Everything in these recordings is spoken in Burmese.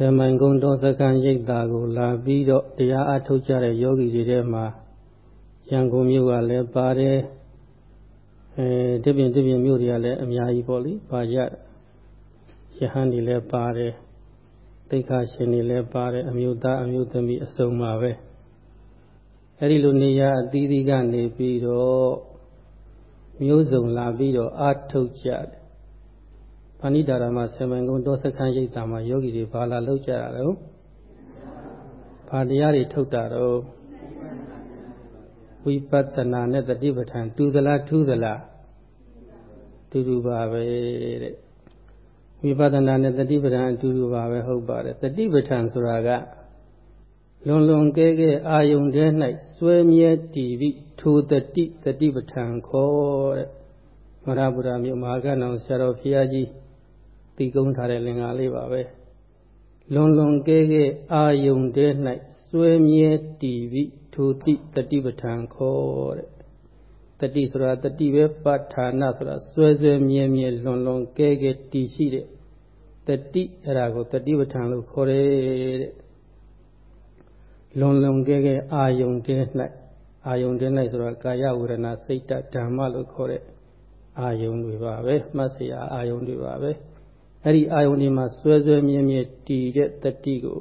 သမန်ကုံတော်စကံရိပ်တာကိုလာပြီးတော့တရားအထုတ်ကြတဲ့ယောဂီတွေထဲမှာရန်ကုန်မြို့ကလည်းပါတယ်အဲတပြင်းတပြင်းမြို့တွေကလည်းအများကြီးပေါ့လေပါရရဟန်းတွေလည်းပါတယ်တိခါရှင်တွေလည်းပါတယ်အမျိုးသားအမျိုးသမီးအစုံပါပဲအဲ့ဒီလိုနေရာအသီးသီးကနေပြီးတော့မျိုးစုံလာပြီးတော့အာထုတ်ကြတယ်။ ပါဏိတာရမဆေမန်ကုံတောစခန်းရိပ်တာမှာယောဂီတွေဘာလာလောက်ကြရတော့ဘာတရားတွေထုတ်တာတော့ဝိပဿနာနဲ့တတိပဋ္ဌာန်တူသလားထူးသလားတူတူပါပဲတဲ့ဝိပဿနာနဲ့တတိပဋ္ဌာန်အတူတူပါပဲဟုတ်ပါတယ်တတိပဋ္ဌာန်ဆိုတာကလွန်လွန်ကဲကဲအာယုန်ထဲ၌စွဲမြဲတည်ပြီးထိုတတိတတိပဋ္ဌာန်ခေါ်တဲ့မရဗုဒ္ဓမြို့မဟာကနောင်ဆရာတော်ဘုရားကြီး တည်ကုန်းထားတဲ့လင်္ကာလေးပါပဲလွန်လွန်ကဲကဲအာယုန်ထဲ၌စွဲမြဲတည်ပြီးထိုတိတတိပဋ္ဌာန်ခေါ်တဲ့တတိဆိုတာတတိပဲပဋ္ဌာနာဆိုတာစွဲစွဲမြဲမြဲလွန်လွန်ကဲကဲတည်ရှိတဲ့တတိအဲ့ဒါကိုတတိပဋ္ဌာန်လို့ခေါ်တယ်တဲ့လွန်လွန်ကဲကဲအာယုန်တဲ၌အာယုန်တဲ၌ဆိုတာကာယဝေဒနာစိတ်တဓမ္မလို့ခေါ်တဲ့အာယုန်တွေပါပဲမှတ်စရာအာယုန်တွေပါပဲ အဲ့ဒီအာယုန်ဒီမှာဆွဲဆွဲမြဲမြဲတည်တဲ့တတိကို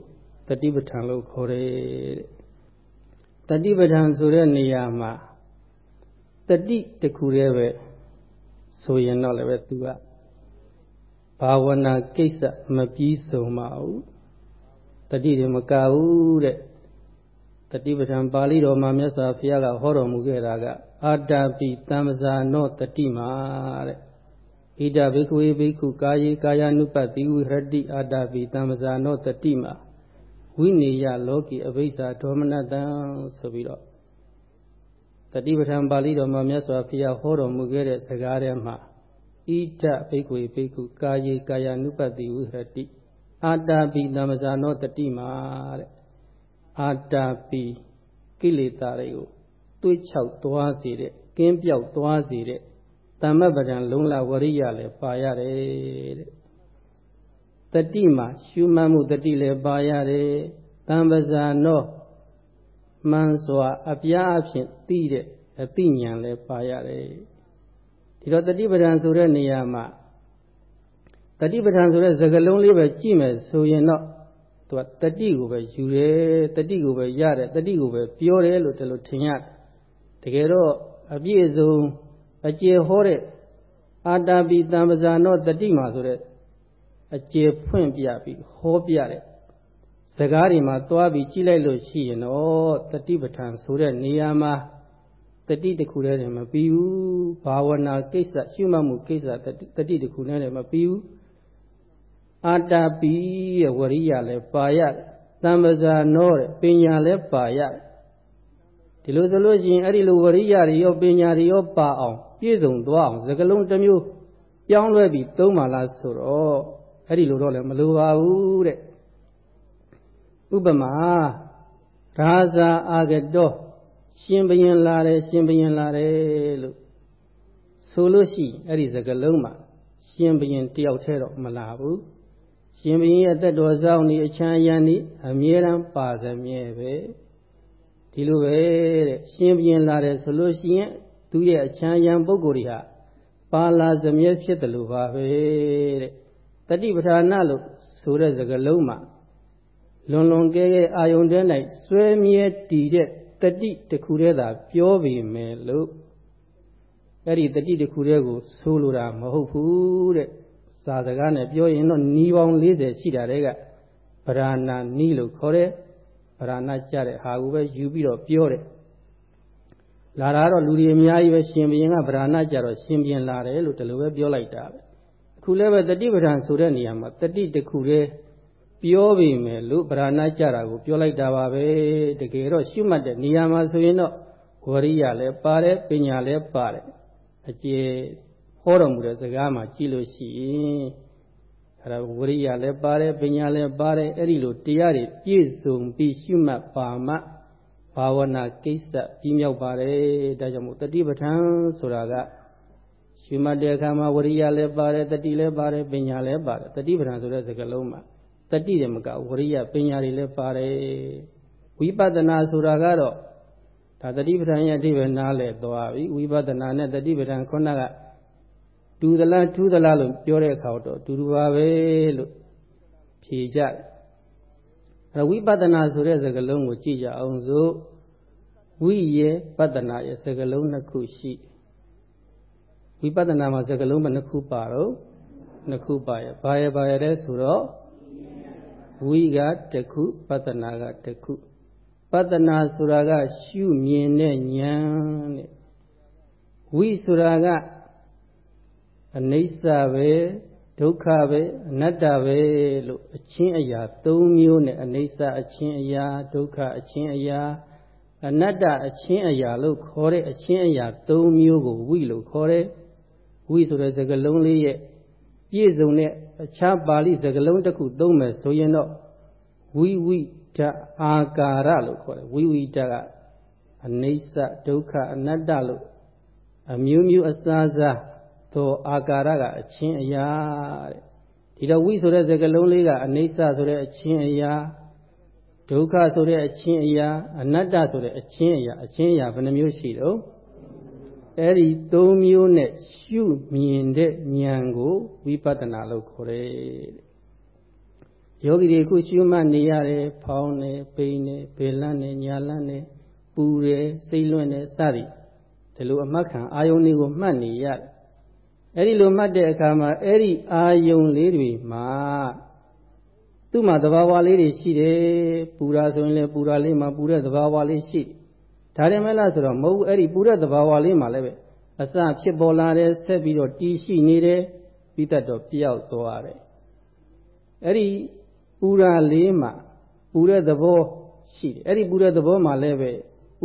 တတိပဋ္ဌာန်လို့ခေါ်တယ်တဲ့တတိပဋ္ဌာန်ဆိုတဲ့နေရာမှာတတိတခုတည်းပဲဆိုရင်တော့လည်းပဲသူကဘာဝနာကိစ္စမပြီးဆုံးပါဘူးတတိတွေမကဘူးတဲ့တတိပဋ္ဌာန်ပါဠိတော်မှာမြတ်စွာဘုရားကဟောတော်မူခဲ့တာကအာတာပိတမ္ပဇာနောတတိမာတဲ့ ဣဒဘိက္ခဝေဘိက္ခုကာယေကာယ ानु ပတိဝိရတိအာတာပိတမ္ပဇာနောတတိမာဝိနေယလောကိအဘိဇာဒေါမနတံဆိုပြီးတော့တတိပဋ္ဌာန်ပါဠိတော်မှာမြတ်စွာဘုရားဟောတော်မူခဲ့တဲ့စကားထဲမှာဣဒဘိက္ခဝေဘိက္ခုကာယေကာယ ानु ပတိဝိရတိအာတာပိတမ္ပဇာနောတတိမာတဲ့အာတာပိကိလေသာတွေကိုတွေးချောက်သွားစေတဲ့ကင်းပြောက်သွားစေတဲ့ တမ္မပဒံလုံးလဝရိယလည်းပါရတယ်တဲ့တတိမှာရှုမှတ်မှုတတိလည်းပါရတယ်တံပဇာနောမှန်စွာအပြားအဖြစ်သိတဲ့အသိဉာဏ်လည်းပါရတယ်ဒီတော့တတိပဒံဆိုတဲ့နေရာမှာတတိပဒံဆိုတဲ့စကားလုံးလေးပဲကြည့်မယ်ဆိုရင်တော့သူကတတိကိုပဲယူတယ်တတိကိုပဲရတယ်တတိကိုပဲပြောတယ်လို့တလို့ထင်ရတယ်တကယ်တော့အပြည့်စုံ အကျေဟောတဲ့အာတာပိတံပဇာနောတတိမှာဆိုတဲ့အကျေဖွင့်ပြပြီးဟောပြတဲ့စကားတွေမှာသွားပြီးကြည့်လိုက်လို့ရှိရင်တော့တတိပဋ္ဌာန်ဆိုတဲ့နေရာမှာတတိတခုတည်းနဲ့မပြီးဘူးဘာဝနာကိစ္စရှုမှတ်မှုကိစ္စတတိတခုတည်းနဲ့မပြီးဘူးအာတာပိရဲ့ဝရိယလည်းပါရတယ်တမ္ပဇာနောတဲ့ပညာလည်းပါရတယ်ဒီလိုဆိုလို့ရှိရင်အဲ့ဒီလိုဝရိယတွေရောပညာတွေရောပါအောင် ပြည့်စုံသွားအောင်စကလုံးတစ်မျိုးပြောင်းလဲပြီးသုံးပါလားဆိုတော့အဲ့ဒီလိုတော့လည်းမလိုပါဘူးတဲ့ဥပမာရာဇာအာဂတောရှင်ဘရင်လာတယ်ရှင်ဘရင်လာတယ်လို့ဆိုလို့ရှိအဲ့ဒီစကလုံးမှာရှင်ဘရင်တယောက်တည်းတော့မလာဘူးရှင်ဘုရင်ရဲ့တက်တော်ဆောင်နေအချမ်းရန်နေအမြဲတမ်းပါစမြဲပဲဒီလိုပဲတဲ့ရှင်ဘုရင်လာတယ်ဆိုလို့ရှိရင် သူရဲ့အချမ်းရန်ပုဂ္ဂိုလ်တွေဟာပါလာစမြဲဖြစ်တယ်လို့ပါပဲတဲ့တတိပဌာနာလို့ဆိုတဲ့စကားလုံးမှာလွန်လွန်ကဲကဲအာယုန်တဲ၌စွဲမြဲတည်တဲ့တတိတခုတည်းသာပြောပေမယ်လို့အဲ့ဒီတတိတခုတည်းကိုဆိုလိုတာမဟုတ်ဘူးတဲ့စာစကားနဲ့ပြောရင်တော့နီးပေါင်း40ရှိတာတဲ့ကဗราဏနီးလို့ခေါ်တယ်ဗราဏကြတဲ့ဟာကိုပဲယူပြီးတော့ပြောတယ် လာတာတော့လူတွေအများကြီးပဲရှင်ဘရင်ကဗราဏကြတော့ရှင်ဘရင်လာတယ်လို့ဒီလိုပဲပြောလိုက်တာပဲအခုလည်းပဲတတိပဋ္ဌာန်ဆိုတဲ့နေရာမှာတတိတခုတည်းပြောပြီမယ်လို့ဗราဏကြတာကိုပြောလိုက်တာပါပဲတကယ်တော့ရှုမှတ်တဲ့နေရာမှာဆိုရင်တော့ဝရိယလည်းပါတယ်ပညာလည်းပါတယ်အကျေဟောတော်မူတဲ့စကားမှာကြည့်လို့ရှိရင်အဲဒါဝရိယလည်းပါတယ်ပညာလည်းပါတယ်အဲ့ဒီလိုတရားတွေပြည့်စုံပြီးရှုမှတ်ပါမှ ဘာဝနာကိစ္စပြီးမြောက်ပါတယ်ဒါကြောင့်မို့တတိပဋ္ဌာန်ဆိုတာကရှုမှတ်တဲ့အခါမှာဝရိယလည်းပါတယ်တတိလည်းပါတယ်ပညာလည်းပါတယ်တတိပဋ္ဌာန်ဆိုတဲ့စကားလုံးမှာတတိတွေမကဝရိယပညာတွေလည်းပါတယ်ဝိပဿနာဆိုတာကတော့ဒါတတိပဋ္ဌာန်ရဲ့အဓိပ္ပာယ်နားလည်သွားပြီဝိပဿနာနဲ့တတိပဋ္ဌာန်ခုနကတူသလားထူးသလားလို့ပြောတဲ့အခါတော့တူတူပါပဲလို့ဖြေကြတယ်အဲ ဝိပဿနာဆိုတဲ့စကားလုံးကိုကြည့်ကြအောင်စို့ဝိယေပဿနာရဲ့စကားလုံးနှစ်ခုရှိဝိပဿနာမှာစကားလုံးဘယ်နှခုပါတော့နှစ်ခုပါရဲ့ဘာရဲ့ဘာရဲ့လဲဆိုတော့ဝိကတခုပဿနာကတခုပဿနာဆိုတာကရှုမြင်တဲ့ဉာဏ်တဲ့ဝိဆိုတာကအနိစ္စပဲ ဒုက္ခပဲအနတ္တပဲလို့အချင်းအရာ၃မျိုးနဲ့အနိစ္စအချင်းအရာဒုက္ခအချင်းအရာအနတ္တအချင်းအရာလို့ခေါ်တဲ့အချင်းအရာ၃မျိုးကိုဝိလို့ခေါ်တယ်ဝိဆိုတဲ့စကားလုံးလေးရဲ့ပြည့်စုံတဲ့အခြားပါဠိစကားလုံးတစ်ခုသုံးမယ်ဆိုရင်တော့ဝိဝိဓအာကာရလို့ခေါ်တယ်ဝိဝိဓကအနိစ္စဒုက္ခအနတ္တလို့အမျိုးမျိုးအစားစား သောအာကာရကအချင်းအရာတဲ့ဒီတော့ဝိဆိုတဲ့စကားလုံးလေးကအနိစ္စဆိုတဲ့အချင်းအရာဒုက္ခဆိုတဲ့အချင်းအရာအနတ္တဆိုတဲ့အချင်းအရာအချင်းအရာဘယ်နှမျိုးရှိတော့အဲ့ဒီ၃မျိုးနဲ့ရှုမြင်တဲ့ဉာဏ်ကိုဝိပဿနာလို့ခေါ်တယ်ယောဂီတွေခုရှုမှတ်နေရတယ်ဖောင်းနေပိန်နေဘေလန်းနေညာလန်းနေပူတယ်စိတ်လွင့်နေစသည်ဒီလိုအမှတ်ခံအာယုန်တွေကိုမှတ်နေရတယ် အဲ့ဒီလိုမှတ်တဲ့အခါမှာအဲ့ဒီအာယုန်လေးတွေမှာသူ့မှာသဘာဝလေးတွေရှိတယ်ပူရာဆိုရင်လည်းပူရာလေးမှာပူတဲ့သဘာဝလေးရှိဒါတယ်မလားဆိုတော့မဟုတ်ဘူးအဲ့ဒီပူတဲ့သဘာဝလေးမှာလည်းပဲအစဖြစ်ပေါ်လာတယ်ဆက်ပြီးတော့တည်ရှိနေတယ်ပြီးတတ်တော့ပြောက်သွားတယ်အဲ့ဒီပူရာလေးမှာပူတဲ့သဘောရှိတယ်အဲ့ဒီပူတဲ့သဘောမှာလည်းပဲ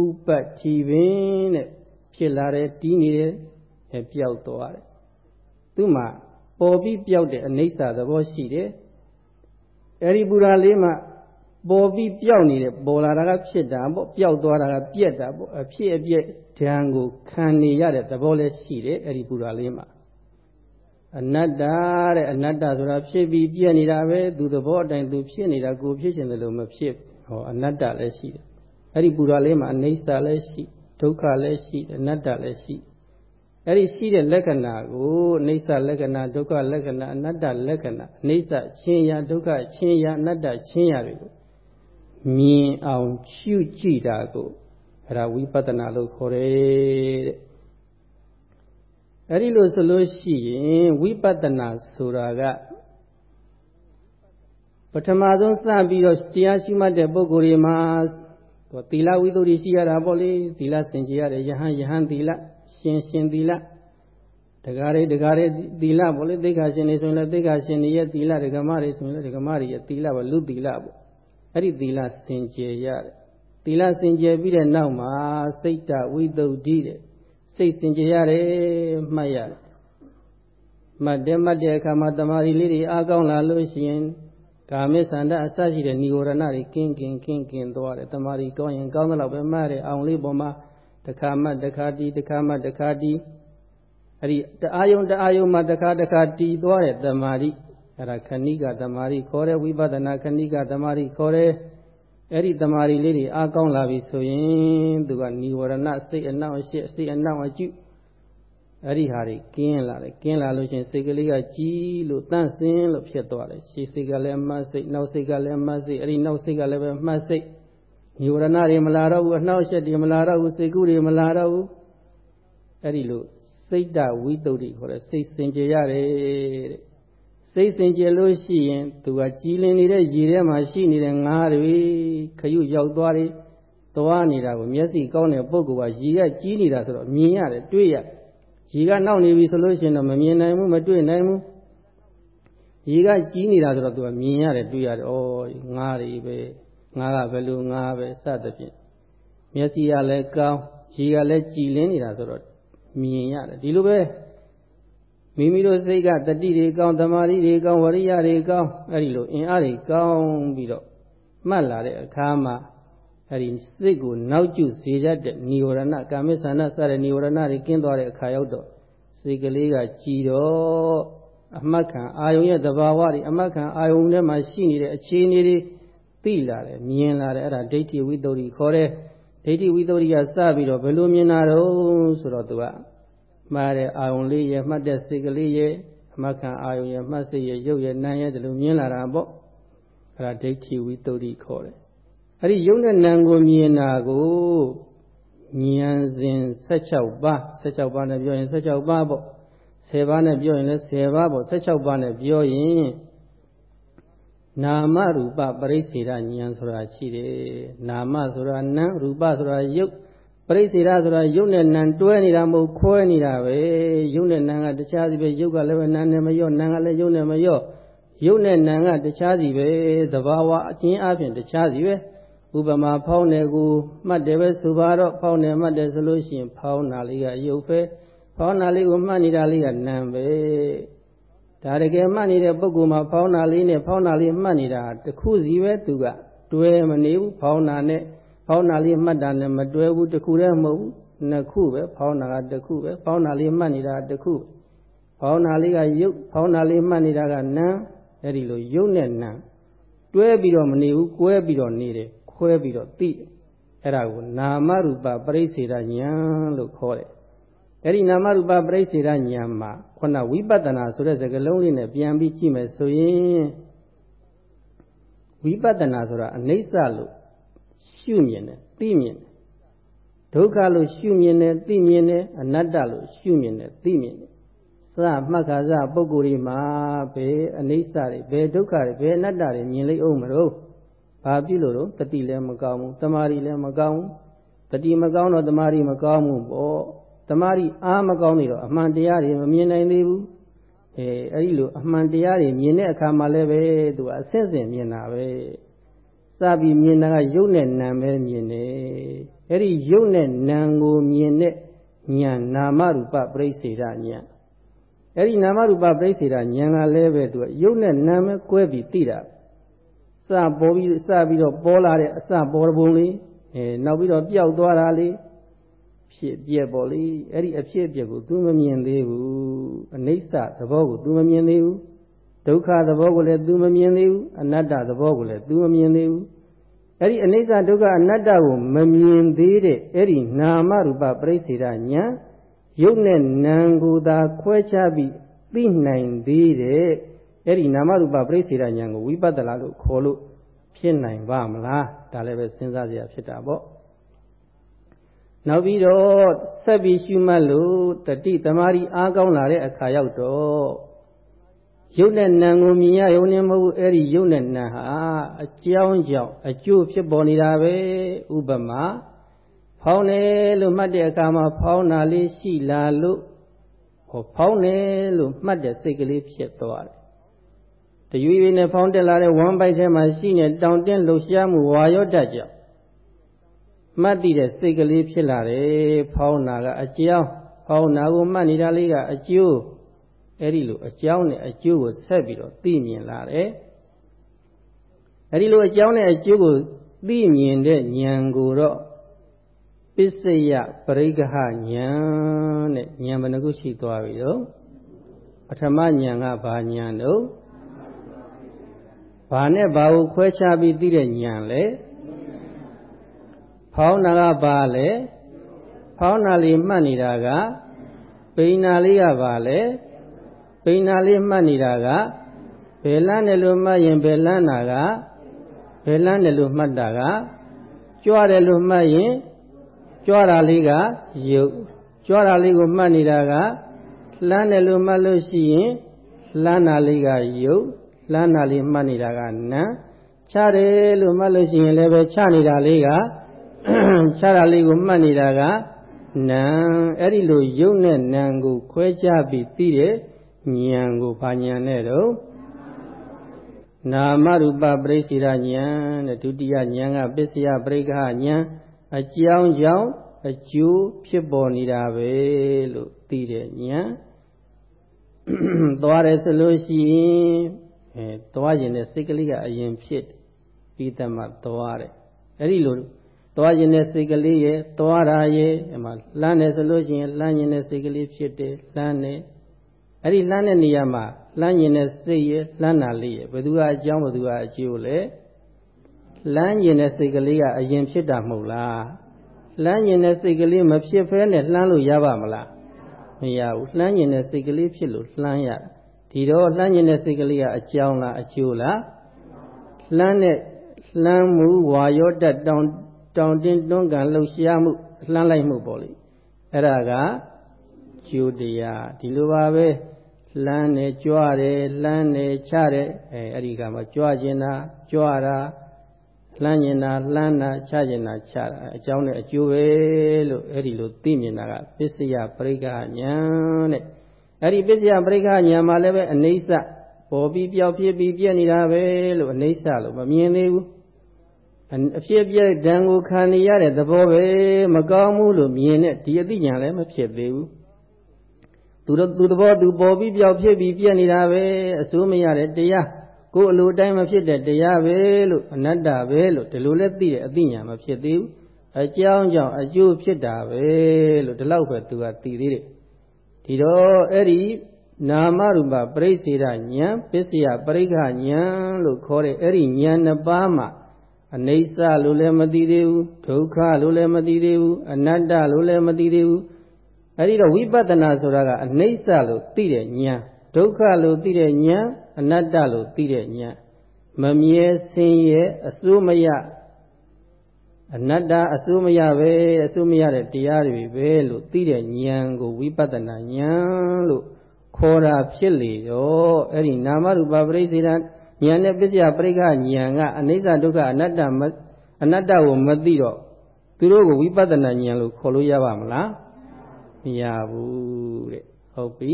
ဥပတ်ထီပင်တဲ့ဖြစ်လာတယ်တီးနေတယ်ပျောက်သွားတယ် သူ့မှာပေါ်ပြီးပျောက်တဲ့အနိစ္စသဘောရှိတယ်အဲဒီပူရာလေးမှာပေါ်ပြီးပျောက်နေတဲ့ပေါ်လာတာကဖြစ်တာပေါ့ပျောက်သွားတာကပြက်တာပေါ့အဖြစ်အပျက်ဓာန်ကိုခံနေရတဲ့သဘောလည်းရှိတယ်အဲဒီပူရာလေးမှာအနတ္တတဲ့အနတ္တဆိုတာဖြစ်ပြီးပြက်နေတာပဲသူသဘောအတိုင်းသူဖြစ်နေတာကိုဖြစ်ရှင်တယ်လို့မဖြစ်ဟောအနတ္တလည်းရှိတယ်အဲ့ဒီပူရာလေးမှာအနိစ္စလည်းရှိဒုက္ခလည်းရှိအနတ္တလည်းရှိ အဲ့ဒီရှိတဲ့လက္ခဏာကိုအိဋ္ဌလက္ခဏာဒုက္ခလက္ခဏာအနတ္တလက္ခဏာအိဋ္ဌချင်းရာဒုက္ခချင်းရာအနတ္တချင်းရာတွေကိုမြင်အောင်ရှုကြည့်တာကိုအဲ့ဒါဝိပဿနာလို့ခေါ်တယ်တဲ့အဲ့ဒီလိုဆိုလို့ရှိရင်ဝိပဿနာဆိုတာကပထမဆုံးစပြီးတော့တရားရှိမှတ်တဲ့ပုဂ္ဂိုလ်တွေမှာသီလဝိသုဒ္ဓိရှိရတာပေါ့လေသီလစင်ကြယ်ရတယ်ယဟန်ယဟန်သီလ ရှင်ရှင်သီလဒကာတွေဒကာတွေသီလပေါ့လေသိက္ခာရှင်တွေဆိုရင်လည်းသိက္ခာရှင်တွေရဲ့သီလဒကမတွေဆိုရင်လည်းဒကမတွေရဲ့သီလပေါ့လူသီလပေါ့အဲ့ဒီသီလစင်ကြယ်ရတယ်သီလစင်ကြယ်ပြီးတဲ့နောက်မှာစိတ်တဝိသုဒ္ဓိတဲ့စိတ်စင်ကြယ်ရတယ်မှတ်ရတယ်မှတ်တယ်မှတ်တဲ့အခါမှာတမာရီလေးတွေအားကောင်းလာလို့ရှိရင်ကာမိသန္တအစရှိတဲ့និဝရဏတွေကင်းကင်းကင်းကင်းသွားတယ်တမာရီကောင်းရင်ကောင်းသလောက်ပဲမှတ်တယ်အောင်လေးပေါ်မှာ တခါမှတခါတီးတခါမှတခါတီးအဲ့ဒီတအာယုံတအာယုံမှတခါတခါတီးသွားတဲ့တမာရီအဲ့ဒါခဏိကတမာရီခေါ်တဲ့ဝိပဿနာခဏိကတမာရီခေါ်တဲ့အဲ့ဒီတမာရီလေးတွေအားကောင်းလာပြီဆိုရင်သူကនិဝရဏစိတ်အနောက်အရှိစိတ်အနောက်အကျုအဲ့ဒီဟာတွေကင်းလာတယ်ကင်းလာလို့ချင်းစိတ်ကလေးကကြီးလို့တန့်စင်းလို့ဖြစ်သွားတယ်ရှေ့စိတ်ကလည်းမှတ်စိတ်နောက်စိတ်ကလည်းမှတ်စိတ်အဲ့ဒီနောက်စိတ်ကလည်းပဲမှတ်စိတ် ညိုရဏတွေမလာတော့ဘူးအနှောက်အယှက်တွေမလာတော့ဘူးစိတ်ကူးတွေမလာတော့ဘူးအဲ့ဒီလိုစိတ်တဝိတုဒ္ဓိခေါ်တဲ့စိတ်စင်ကြယ်ရတယ်တဲ့စိတ်စင်ကြယ်လို့ရှိရင်သူကကြည်လင်နေတဲ့ရေထဲမှာရှိနေတဲ့ငါးတွေခရုရောက်သွားတယ်သွားနေတာကိုမျက်စိကောင်းတဲ့ပုဂ္ဂိုလ်ကရေကကြီးနေတာဆိုတော့မြင်ရတယ်တွေ့ရရေကနောက်နေပြီဆိုလို့ရှိရင်တော့မမြင်နိုင်ဘူးမတွေ့နိုင်ဘူးရေကကြီးနေတာဆိုတော့သူကမြင်ရတယ်တွေ့ရတယ်ဩငါးတွေပဲ ငါကဘယ်လိုငါပဲစသဖြင့်မျက်စိကလည်းကောင်းရေကလည်းကြည်လင်းနေတာဆိုတော့မြင်ရတယ်ဒီလိုပဲမိမိတို့စိတ်ကတတိတွေကောင်းတမာရီတွေကောင်းဝရိယတွေကောင်းအဲ့ဒီလိုအင်အားတွေကောင်းပြီးတော့မှတ်လာတဲ့အခါမှာအဲ့ဒီစိတ်ကိုနောက်ကျစေတတ်တဲ့និဝရဏကာမိသန္နစတဲ့និဝရဏတွေကင်းသွားတဲ့အခါရောက်တော့စိတ်ကလေးကကြည်တော့အမှတ်ခံအာယုံရဲ့သဘာဝတွေအမှတ်ခံအာယုံထဲမှာရှိနေတဲ့အခြေအနေတွေ သိလာတယ်မြင်လာတယ်အဲ့ဒါဒိဋ္ဌိဝိတ္တုခေါ်တယ်ဒိဋ္ဌိဝိတ္တုကစပြီးတော့ဘယ်လိုမြင်တာတော့ဆိုတော့သူကမှားတဲ့အာယုံလေးရဲ့မှတ်တဲ့စိတ်ကလေးရဲ့အမှတ်ခံအာယုံရဲ့မှတ်စိတ်ရဲ့ရုပ်ရဲ့နာမ်ရဲ့ဒီလိုမြင်လာတာပေါ့အဲ့ဒါဒိဋ္ဌိဝိတ္တုခေါ်တယ်အဲ့ဒီရုပ်နဲ့နာမ်ကိုမြင်တာကိုဉာဏ်စဉ်16ပါး16ပါးနဲ့ပြောရင်16ပါးပေါ့10ပါးနဲ့ပြောရင်လည်း10ပါးပေါ့16ပါးနဲ့ပြောရင် နာမရူပပရိစ္ဆေဒဉာဏ်ဆိုတာရှိတယ်နာမဆိုတာနာရူပဆိုတာရုပ်ပရိစ္ဆေဒဆိုတာရုပ်နဲ့နာတွဲနေတာမဟုတ်ခွဲနေတာပဲရုပ်နဲ့နာကတခြားစီပဲရုပ်ကလည်းပဲနာနဲ့မရော့နာကလည်းရုပ်နဲ့မရော့ရုပ်နဲ့နာကတခြားစီပဲသဘာဝအချင်းအပြင်တခြားစီပဲဥပမာဖောင်းတယ်ကိုမှတ်တယ်ပဲဆိုပါတော့ဖောင်းတယ်မှတ်တယ်ဆိုလို့ရှိရင်ဖောင်းတာလေးကရုပ်ပဲဖောင်းတာလေးကိုမှတ်နေတာလေးကနာမ်ပဲ ဒါတကယ်မှတ်နေတဲ့ပုဂ္ဂိုလ်မှာဖောင်းတာလေးနဲ့ဖောင်းတာလေးမှတ်နေတာတခုစီပဲသူကတွဲမနေဘူးဖောင်းတာနဲ့ဖောင်းတာလေးမှတ်တာနဲ့မတွဲဘူးတခုတည်းမဟုတ်ဘူးနှစ်ခုပဲဖောင်းတာကတခုပဲဖောင်းတာလေးမှတ်နေတာတခုဖောင်းတာလေးကရုပ်ဖောင်းတာလေးမှတ်နေတာကနာမ်အဲ့ဒီလိုရုပ်နဲ့နာမ်တွဲပြီးတော့မနေဘူးကွဲပြီးတော့နေတယ်ခွဲပြီးတော့သိအဲ့ဒါကိုနာမရူပပရိစ္ဆေဒဉာဏ်လို့ခေါ်တယ် အဲ့ဒီနာမရူပပရိစ္ဆေဒဉာဏ်မှာခုနဝိပဿနာဆိုတဲ့စကားလုံးလေးနဲ့ပြန်ပြီးကြည့်မယ်ဆိုရင်ဝိပဿနာဆိုတာအနိစ္စလို့ရှုမြင်တယ်သိမြင်တယ်ဒုက္ခလို့ရှုမြင်တယ်သိမြင်တယ်အနတ္တလို့ရှုမြင်တယ်သိမြင်တယ်စမှတ်ခါစပုဂ္ဂိုလ်တွေမှာဘယ်အနိစ္စတွေဘယ်ဒုက္ခတွေဘယ်အနတ္တတွေမြင်လိုက်အောင်မလို့ဘာဖြစ်လို့တော့တတိလည်းမကောင်းဘူးတမာရီလည်းမကောင်းဘူးတတိမကောင်းတော့တမာရီမကောင်းဘူးပေါ့တ မာရီအားမကောင်းနေတော့အမှန်တရားတွေမမြင်နိုင်သေးဘူးအဲအဲ့ဒီလိုအမှန်တရားတွေမြင်တဲ့အခါမှာလည်းပဲသူကအဆင့်ဆင့်မြင်တာပဲစပြီးမြင်တာကရုပ်နဲ့နာမ်ပဲမြင်တယ်အဲ့ဒီရုပ်နဲ့နာမ်ကိုမြင်တဲ့ဉာဏ်နာမရူပပြိစေဒဉာဏ်အဲ့ဒီနာမရူပပြိစေဒဉာဏ်ကလည်းပဲသူကရုပ်နဲ့နာမ်ပဲကွဲပြီးသိတာစပေါ်ပြီးစပြီးတော့ပေါ်လာတဲ့အစပေါ်ပုံလေးအဲနောက်ပြီးတော့ပျောက်သွားတာလေး ဖြစ်ပြက်ပေါ်လေအဲ့ဒီအဖြစ်အပျက်ကို तू မမြင်သေးဘူးအနိစ္စသဘောကို तू မမြင်သေးဘူးဒုက္ခသဘောကိုလည်း तू မမြင်သေးဘူးအနတ္တသဘောကိုလည်း तू မမြင်သေးဘူးအဲ့ဒီအနိစ္စဒုက္ခအနတ္တကိုမမြင်သေးတဲ့အဲ့ဒီနာမရူပပရိစ္ဆေဒညာရုပ်နဲ့နာမ်ကိုသာခွဲခြားပြီးသိနိုင်သေးတဲ့အဲ့ဒီနာမရူပပရိစ္ဆေဒဉာဏ်ကိုဝိပဿနာလို့ခေါ်လို့ဖြစ်နိုင်ပါမလားဒါလည်းပဲစဉ်းစားစရာဖြစ်တာပေါ့ နောက်ပြီးတော့ဆက်ပြီးရှုမှတ်လို့တတိသမารီအားကောင်းလာတဲ့အခါရောက်တော့ရုပ်နဲ့နာမ်ကိုမြင်ရရုံနဲ့မဟုတ်ဘူးအဲ့ဒီရုပ်နဲ့နာမ်ဟာအကြောင်းကြောင့်အကျိုးဖြစ်ပေါ်နေတာပဲဥပမာဖောင်းတယ်လို့မှတ်တဲ့အခါမှာဖောင်းတာလေးရှိလာလို့ဟောဖောင်းတယ်လို့မှတ်တဲ့စိတ်ကလေးဖြစ်သွားတယ်တရွေရွေနဲ့ဖောင်းတက်လာတဲ့ဝမ်းပိုက်ထဲမှာရှိနေတောင်တင်းလှုပ်ရှားမှုဝါရော့တတ်ကြောင့် မှတ်တည်တဲ့စိတ်ကလေးဖြစ်လာတယ်ဖောင်းနာကအကြောင်းဖောင်းနာကိုမှတ်နေတာလေးကအကျိုးအဲ့ဒီလိုအကြောင်းနဲ့အကျိုးကိုဆက်ပြီးတော့သိမြင်လာတယ်အဲ့ဒီလိုအကြောင်းနဲ့အကျိုးကိုသိမြင်တဲ့ဉာဏ်ကိုတော့ပစ္စယပရိက္ခဉာဏ်တဲ့ဉာဏ်ဘယ်နှခုရှိသွားပြီတော့ပထမဉာဏ်ကဘာဉာဏ်တော့ဘာနဲ့ဘာကိုခွဲခြားပြီးသိတဲ့ဉာဏ်လဲ ဖောင်းနာကဘာလဲဖောင်းနာလေးမှတ်နေတာကပိန်နာလေးကဘာလဲပိန်နာလေးမှတ်နေတာကဘယ်လန်းတယ်လို့မှတ်ရင်ဘယ်လန်းတာကဘယ်လန်းတယ်လို့မှတ်တာကကြွားတယ်လို့မှတ်ရင်ကြွားတာလေးကယုတ်ကြွားတာလေးကိုမှတ်နေတာကလှမ်းတယ်လို့မှတ်လို့ရှိရင်လှမ်းတာလေးကယုတ်လှမ်းတာလေးမှတ်နေတာကနံချတယ်လို့မှတ်လို့ရှိရင်လည်းပဲချနေတာလေးက ချတာလေးကိုမှတ်နေတာကနံအဲ့ဒီလိုယုတ်နဲ့နံကိုခွဲခြားပြီးသိတဲ့ဉာဏ်ကိုဘာဉာဏ်နဲ့တော့နာမရူပပရိစ္ဆေဒဉာဏ်တဲ့ဒုတိယဉာဏ်ကပစ္စယပရိက္ခဉာဏ်အကြောင်းကြောင့်အကျိုးဖြစ်ပေါ်နေတာပဲလို့သိတဲ့ဉာဏ်သွားတယ်ဆိုလို့ရှိရင်အဲသွားရင်တဲ့စိတ်ကလေးကအရင်ဖြစ်ပြီးတမှသွားတယ်အဲ့ဒီလို သွားရင်တဲ့စိတ်ကလေးရဲ့သွားတာရဲ့အမှလှမ်းတယ်ဆိုလို့ရှိရင်လှမ်းရင်တဲ့စိတ်ကလေးဖြစ်တယ်လှမ်းတယ်အဲ့ဒီလှမ်းတဲ့နေရာမှာလှမ်းကျင်တဲ့စိတ်ရဲ့လှမ်းတာလေးရဲ့ဘယ်သူကအကြောင်းဘယ်သူကအကျိုးလဲလှမ်းကျင်တဲ့စိတ်ကလေးကအရင်ဖြစ်တာမဟုတ်လားလှမ်းကျင်တဲ့စိတ်ကလေးမဖြစ်ဖဲနဲ့လှမ်းလို့ရပါမလားမရဘူးလှမ်းကျင်တဲ့စိတ်ကလေးဖြစ်လို့လှမ်းရဒီတော့လှမ်းကျင်တဲ့စိတ်ကလေးကအကြောင်းလားအကျိုးလားလှမ်းတဲ့လှမ်းမှုဝါရောတတောင် တောင်တင်းတွန်းကန်လှုပ်ရှားမှုလှမ်းလိုက်မှုပေါ့လေအဲ့ဒါကကျိုးတရားဒီလိုပါပဲလှမ်းနေကြွတယ်လှမ်းနေချတယ်အဲအဲ့ဒီကမှကြွခြင်းတာကြွတာလှမ်းကျင်တာလှမ်းတာချကျင်တာချတာအကြောင်းနဲ့အကျိုးပဲလို့အဲ့ဒီလိုသိမြင်တာကပစ္စယပရိက္ခဉာဏ်တဲ့အဲ့ဒီပစ္စယပရိက္ခဉာဏ်မှာလည်းပဲအနေဆပေါ်ပြီးပြောက်ဖြစ်ပြီးပြည့်နေတာပဲလို့အနေဆလို့မမြင်သေးဘူး အဖြစ်ပြည့်ဒံကိုခံနေရတဲ့သဘောပဲမကောင်းဘူးလို့မြင်တဲ့ဒီအသိဉာဏ်လည်းမဖြစ်သေးဘူးသူတို့သူသဘောသူပေါ်ပြီးပြောက်ဖြစ်ပြီးပြည့်နေတာပဲအစိုးမရတဲ့တရားကိုယ်အလိုတိုင်းမဖြစ်တဲ့တရားပဲလို့အနတ္တပဲလို့ဒီလိုလဲသိတဲ့အသိဉာဏ်မဖြစ်သေးဘူးအကြောင်းကြောင့်အကျိုးဖြစ်တာပဲလို့ဒီလောက်ပဲသူကသိသေးတယ်ဒီတော့အဲ့ဒီနာမရူပပရိစ္ဆေဒဉာဏ်ပစ္စယပရိက္ခဉာဏ်လို့ခေါ်တဲ့အဲ့ဒီဉာဏ်နှစ်ပါးမှာ အနိစ္စလို့လည်းမသိသေးဘူးဒုက္ခလို့လည်းမသိသေးဘူးအနတ္တလို့လည်းမသိသေးဘူးအဲ့ဒီတော့ဝိပဿနာဆိုတာကအနိစ္စလို့သိတဲ့ဉာဏ်ဒုက္ခလို့သိတဲ့ဉာဏ်အနတ္တလို့သိတဲ့ဉာဏ်မမြဲဆင်းရဲအစိုးမရအနတ္တအစိုးမရပဲအစိုးမရတဲ့တရားတွေပဲလို့သိတဲ့ဉာဏ်ကိုဝိပဿနာဉာဏ်လို့ခေါ်တာဖြစ်လေတော့အဲ့ဒီနာမရူပပရိသေဒ ဉာဏ်နဲ့ပစ္စယပရိက္ခဉာဏ်ကအနိစ္စဒုက္ခအနတ္တအနတ္တကိုမသိတော့သူတို့ကိုဝိပဿနာဉာဏ်လို့ခေါ်လို့ရပါမလားမရဘူးတဲ့ဟုတ်ပြီ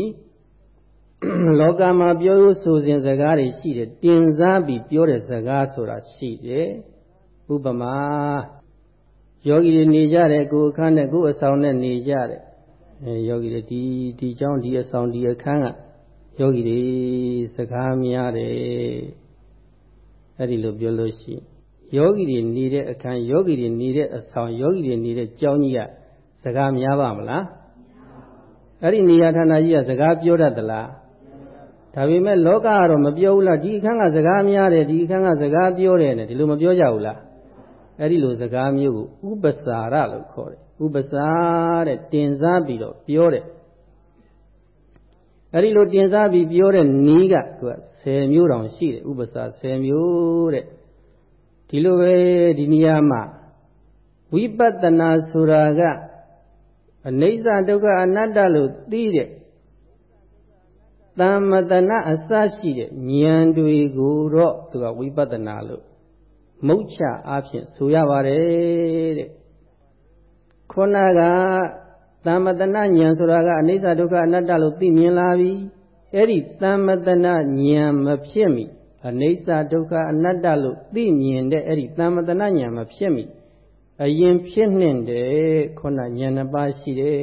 လောကမှာပြောလို့ဆိုစဉ်စကားတွေရှိတယ်တင်စားပြီးပြောတဲ့စကားဆိုတာရှိတယ်ဥပမာယောဂီတွေနေကြတယ်ကိုယ်အခန်းနဲ့ကိုယ်အဆောင်နဲ့နေကြတယ်အဲယောဂီတွေဒီဒီเจ้าဒီအဆောင်ဒီအခန်းကယောဂီတွေစကားများတယ် အဲ့ဒီလိုပြောလို့ရှိယောဂီတွေနေတဲ့အခန်းယောဂီတွေနေတဲ့အဆောင်ယောဂီတွေနေတဲ့ကျောင်းကြီးကစကားများပါမလားအဲ့ဒီနေရာဌာနကြီးကစကားပြောတတ်သလားဒါပေမဲ့လောကကတော့မပြောဘူးလားဒီအခန်းကစကားများတယ်ဒီအခန်းကစကားပြောတယ်နဲ့ဒီလိုမပြောကြဘူးလားအဲ့ဒီလိုစကားမျိုးကိုဥပစာရလို့ခေါ်တယ်ဥပစာတဲ့တင်စားပြီးတော့ပြောတယ် အဲ့ဒီလိုတင်စားပြီးပြောတဲ့နီးကသူက10မျိုးတောင်ရှိတယ်ဥပစာ10မျိုးတဲ့ဒီလိုပဲဒီနေရာမှာဝိပဿနာဆိုတာကအနိစ္စဒုက္ခအနတ္တလို့သိတဲ့တမ္မတနာအစရှိတဲ့ဉာဏ်တွေကိုတော့သူကဝိပဿနာလို့မုတ်ချအားဖြင့်ဆိုရပါတယ်တဲ့ခုနက သမ္မတနာဉာဏ်ဆိုတာကအနိစ္စဒုက္ခအနတ္တလို့သိမြင်လာပြီအဲ့ဒီသမ္မတနာဉာဏ်မဖြစ်မီအနိစ္စဒုက္ခအနတ္တလို့သိမြင်တဲ့အဲ့ဒီသမ္မတနာဉာဏ်မဖြစ်မီအရင်ဖြစ်နှင့်တဲ့ခုနဉာဏ်နှစ်ပါးရှိတယ်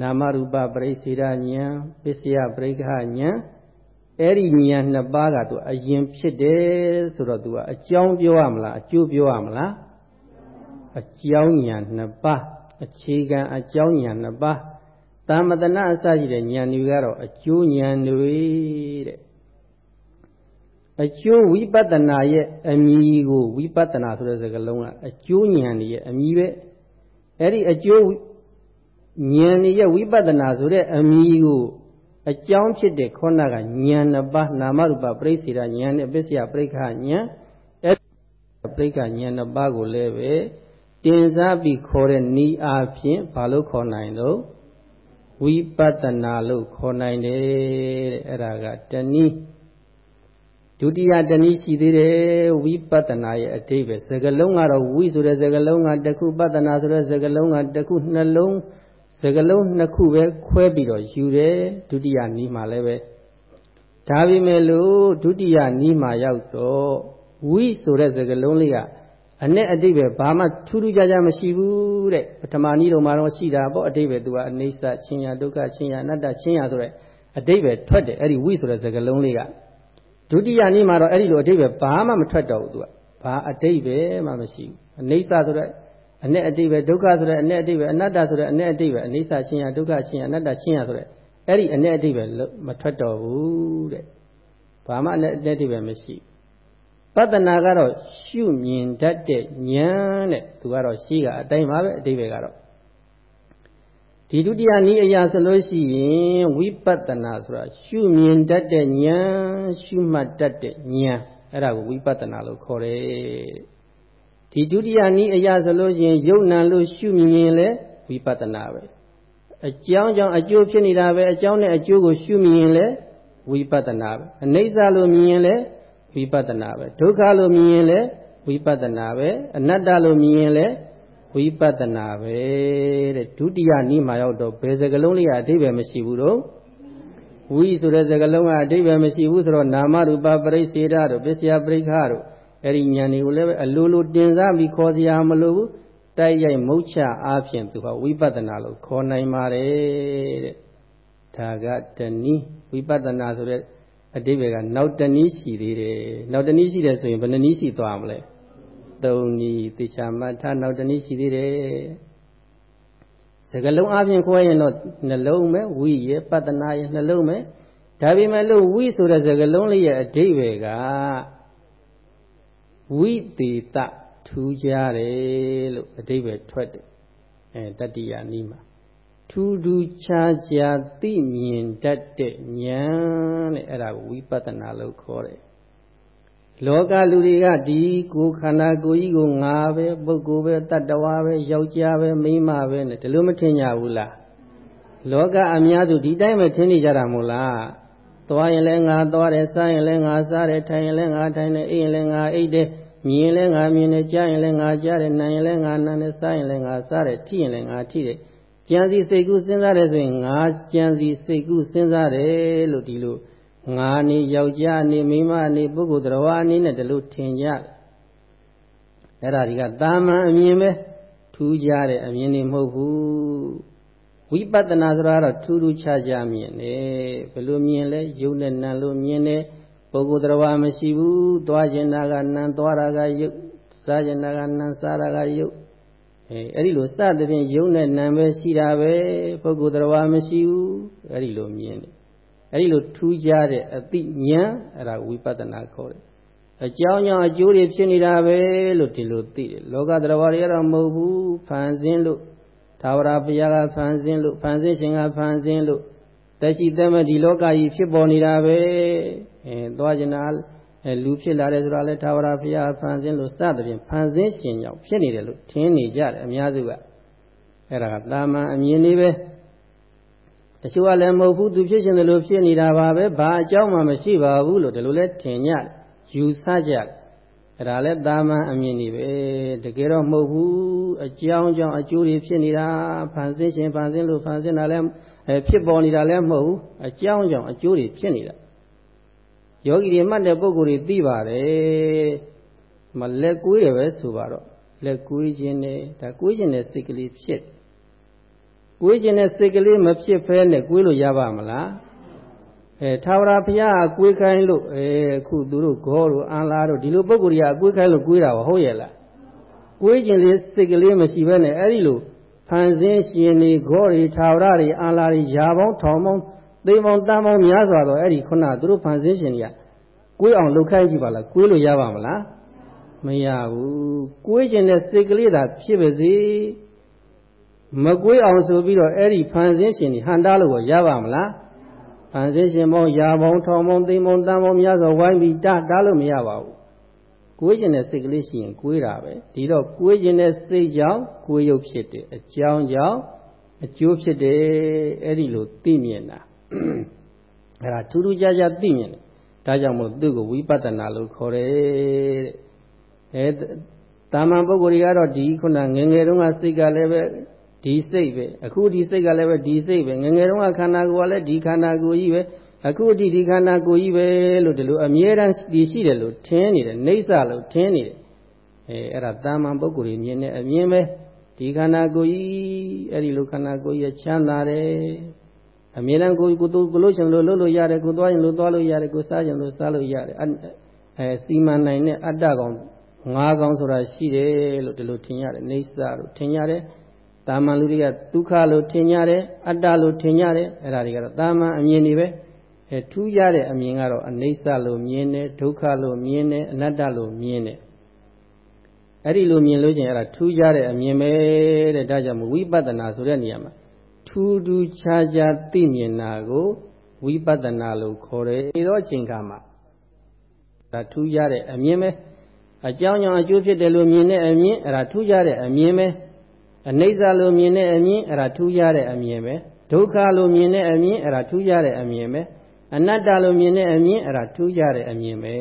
နာမရူပပရိစေဒဉာဏ်ပစ္စယပရိက္ခဉာဏ်အဲ့ဒီဉာဏ်နှစ်ပါးကသူအရင်ဖြစ်တယ်ဆိုတော့သူကအကြောင်းပြောရမလားအကျိုးပြောရမလားအကြောင်းဉာဏ်နှစ်ပါး အခြေခံအကြောင်းဉာဏ်နှစ်ပါးတာမတနာအစရှိတဲ့ဉာဏ်တွေကတော့အကျိုးဉာဏ်တွေတဲ့အကျိုးဝိပဿနာရဲ့အမည်ကိုဝိပဿနာဆိုတဲ့စကားလုံးကအကျိုးဉာဏ်တွေရဲ့အမည်ပဲအဲ့ဒီအကျိုးဉာဏ်တွေရဲ့ဝိပဿနာဆိုတဲ့အမည်ကိုအကြောင်းဖြစ်တဲ့ခေါဏကဉာဏ်နှစ်ပါးနာမရူပပရိစ္ဆေဒဉာဏ်နဲ့ပစ္စယပရိက္ခဉာဏ်အဲ့ပရိက္ခဉာဏ်နှစ်ပါးကိုလည်းပဲ တင်စားပြီးခေါ်တဲ့ဤအားဖြင့်ဘာလို့ခေါ်နိုင်လို့ဝိပဿနာလို့ခေါ်နိုင်တယ်တဲ့အဲ့ဒါကတနည်းဒုတိယတနည်းရှိသေးတယ်ဝိပဿနာရဲ့အတိပ္ပယ်စကလုံးကတော့ဝိဆိုတဲ့စကလုံးကတစ်ခုပဿနာဆိုတဲ့စကလုံးကတစ်ခုနှလုံးစကလုံးနှစ်ခုပဲခွဲပြီးတော့ယူတယ်ဒုတိယနီးမှာလည်းပဲဒါပေမဲ့လို့ဒုတိယနီးမှာရောက်တော့ဝိဆိုတဲ့စကလုံးလေးက အနဲ့အတိပဲဘာမှထူးထူးခြားခြားမရှိဘူးတဲ့ပထမနည်းတော့မှတော့ရှိတာပေါ့အတိပဲသူကအနေဆာချင်းရဒုက္ခချင်းရအနတ္တချင်းရဆိုတဲ့အတိပဲထွက်တယ်အဲ့ဒီဝိဆိုတဲ့စကလုံးလေးကဒုတိယနည်းမှာတော့အဲ့ဒီလိုအတိပဲဘာမှမထွက်တော့ဘူးသူကဘာအတိပဲမှမရှိဘူးအနေဆာဆိုတဲ့အနဲ့အတိပဲဒုက္ခဆိုတဲ့အနဲ့အတိပဲအနတ္တဆိုတဲ့အနဲ့အတိပဲအနေဆာချင်းရဒုက္ခချင်းရအနတ္တချင်းရဆိုတဲ့အဲ့ဒီအနဲ့အတိပဲမထွက်တော့ဘူးတဲ့ဘာမှအနဲ့အတိပဲမရှိဘူး ပတ္တနာကတော့ရှုမြင်တတ်တဲ့ဉာဏ်တဲ့သူကတော့ရှိကအတိုင်းပါပဲအတိပဲကတော့ဒီဒုတိယနည်းအရာဆိုလို့ရှိရင်ဝိပဿနာဆိုတာရှုမြင်တတ်တဲ့ဉာဏ်ရှုမှတ်တတ်တဲ့ဉာဏ်အဲ့ဒါကိုဝိပဿနာလို့ခေါ်တယ်ဒီဒုတိယနည်းအရာဆိုလို့ရှိရင်ယုံနာလို့ရှုမြင်ရင်လည်းဝိပဿနာပဲအကြောင်းကြောင့်အကျိုးဖြစ်နေတာပဲအကြောင်းနဲ့အကျိုးကိုရှုမြင်ရင်လည်းဝိပဿနာပဲအနိစ္စလို့မြင်ရင်လည်း ဝိပဿနာပဲဒုက္ခလို့မြင်ရင်လည်းဝိပဿနာပဲအနတ္တလို့မြင်ရင်လည်းဝိပဿနာပဲတဲ့ဒုတိယနိမှာရောက်တော့ဘယ်စကလုံးလေးကအဓိပ္ပာယ်မရှိဘူးတော့ဝိဆိုတဲ့စကလုံးကအဓိပ္ပာယ်မရှိဘူးဆိုတော့နာမရူပပရိစ္ဆေဒတို့ပစ္စယပရိခတို့အဲ့ဒီဉာဏ်တွေကိုလည်းအလိုလိုတင်စားပြီးခေါ်စရာမလိုဘူးတိုက်ရိုက်မုတ်ချအားဖြင့်သူကဝိပဿနာလို့ခေါ်နိုင်ပါတယ်တဲ့ဒါကတဏီဝိပဿနာဆိုတဲ့ အတိပ္ပယ်ကနောက်တနည်းရှိသေးတယ်နောက်တနည်းရှိတယ်ဆိုရင်ဘယ်နှနည်းရှိသွားမလဲသုံးနည်းတေချာမှတ်ထားနောက်တနည်းရှိသေးတယ်စကလုံးအပြင်ခွဲရင်တော့နှလုံးပဲဝိရပတ္တနာရနှလုံးပဲဒါပေမဲ့လို့ဝိဆိုတဲ့စကလုံးလေးရဲ့အဓိပ္ပာယ်ကဝိတေတထူးကြတယ်လို့အဓိပ္ပာယ်ထွက်တယ်အဲတတိယနီးမှာ ထူးထူးခြားခြားသိမြင်တတ်တဲ့ဉာဏ်တဲ့အဲ့ဒါကိုဝိပဿနာလို့ခေါ်တယ်လောကလူတွေကဒီကိုခန္ဓာကိုယ်ကြီးကိုငါပဲပုဂ္ဂိုလ်ပဲတတ္တဝါပဲယောက်ျားပဲမိန်းမပဲနဲ့ဒီလိုမထင်ကြဘူးလားလောကအများစုဒီတိုင်းပဲထင်နေကြတာမို့လားသွားရင်လည်းငါသွားတယ်စားရင်လည်းငါစားတယ်ထိုင်ရင်လည်းငါထိုင်တယ်အိပ်ရင်လည်းငါအိပ်တယ်မြင်ရင်လည်းငါမြင်တယ်ကြားရင်လည်းငါကြားတယ်နားရင်လည်းငါနားတယ်စားရင်လည်းငါစားတယ်ထိရင်လည်းငါထိတယ် ကြံစီစိတ်ကူးစဉ်းစားတယ်ဆိုရင်ငါကြံစီစိတ်ကူးစဉ်းစားတယ်လို့ဒီလိုငါနေယောက်ျားနေမိန်းမနေပုဂ္ဂိုလ်တော်အနေနဲ့ဒီလိုထင်ကြအဲ့ဒါတွေကတာမန်အမြင်ပဲထူးကြတဲ့အမြင်တွေမဟုတ်ဘူးဝိပဿနာဆိုတာတော့ထူးထူးခြားခြားမြင်တယ်ဘယ်လိုမြင်လဲယုံနဲ့နံလို့မြင်တယ်ပုဂ္ဂိုလ်တော်မရှိဘူးသွားကျင်တာကနံသွားတာကယုတ်စားကျင်တာကနံစားတာကယုတ် အဲအဲ့ဒီလိုစသဖြင့်ယုံနဲ့နံပဲရှိတာပဲပုဂ္ဂိုလ်တော်မရှိဘူးအဲ့ဒီလိုမြင်တယ်အဲ့ဒီလိုထူးခြားတဲ့အသိဉာဏ်အဲ့ဒါဝိပဿနာခေါ်တယ်အကြောင်းကြောင့်အကျိုးတွေဖြစ်နေတာပဲလို့ဒီလိုသိတယ်လောကတရားတွေကတော့မဟုတ်ဘူးဖန်ဆင်းလို့သာဝရဘုရားကဖန်ဆင်းလို့ဖန်ဆင်းရှင်ကဖန်ဆင်းလို့တရှိတမဲ့ဒီလောကကြီးဖြစ်ပေါ်နေတာပဲအဲသွားကျင်တာ အဲလူဖြစ်လာတယ်ဆိုတာလဲသာဝရဘုရားဖန်ဆင်းလို့စသဖြင့်ဖန်ဆင်းရှင်ကြောင့်ဖြစ်နေတယ်လို့ထင်နေကြတယ်အများစုကအဲ့ဒါကတာမန်အမြင်လေးပဲတချို့ကလည်းမဟုတ်ဘူးသူဖြစ်ရှင်တယ်လို့ဖြစ်နေတာပါပဲဘာအကြောင်းမှမရှိပါဘူးလို့ဒီလိုလဲထင်ကြတယ်ယူဆကြတယ်အဲ့ဒါလဲတာမန်အမြင်နေပဲတကယ်တော့မဟုတ်ဘူးအကြောင်းကြောင့်အကျိုးတွေဖြစ်နေတာဖန်ဆင်းရှင်ဖန်ဆင်းလို့ဖန်ဆင်းတာလဲဖြစ်ပေါ်နေတာလဲမဟုတ်ဘူးအကြောင်းကြောင့်အကျိုးတွေဖြစ်နေတာ ယောဂီတွေမှတ်တဲ့ပုဂ္ဂိုလ်တွေသိပါတယ်မလက်ကွေးတယ်ပဲဆိုပါတော့လက်ကွေးခြင်းနဲ့ဒါကွေးခြင်းနဲ့စိတ်ကလေးဖြစ်ကွေးခြင်းနဲ့စိတ်ကလေးမဖြစ်ဖဲနဲ့ကွေးလို့ရပါမလားအဲသာဝရဘုရားကွေးခိုင်းလို့အဲခုသူတို့ဂေါတို့အန်လာတို့ဒီလိုပုံကိုယ်တွေကကွေးခိုင်းလို့ကွေးတာဟုတ်ရဲ့လားကွေးခြင်းလေးစိတ်ကလေးမရှိဘဲနဲ့အဲ့ဒီလိုဖန်ဆင်းရှင်တွေဂေါတွေသာဝရတွေအန်လာတွေယာပေါင်းထောင်ပေါင်း သိပေါင်းတန်ပေါင်းများစွာတော့အဲ့ဒီခုနသူတို့ဖန်ဆင်းရှင်တွေကကွေးအောင်လှုပ်ခိုင်းကြည့်ပါလားကွေးလို့ရပါမလားမရဘူးကွေးခြင်းနဲ့စိတ်ကလေးသာဖြစ်ပါစေမကွေးအောင်ဆိုပြီးတော့အဲ့ဒီဖန်ဆင်းရှင်တွေဟန်တားလို့ရပါမလားဖန်ဆင်းရှင်ပေါင်းရာပေါင်းထောင်ပေါင်းသိမ်းပေါင်းတန်ပေါင်းများစွာဝိုင်းပြီးတားတားလို့မရပါဘူးကိုးကျင်တဲ့စိတ်ကလေးရှိရင်ကိုးတာပဲဒီတော့ကိုးကျင်တဲ့စိတ်ကြောင့်ကိုးရုပ်ဖြစ်တယ်အကြောင်းကြောင့်အကျိုးဖြစ်တယ်အဲ့ဒီလိုသိမြင်တာ အဲ့ဒါထူးထူးခြားခြားသိမြင်တယ်ဒါကြောင့်မို့သူ့ကိုဝိပဿနာလို့ခေါ်တယ်တဲ့အဲတာမန်ပုဂ္ဂိုလ်တွေကတော့ဒီခုနငငယ်တုန်းကစိတ်ကလည်းပဲဒီစိတ်ပဲအခုဒီစိတ်ကလည်းပဲဒီစိတ်ပဲငငယ်တုန်းကခန္ဓာကိုယ်ကလည်းဒီခန္ဓာကိုယ်ကြီးပဲအခုအထိဒီခန္ဓာကိုယ်ကြီးပဲလို့ဒီလိုအမြဲတမ်းဒီရှိတယ်လို့ထင်နေတယ်နှိမ့်စလို့ထင်နေတယ်အဲအဲ့ဒါတာမန်ပုဂ္ဂိုလ်တွေမြင်တဲ့အမြင်ပဲဒီခန္ဓာကိုယ်ကြီးအဲ့ဒီလိုခန္ဓာကိုယ်ကြီးချမ်းသာတယ် အမြဲတမ်းကိုကိုကိုလို့ရှင်လို့လို့လို့ရတယ်ကိုသွားရင်လို့သွားလို့ရတယ်ကိုစားရင်လို့စားလို့ရတယ်အဲစီမံနိုင်တဲ့အတ္တကောင်ငါးကောင်ဆိုတာရှိတယ်လို့ဒီလိုထင်ရတယ်နေစာလို့ထင်ရတယ်တာမန်လူတွေကဒုက္ခလို့ထင်ကြတယ်အတ္တလို့ထင်ကြတယ်အဲ့ဒါတွေကတော့တာမန်အမြင်တွေပဲအဲထူးကြတဲ့အမြင်ကတော့အနိစ္စလို့မြင်တယ်ဒုက္ခလို့မြင်တယ်အနတ္တလို့မြင်တယ်အဲ့ဒီလိုမြင်လို့ချင်းအဲ့ဒါထူးကြတဲ့အမြင်ပဲတဲ့ဒါကြောင့်ဝိပဿနာဆိုတဲ့နေရာမှာ ထူးထူးခြားခြားသိမြင်တာကိုဝိပဿနာလို့ခေါ်တယ်ဒီတော့အချိန်ခါမှာဒါထူးကြတဲ့အမြင်ပဲအကြောင်းကြောင့်အကျိုးဖြစ်တယ်လို့မြင်တဲ့အမြင်အဲ့ဒါထူးကြတဲ့အမြင်ပဲအနိစ္စလို့မြင်တဲ့အမြင်အဲ့ဒါထူးကြတဲ့အမြင်ပဲဒုက္ခလို့မြင်တဲ့အမြင်အဲ့ဒါထူးကြတဲ့အမြင်ပဲအနတ္တလို့မြင်တဲ့အမြင်အဲ့ဒါထူးကြတဲ့အမြင်ပဲ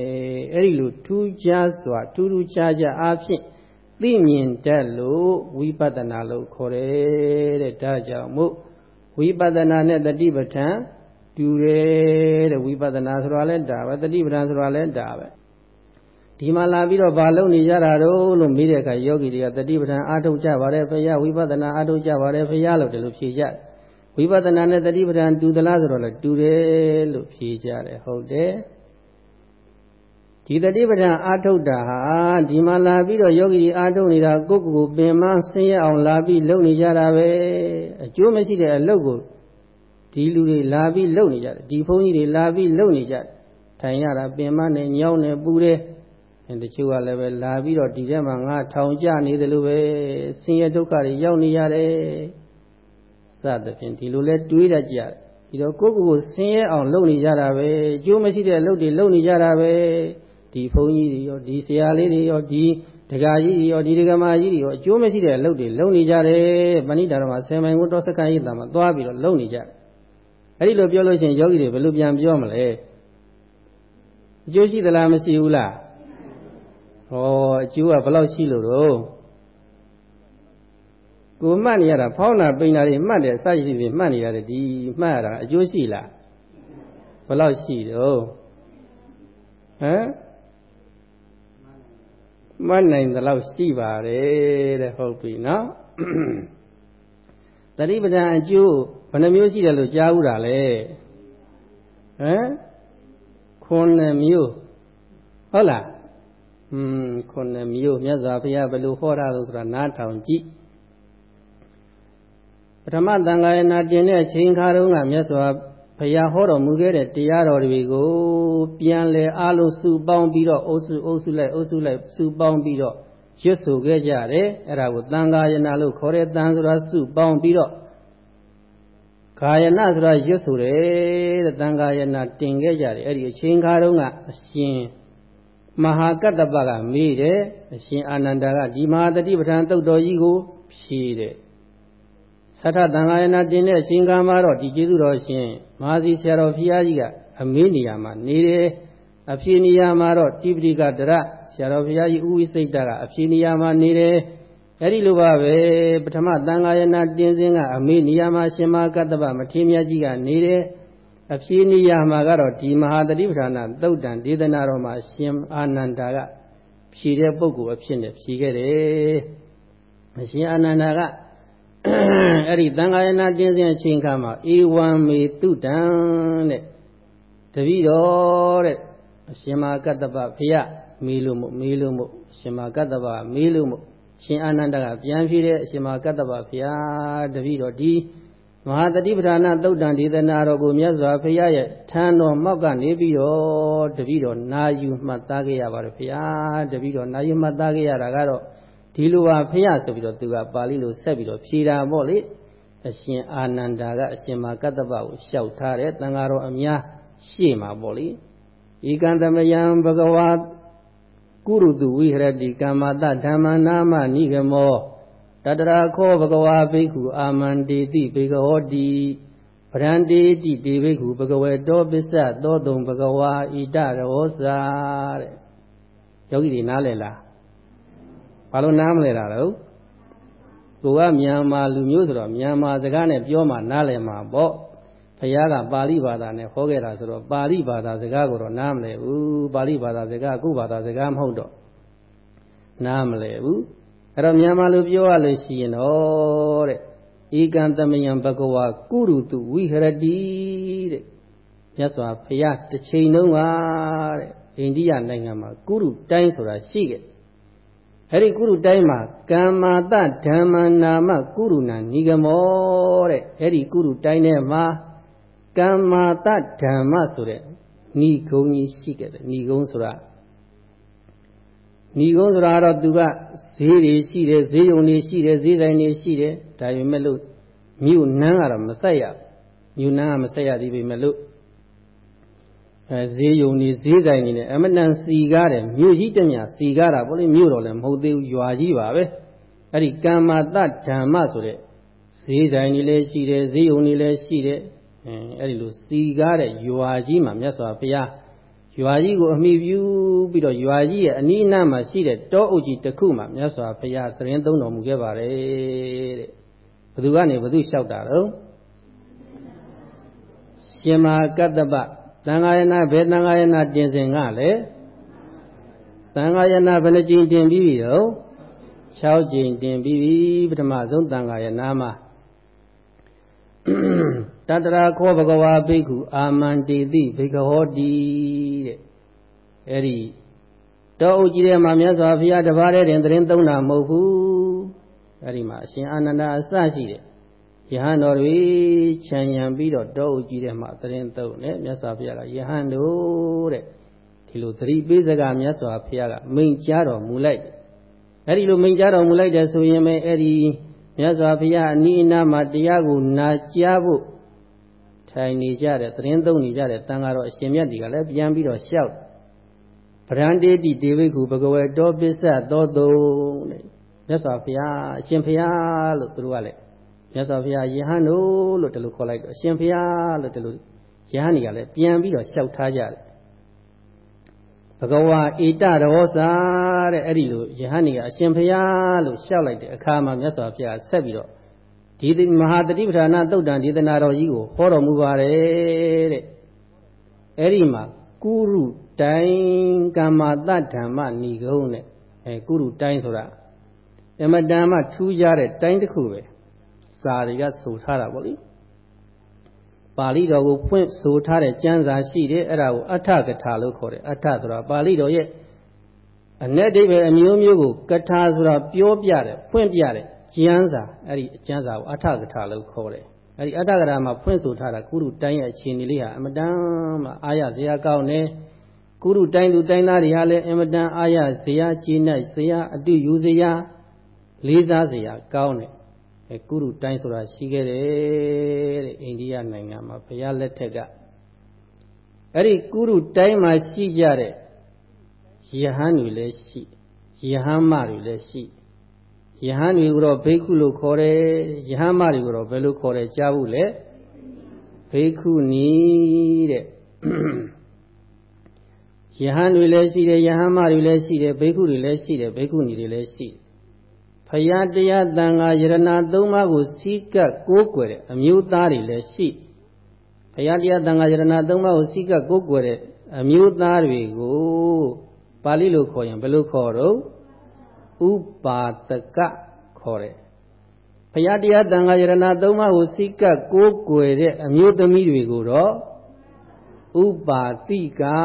အဲ့ဒီလိုထူးခြားစွာထူးထူးခြားခြားအားဖြင့် သိမြင်တတ်လို့ဝိပဿနာလို့ခေါ်တယ်တဲ့ဒါကြောင့်မို့ဝိပဿနာနဲ့တတိပဋ္ဌာန်တူတယ်တဲ့ဝိပဿနာဆိုတာလည်းဒါပဲတတိပဋ္ဌာန်ဆိုတာလည်းဒါပဲဒီမှာလာပြီးတော့ဘာလုပ်နေကြတာတော့လို့မေးတဲ့အခါယောဂီတွေကတတိပဋ္ဌာန်အားထုတ်ကြပါတယ်ဖရာဝိပဿနာအားထုတ်ကြပါတယ်ဖရာလို့တယ်လို့ဖြေကြဝိပဿနာနဲ့တတိပဋ္ဌာန်တူသလားဆိုတော့လည်းတူတယ်လို့ဖြေကြတယ်ဟုတ်တယ် ဒီတတိပဋ္ဌာန်အာထုတ်တာဟာဒီမှာလာပြီးတော့ယောဂီကြီးအာထုတ်နေတာကိုယ့်ကိုယ်ကိုပင်မဆင်းရဲအောင်လာပြီးလုပ်နေကြတာပဲအကျိုးမရှိတဲ့အလုပ်ကိုဒီလူတွေလာပြီးလုပ်နေကြတယ်ဒီဘုန်းကြီးတွေလာပြီးလုပ်နေကြတယ်ထိုင်ရတာပင်မနဲ့ညောင်းနေပူတယ်တချို့ကလည်းပဲလာပြီးတော့ဒီထဲမှာငါထောင်ကြနေတယ်လို့ပဲဆင်းရဲဒုက္ခတွေရောက်နေရတယ်စသဖြင့်ဒီလိုလဲတွေးတတ်ကြတယ်ဒီတော့ကိုယ့်ကိုယ်ကိုဆင်းရဲအောင်လုပ်နေကြတာပဲအကျိုးမရှိတဲ့အလုပ်တွေလုပ်နေကြတာပဲ ဒီဘုန်းကြီးတွေရောဒီဆရာလေးတွေရောဒီဒကာကြီးတွေရောဒီဒကာမကြီးတွေရောအကျိုးမရှိတဲ့အလုပ်တွေလုပ်နေကြတယ်ပဏိတာရမဆယ်မိုင်ကိုတော့စက္ကန့်ရိပ်တာမှာသွားပြီးတော့လုပ်နေကြတယ်အဲ့ဒီလိုပြောလို့ရှိရင်ယောဂီတွေဘယ်လိုပြန်ပြောမလဲအကျိုးရှိသလားမရှိဘူးလားဟောအကျိုးကဘယ်လောက်ရှိလို့တော့ကိုမှတ်နေရတာဖောင်းတာပိန်တာတွေမှတ်တယ်အစရှိတွေမှတ်နေရတယ်ဒီမှတ်ရတာအကျိုးရှိလားဘယ်လောက်ရှိတော့ဟမ် မှတ်နိုင်သလောက်ရှိပါတယ်တဲ့ဟုတ်ပြီနော်တတိပဒံအကျိုးဘယ်နှမျိုးရှိတယ်လို့ကြားဘူးတာလဲဟမ်ခုနှစ်မျိုးဟုတ်လားอืมခုနှစ်မျိုးမြတ်စွာဘုရားဘယ်လိုဟောတာလို့ဆိုတာနားထောင်ကြည့်ပထမသံဃာယနာတင်တဲ့အချိန်ခါတုန်းကမြတ်စွာ ဘုရားဟောတော်မူခဲ့တဲ့တရားတော်တွေကိုပြန်လဲအားလုံးစုပေါင်းပြီးတော့အုပ်စုအုပ်စုလိုက်အုပ်စုလိုက်စုပေါင်းပြီးတော့ရွတ်ဆိုခဲ့ကြတယ်အဲ့ဒါကိုသံဃာယနာလို့ခေါ်တဲ့သံဆိုတာစုပေါင်းပြီးတော့ကာယနာဆိုတာရွတ်ဆိုတယ်တဲ့သံဃာယနာတင်ခဲ့ကြတယ်အဲ့ဒီအချိန်ခါတုန်းကအရှင်မဟာကတ္တပကမေးတယ်အရှင်အာနန္ဒာကဒီမဟာတတိပဋ္ဌာန်သုတ်တော်ကြီးကိုဖြေတယ် သထသံဃာယနာတင်တဲ့အချိန်ကမှာတော့ဒီကျေးဇူးတော်ရှင်မဟာစီဆရာတော်ဖျားကြီးကအမေးနေရာမှာနေတယ်အဖြေနေရာမှာတော့တိပတိကတရဆရာတော်ဘုရားကြီးဥဝိစိတ်တကအဖြေနေရာမှာနေတယ်အဲ့ဒီလိုပါပဲပထမသံဃာယနာတင်စဉ်ကအမေးနေရာမှာရှင်မကတ္တပမထေရမြတ်ကြီးကနေတယ်အဖြေနေရာမှာကတော့ဒီမဟာတတိပဌာနာသုတ်တံဒေသနာတော်မှာရှင်အာနန္ဒာကဖြေတဲ့ပုဂ္ဂိုလ်အဖြစ်နဲ့ဖြေခဲ့တယ်အရှင်အာနန္ဒာက အဲ့ဒီသံဃာယနာကျင့်စဉ်အချိန်ခါမှာဧဝံမေတုတံတဲ့တပည့်တော်တဲ့အရှင်မာကတ္တပဖယမေးလို့မို့မေးလို့မို့အရှင်မာကတ္တပမေးလို့မို့ရှင်အာနန္ဒကပြန်ဖြေတဲ့အရှင်မာကတ္တပဖယတပည့်တော်ဒီမဟာတတိပဌာနာသုတ်တံဒေသနာတော်ကိုမြတ်စွာဘုရားရဲ့ထံတော်မောက်ကနေပြီးတော့တပည့်တော်နာယူမှတ်သားခဲ့ရပါတယ်ဘုရားတပည့်တော်နာယူမှတ်သားခဲ့ရတာကတော့ ဒီလိုပါဖះဆိုပြီးတော့သူကပါဠိလိုဆက်ပြီးတော့ဖြေတာပေါ့လေအရှင်အာနန္ဒာကအရှင်မာကတ္တပကိုလျှောက်ထားတယ်တန်ဃာတော်အများရှေ့မှာပေါ့လေဧကံသမယံဘဂဝါကုရုတုဝိဟရတိကမ္မတဓမ္မနာမနိဂမောတတရာခောဘဂဝါဘိက္ခုအာမန္တေတိဘေကဟောတိဗရန္တေတိတေဘိက္ခုဘဂဝေတောပစ္စသောတုံဘဂဝါဣတရောစာတဲ့ယောဂီတွေနားလည်လား ဘာလို့နားမလဲတာတော့ကိုကမြန်မာလူမျိုးဆိုတော့မြန်မာစကားနဲ့ပြောမှနားလည်မှာပေါ့ဘုရားကပါဠိဘာသာနဲ့ဟောခဲ့တာဆိုတော့ပါဠိဘာသာစကားကိုတော့နားမလည်ဘူးပါဠိဘာသာစကားကိုဘာသာစကားမဟုတ်တော့နားမလည်ဘူးအဲ့တော့မြန်မာလူပြောရလို့ရှိရင်တော့တဲ့ဧကံသမယံဘဂဝါကုရုတုဝိဟရတိတဲ့မြတ်စွာဘုရားတစ်ချိန်လုံးကတဲ့အိန္ဒိယနိုင်ငံမှာကုရုတိုင်းဆိုတာရှိခဲ့ အဲ့ဒီကုရုတိုင်းမှာကမ္မာတဓမ္မနာမကုရုဏဏိဂမောတဲ့အဲ့ဒီကုရုတိုင်းထဲမှာကမ္မာတဓမ္မဆိုတဲ့ဏိဂုံကြီးရှိခဲ့တယ်ဏိဂုံဆိုတာဏိဂုံဆိုတာတော့သူကဈေးတွေရှိတယ်ဈေးရုံတွေရှိတယ်ဈေးဆိုင်တွေရှိတယ်ဒါပေမဲ့လို့မြို့နန်းကတော့မဆက်ရမြို့နန်းကမဆက်ရသေးပေမဲ့လို့ အဲဈေးရုံတွေဈေးဆိုင်တွေနဲ့အမတန်စီကားတယ်မြို့ကြီးတည်းများစီကားတာပေါ့လေမြို့တော်လည်းမဟုတ်သေးဘူးရွာကြီးပါပဲအဲ့ဒီကမ္မာတဓမ္မဆိုတဲ့ဈေးဆိုင်တွေလည်းရှိတယ်ဈေးရုံတွေလည်းရှိတယ်အဲအဲ့ဒီလိုစီကားတဲ့ရွာကြီးမှာမြတ်စွာဘုရားရွာကြီးကိုအမိပြုပြီးတော့ရွာကြီးရဲ့အနီးအနားမှာရှိတဲ့တောအုပ်ကြီးတစ်ခုမှာမြတ်စွာဘုရားသတင်းသုံးတော်မူခဲ့ပါတယ်တဲ့ဘသူကနေဘသူလျှောက်တာတော့ရှင်မာကတ္တပ သံဃာယနာဘယ်သံဃာယနာတင်စဉ်ကလည်းသံဃာယနာဘယ်နှကြိမ်တင်ပြီးပြီတော့6ကြိမ်တင်ပြီးပြီပထမဆုံးသံဃာယနာမှာတတရာခောဘဂဝါဘိက္ခုအာမန္တိတိဘိကဟောတိတဲ့အဲ့ဒီတောအုပ်ကြီးထဲမှာမြတ်စွာဘုရားတပါးတည်းတင်သတင်းသုံးတာမဟုတ်ဘူးအဲ့ဒီမှာအရှင်အာနန္ဒာအစရှိတဲ့ယ ဟန်တော်တွေခြံရံပြီးတော့တောအုပ်ကြီးထဲမှာသတင်းသုံးတယ်မြတ်စွာဘုရားကယဟန်တို့တဲ့ဒီလိုသတိပေးစကားမြတ်စွာဘုရားကမိန့်ကြားတော်မူလိုက်အဲ့ဒီလိုမိန့်ကြားတော်မူလိုက်တဲ့ဆိုရင်ပဲအဲ့ဒီမြတ်စွာဘုရားအနိအနာမှာတရားကိုနာကြားဖို့ထိုင်နေကြတဲ့သတင်းသုံးနေကြတဲ့တန်ဃာတော်အရှင်မြတ်တွေကလည်းပြန်ပြီးတော့လျှောက်ဗရန္တေတိဒေဝိခုဘဂဝေတောပစ္စသောတုံတဲ့မြတ်စွာဘုရားအရှင်ဘုရားလို့သူတို့ကလည်းမြ တ်စွာဘုရားယဟန်တို့လို့ဒီလိုခေါ်လိုက်တော့အရှင်ဘုရားလို့ဒီလိုယဟန်တွေကလည်းပြန်ပြီးတော့လျှောက်ထားကြတယ်ဘဂဝါဧတရောစာတဲ့အဲ့ဒီလိုယဟန်တွေကအရှင်ဘုရားလို့လျှောက်လိုက်တဲ့အခါမှာမြတ်စွာဘုရားဆက်ပြီးတော့ဒီမဟာတတိပဌာနာသုတ်တံဒေသနာတော်ကြီးကိုဟောတော်မူပါတယ်တဲ့အဲ့ဒီမှာကုရုတိုင်းကမ္မာတဓမ္မဏီကုံးတဲ့အဲကုရုတိုင်းဆိုတာအမတန်မှထူးခြားတဲ့တိုင်းတစ်ခုပဲ စာတွေကဆိုထားတာပေါ့လေပါဠိတော်ကိုဖွင့်ဆိုထားတဲ့ကျမ်းစာရှိတယ်အဲ့ဒါကိုအဋ္ဌကထာလို့ခေါ်တယ်အဋ္ဌဆိုတာပါဠိတော်ရဲ့အ내ဒိဗေအမျိုးမျိုးကိုကထာဆိုတာပြောပြတယ်ဖွင့်ပြတယ်ကျမ်းစာအဲ့ဒီကျမ်းစာကိုအဋ္ဌကထာလို့ခေါ်တယ်အဲ့ဒီအဋ္ဌကထာမှာဖွင့်ဆိုထားတာကုရုတိုင်းရဲ့အခြေအနေလေးဟာအမတန်မှအာရစရာကောင်းတယ်ကုရုတိုင်းသူတိုင်းသားတွေဟာလည်းအမတန်အာရစရာကျေနပ်စရာအတုယူစရာလေးစားစရာကောင်းတယ် အဲကုရုတိုင်းဆိုတာရှိခဲ့တယ်တဲ့အိန္ဒိယနိုင်ငံမှာဘုရားလက်ထက်ကအဲ့ဒီကုရုတိုင်းမှာရှိကြတဲ့ယဟန်တွေလည်းရှိယဟန်မတွေလည်းရှိယဟန်တွေကိုတော့ဘိက္ခုလို့ခေါ်တယ်ယဟန်မတွေကိုတော့ဘယ်လိုခေါ်တယ်ကြားဘူးလေဘိက္ခုနီတဲ့ယဟန်တွေလည်းရှိတယ်ယဟန်မတွေလည်းရှိတယ်ဘိက္ခုတွေလည်းရှိတယ်ဘိက္ခုနီတွေလည်းရှိတယ် ဖယားတရားတန်ခါယရဏသုံးပါးကိုစီးကပ်ကိုးကွယ်တဲ့အမျိုးသားတွေလည်းရှိဖယားတရားတန်ခါယရဏသုံးပါးကိုစီးကပ်ကိုးကွယ်တဲ့အမျိုးသားတွေကိုပါဠိလိုခေါ်ရင်ဘယ်လိုခေါ်တော့ဥပါတကခေါ်တယ်ဘုရားတရားတန်ခါယရဏသုံးပါးကိုစိကပ်ကိုးကွယ်တဲ့အမျိုးသမီးတွေကိုတော့ဥပါတိကာ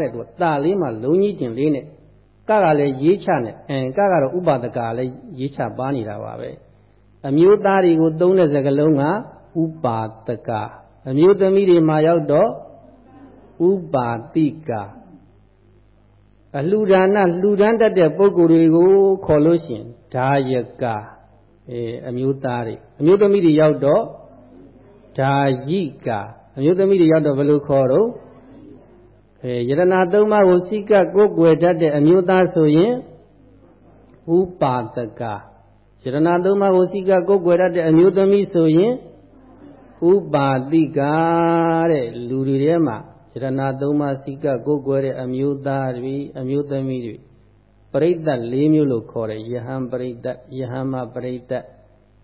တဲ့သူတာလေးမှလုံးကြီးကျင်လေးနဲ့ ကကလည်းရေးချနဲ့အဲကကတော့ဥပါဒကလည်းရေးချပါနေတာပါပဲအမျိုးသားတွေကိုသုံးတဲ့စကားလုံးကဥပါဒကအမျိုးသမီးတွေမှာရောက်တော့ဥပါတိကာအလှူဒါနလှူဒန်းတတ်တဲ့ပုဂ္ဂိုလ်တွေကိုခေါ်လို့ရှိရင်ဒါယကအဲအမျိုးသားတွေအမျိုးသမီးတွေရောက်တော့ဒါယိကအမျိုးသမီးတွေရောက်တော့ဘယ်လိုခေါ်တော့ အဲယရနာသုံးပါးကိုစိကကိုယ်ွယ်တတ်တဲ့အမျိုးသားဆိုရင်ဥပါဒကယရနာသုံးပါးကိုစိကကိုယ်ွယ်တတ်တဲ့အမျိုးသမီးဆိုရင်ဥပါတိကတဲ့လူတွေထဲမှာယရနာသုံးပါးစိကကိုယ်ွယ်တဲ့အမျိုးသားတွေအမျိုးသမီးတွေပရိသတ်၄မျိုးလို့ခေါ်တယ်ယဟန်ပရိသတ်ယဟန်မပရိသတ်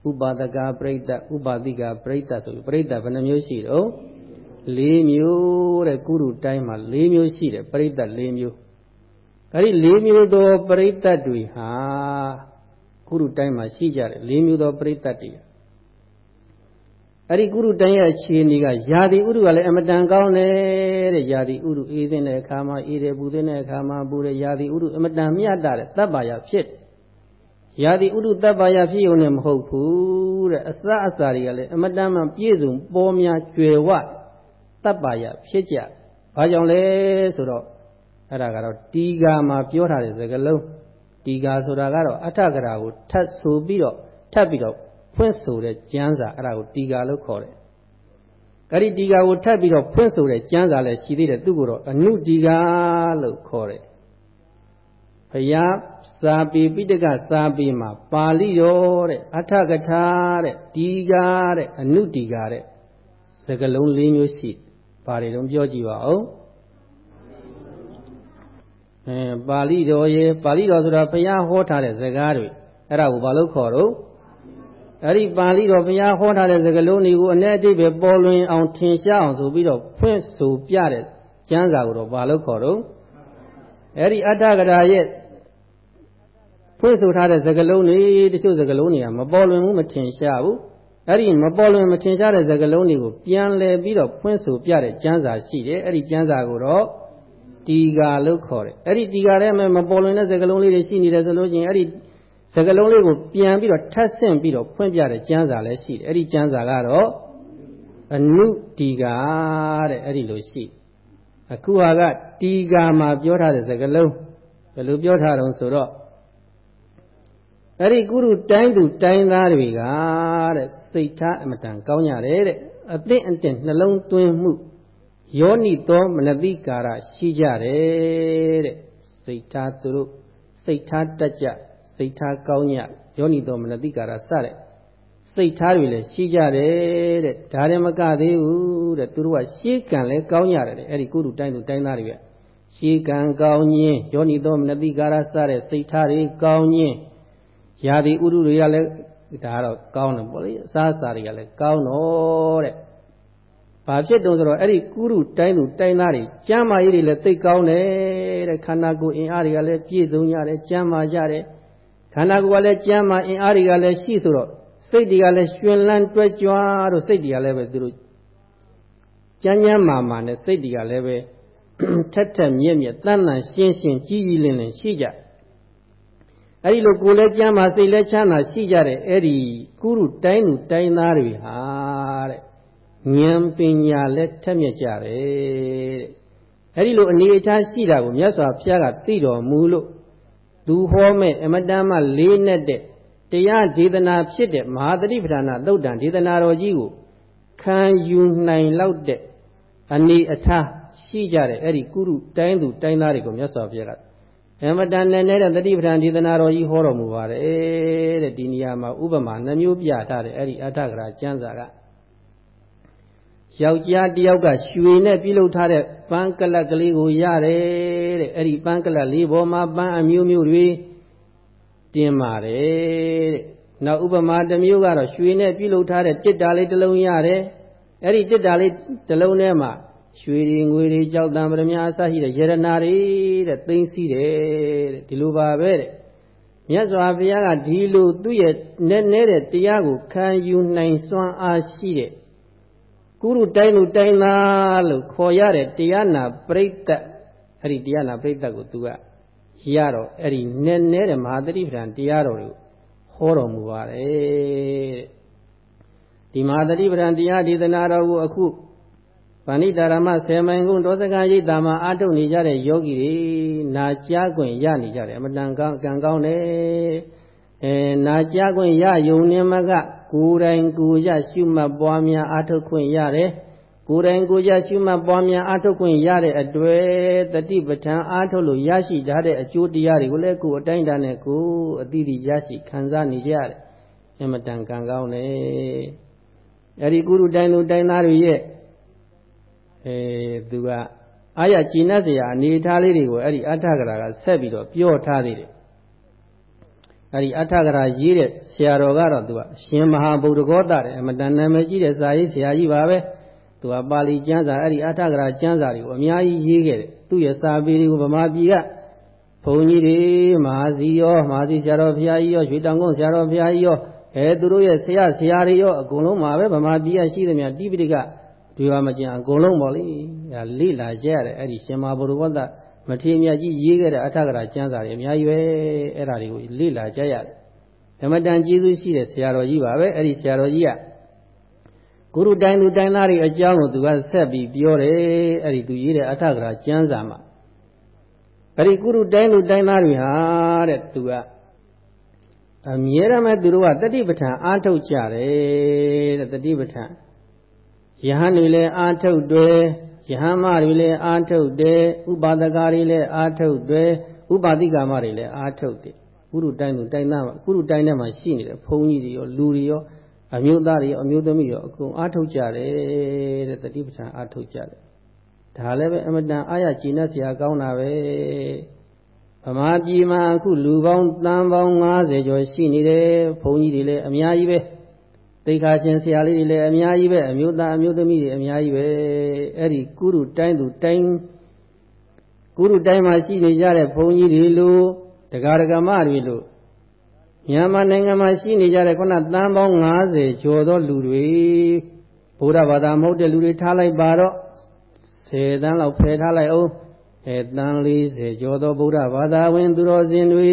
ဥပါဒကပရိသတ်ဥပါတိကပရိသတ်ဆိုပြီးပရိသတ်ဘယ်နှမျိုးရှိတော့ ၄မျိုးတဲ့ကုရုတိုင်းမှာ၄မျိုးရှိတယ်ပရိသတ်၄မျိုးအဲဒီ၄မျိုးသောပရိသတ်တွေဟာကုရုတိုင်းမှာရှိကြတယ်၄မျိုးသောပရိသတ်တွေအဲ့ဒီကုရုတိုင်းရဲ့အခြေအနေကယာတိဥရုကလည်းအမတန်ကောင်းတယ်တဲ့ယာတိဥရုအေးတဲ့အခါမှာအေးတယ်ပူတဲ့အခါမှာပူတယ်ယာတိဥရုအမတန်မြတ်တာတဲ့တပ်ပါရဖြစ်ရာသီဥတုတပ်ပါရဖြစ်ုံနဲ့မဟုတ်ဘူးတဲ့အစအစာတွေကလည်းအမတန်မှပြည့်စုံပေါ်များကျွယ်ဝတ ပ်ပါရဖြစ်ကြဘာကြောင့်လဲဆိုတော့အဲ့ဒါကတော့တီဃာမှာပြောထားတဲ့စကားလုံးတီဃာဆိုတာကတော့အထကရာကိုထပ်ဆိုပြီးတော့ထပ်ပြီးတော့ဖွင့်ဆိုတဲ့ကျမ်းစာအဲ့ဒါကိုတီဃာလို့ခေါ်တယ်အဲ့ဒီတီဃာကိုထပ်ပြီးတော့ဖွင့်ဆိုတဲ့ကျမ်းစာလည်းရှိသေးတယ်သူ့ကိုတော့အနုတီဃာလို့ခေါ်တယ်ဘုရားစာပေပိဋကစာပေမှာပါဠိတော်တဲ့အထကထာတဲ့တီဃာတဲ့အနုတီဃာတဲ့စကလုံး၄မျိုးရှိ ပါတွေတော့ပြောကြည့်ပါဦးအဲပါဠိတော်ရေပါဠိတော်ဆိုတာဘုရားဟောထားတဲ့စကားတွေအဲ့ဒါကိုဘာလို့ခေါ်တော့အဲ့ဒီပါဠိတော်ဘုရားဟောထားတဲ့စကားလုံးတွေကိုအ내အတိပဲပေါ်လွင်အောင်ထင်ရှားအောင်ဆိုပြီးတော့ဖွင့်ဆိုပြတဲ့ကျမ်းစာကိုတော့ဘာလို့ခေါ်တော့အဲ့ဒီအတ္တကရာရဲ့ဖွင့်ဆိုထားတဲ့စကားလုံးတွေတချို့စကားလုံးတွေကမပေါ်လွင်ဘူးမထင်ရှားဘူး အဲ့ဒီမပေါ်လွင်မထင်ရှားတဲ့စကားလုံးတွေကိုပြန်လည်ပြီးတော့ဖွင့်ဆိုပြတဲ့ကျမ်းစာရှိတယ်အဲ့ဒီကျမ်းစာကိုတော့တီဃာလို့ခေါ်တယ်အဲ့ဒီတီဃာထဲမှာမပေါ်လွင်တဲ့စကားလုံးလေးတွေရှိနေတယ်ဆိုလို့ချင်းအဲ့ဒီစကားလုံးလေးကိုပြန်ပြီးတော့ထပ်ဆင့်ပြီးတော့ဖွင့်ပြတဲ့ကျမ်းစာလည်းရှိတယ်အဲ့ဒီကျမ်းစာကတော့အနုတီဃာတဲ့အဲ့ဒီလိုရှိအခုဟာကတီဃာမှာပြောထားတဲ့စကားလုံးဘယ်လိုပြောထားတုံးဆိုတော့ အဲ့ဒီကုရုတိုင်းသူတိုင်းသားတွေကတဲ့စိတ်ထားအမတန်ကောင်းကြတယ်တဲ့အသင့်အတင့်နှလုံးသွင်းမှုယောနိသောမနတိကာရရှိကြတယ်တဲ့စိတ်ထားသူတို့စိတ်ထားတတ်ကြစိတ်ထားကောင်းညယောနိသောမနတိကာရစတဲ့စိတ်ထားတွေလည်းရှိကြတယ်တဲ့ဒါရင်မကသေးဘူးတဲ့သူတို့ကရှေးကံလည်းကောင်းကြတယ်အဲ့ဒီကုရုတိုင်းသူတိုင်းသားတွေကရှေးကံကောင်းခြင်းယောနိသောမနတိကာရစတဲ့စိတ်ထားတွေကောင်းခြင်း ရာသီဥတုတွေကလည်းဒါကတော့ကောင်းတယ်ပေါ့လေအစားအစာတွေကလည်းကောင်းတော့တဲ့ဘာဖြစ်တုံးဆိုတော့အဲ့ဒီကုရုတိုင်းသူတိုင်းသားတွေကျမ်းမာရေးတွေလည်းသိကောင်းတယ်တဲ့ခန္ဓာကိုယ်အင်အားတွေကလည်းပြည့်စုံရတယ်ကျမ်းမာကြတယ်ခန္ဓာကိုယ်ကလည်းကျမ်းမာအင်အားတွေကလည်းရှိဆိုတော့စိတ်တွေကလည်းရှင်လန်းတွဲကြွားတို့စိတ်တွေကလည်းပဲသူတို့ကျမ်းကျမ်းမာမာနဲ့စိတ်တွေကလည်းပဲထက်ထက်မြက်မြက်တန်တန်ရှင်းရှင်းကြီးကြီးလင်းလင်းရှိကြ အဲ့ဒီလိုကိုယ်လည်းကျမ်းမာစိတ်လည်းချမ်းသာရှိကြတဲ့အဲ့ဒီကုရုတိုင်းသူတိုင်းသားတွေဟာတဲ့ဉာဏ်ပညာလည်းထက်မြက်ကြတယ်တဲ့အဲ့ဒီလိုအနေအထားရှိတာကိုမြတ်စွာဘုရားကသိတော်မူလို့သူဟောမဲ့အမတန်မှလေးနဲ့တဲ့တရားဒေသနာဖြစ်တဲ့မဟာသတိပဋ္ဌာနာသုတ်တံဒေသနာတော်ကြီးကိုခံယူနိုင်လောက်တဲ့အနေအထားရှိကြတဲ့အဲ့ဒီကုရုတိုင်းသူတိုင်းသားတွေကိုမြတ်စွာဘုရားက အမတန်နဲ့တဲ့သတိပဋ္ဌာန်ဒေသနာတော်ကြီးဟောတော်မူပါတယ်တဲ့ဒီနေရာမှာဥပမာနှမျိုးပြထားတဲ့အဲ့ဒီအဋ္ဌကရာကျမ်းစာကယောက်ျားတယောက်ကရွှေနဲ့ပြုလုပ်ထားတဲ့ပန်းကလပ်ကလေးကိုရတယ်တဲ့အဲ့ဒီပန်းကလပ်လေးပေါ်မှာပန်းအမျိုးမျိုးတွေတင်ပါတယ်တဲ့နောက်ဥပမာတစ်မျိုးကတော့ရွှေနဲ့ပြုလုပ်ထားတဲ့တစ်တာလေးတစ်လုံးရတယ်အဲ့ဒီတစ်တာလေးတစ်လုံးထဲမှာ ရွှေတွေငွေတွေကြောက်တံပရမအစရှိတဲ့ယရနာတွေတဲ့သိမ့်စီတယ်တဲ့ဒီလိုပါပဲတဲ့မြတ်စွာဘုရားကဒီလိုသူ့ရဲ့နဲ့နဲ့တဲ့တရားကိုခံယူနိုင်စွမ်းအားရှိတဲ့ကုရုတိုင်းလူတိုင်းသားလို့ခေါ်ရတဲ့တရားနာပရိသတ်အဲ့ဒီတရားနာပရိသတ်ကိုသူကရတော့အဲ့ဒီနဲ့နဲ့တဲ့မဟာသတိပဋ္ဌာန်တရားတော်ကိုဟောတော်မူပါတယ်ဒီမဟာသတိပဋ္ဌာန်တရားဒေသနာတော်ကိုအခု ဗန္ဓိတာရမဆေမိုင်ကုန်းဒေါသကရိတ်တာမှာအာထုတ်နေကြတဲ့ယောဂီတွေနာကြားခွင့်ရနေကြတယ်အမတန်ကောင်းကံကောင်းတယ်အဲနာကြားခွင့်ရယုံနေမကကိုယ်တိုင်ကိုရရှုမှတ်ပွားများအာထုတ်ခွင့်ရတယ်ကိုယ်တိုင်ကိုရရှုမှတ်ပွားများအာထုတ်ခွင့်ရတဲ့အတွေ့တတိပဋ္ဌာန်အာထုတ်လို့ရရှိထားတဲ့အကျိုးတရားတွေကိုလည်းကိုယ်အတိုင်းတာနဲ့ကိုယ်အတိအကျရရှိခံစားနေကြရတယ်အမတန်ကံကောင်းတယ်အဲဒီကုရုတိုင်းလူတိုင်းသားတွေရဲ့ အဲသူကအာရကျင်납เสียအနေထားလေးတွေကိုအဲ့ဒီအဋ္ဌကရာကဆက်ပြီးတော့ပြောထားသေးတယ်အဲ့ဒီအဋ္ဌကရာရေးတဲ့ဆရာတော်ကတော့သူကရှင်မဟာဗုဒ္ဓဂောတတဲ့အမတန်နာမည်ကြီးတဲ့စာရေးဆရာကြီးပါပဲသူကပါဠိကျမ်းစာအဲ့ဒီအဋ္ဌကရာကျမ်းစာတွေကိုအများကြီးရေးခဲ့တယ်သူ့ရဲ့စာပေတွေကိုဗမာပြည်ကဘုန်းကြီးတွေမဟာစီရောမဟာစီဆရာတော်ဘုရားကြီးရောရွှေတောင်ကုန်းဆရာတော်ဘုရားကြီးရောအဲသူတို့ရဲ့ဆရာဆရာတွေရောအကုန်လုံးမှာပဲဗမာပြည်ကရှိသမျှတိပိဋက ဒီပါမကျင်အကုန်လုံးပေါ့လေဒါလိလာကြရတယ်အဲ့ဒီရှင်မဘုရဝတ္တမထေရမြတ်ကြီးရေးခဲ့တဲ့အထကရာကျမ်းစာတွေအများကြီးပဲအဲ့ဒါတွေကိုလိလာကြရတယ်အမတန်ကျေးဇူးရှိတဲ့ဆရာတော်ကြီးပါပဲအဲ့ဒီဆရာတော်ကြီးကကုရုတိုင်းသူတိုင်းသားတွေအကြောင်းကိုသူကဆက်ပြီးပြောတယ်အဲ့ဒီသူရေးတဲ့အထကရာကျမ်းစာမှာအဲ့ဒီကုရုတိုင်းသူတိုင်းသားတွေဟာတဲ့သူကအမြဲတမ်းသူတို့ကတတိပဋ္ဌာန်အားထုတ်ကြတယ်တဲ့တတိပဋ္ဌာန် ယဟန်တွေလည်းအားထုတ်တယ်ယဟန်မတွေလည်းအားထုတ်တယ်ဥပါဒကာတွေလည်းအားထုတ်တယ်ဥပါတိကာမတွေလည်းအားထုတ်တယ်ကုရုတိုင်းသူတိုင်းသားမှာကုရုတိုင်းထဲမှာရှိနေတဲ့ဘုန်းကြီးတွေရောလူတွေရောအမျိုးသားတွေရောအမျိုးသမီးတွေရောအကုန်အားထုတ်ကြတယ်တဲ့တတိပဋ္ဌာန်အားထုတ်ကြတယ်ဒါလည်းပဲအမတန်အားရကြည်နပ်စရာကောင်းတာပဲဗမာပြည်မှာအခုလူပေါင်းတန်ပေါင်း90ကျော်ရှိနေတယ်ဘုန်းကြီးတွေလည်းအများကြီးပဲ သိခါရှင်ဆရာလေးတွေလည်းအများကြီးပဲအမျိုးသားအမျိုးသမီးတွေအများကြီးပဲအဲ့ဒီကုရုတိုင်းသူတိုင်းကုရုတိုင်းမှာရှိနေကြတဲ့ဘုန်းကြီးတွေလို့တရားဒဂမတွေလို့မြန်မာနိုင်ငံမှာရှိနေကြတဲ့ခုနတန်ပေါင်း90ကျော်သောလူတွေဗုဒ္ဓဘာသာမဟုတ်တဲ့လူတွေထားလိုက်ပါတော့10တန်းလောက်ဖယ်ထားလိုက်အောင်အဲတန်40ကျော်သောဗုဒ္ဓဘာသာဝင်သူတော်စင်တွေ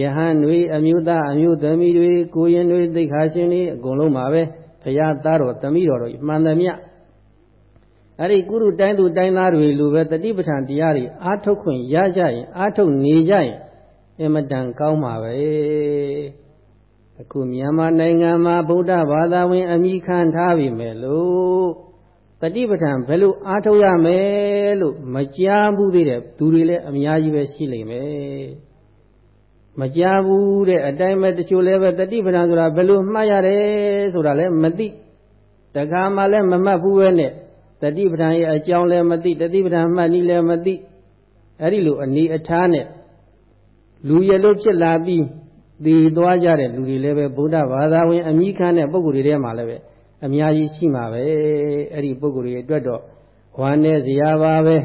ယဟန်တွေအမျိုးသားအမျိုးသမီးတွေကိုရင်တွေသိခါရှင်တွေအကုန်လုံးပါပဲဘုရားသားတော်တမိတော်တို့မှန်သမျှအဲ့ဒီကုရုတိုင်းသူတိုင်းသားတွေလိုပဲတတိပဋ္ဌာန်တရားတွေအာထုတ်ခွင့်ရကြရင်အာထုတ်နေကြရင်အင်မတန်ကောင်းပါပဲအခုမြန်မာနိုင်ငံမှာဗုဒ္ဓဘာသာဝင် အမိခံထားပြီမဲ့လို့တတိပဋ္ဌာန်ဘယ်လိုအားထုတ်ရမယ်လို့မကြားဘူးသေးတဲ့သူတွေလည်းအများကြီးပဲရှိလိမ့်မယ် မကြားဘူးတဲ့အတိုင်းပဲတချို့လည်းပဲတတိပဋ္ဌာန်ဆိုတာဘယ်လိုမှတ်ရတယ်ဆိုတာလည်းမသိတခါမှလည်းမမှတ်ဘူးပဲနဲ့တတိပဋ္ဌာန်ရဲ့အကြောင်းလည်းမသိတတိပဋ္ဌာန်မှတ်နည်းလည်းမသိအဲ့ဒီလိုအနေအထားနဲ့လူရလို့ဖြစ်လာပြီးတည်သွားကြတဲ့လူတွေလည်းပဲဗုဒ္ဓဘာသာဝင်အမိခံတဲ့ပုဂ္ဂိုလ်တွေထဲမှာလည်းပဲအများကြီးရှိမှာပဲအဲ့ဒီပုဂ္ဂိုလ်တွေအတွက်တော့ဝမ်းနဲ့ဇရာပါပဲ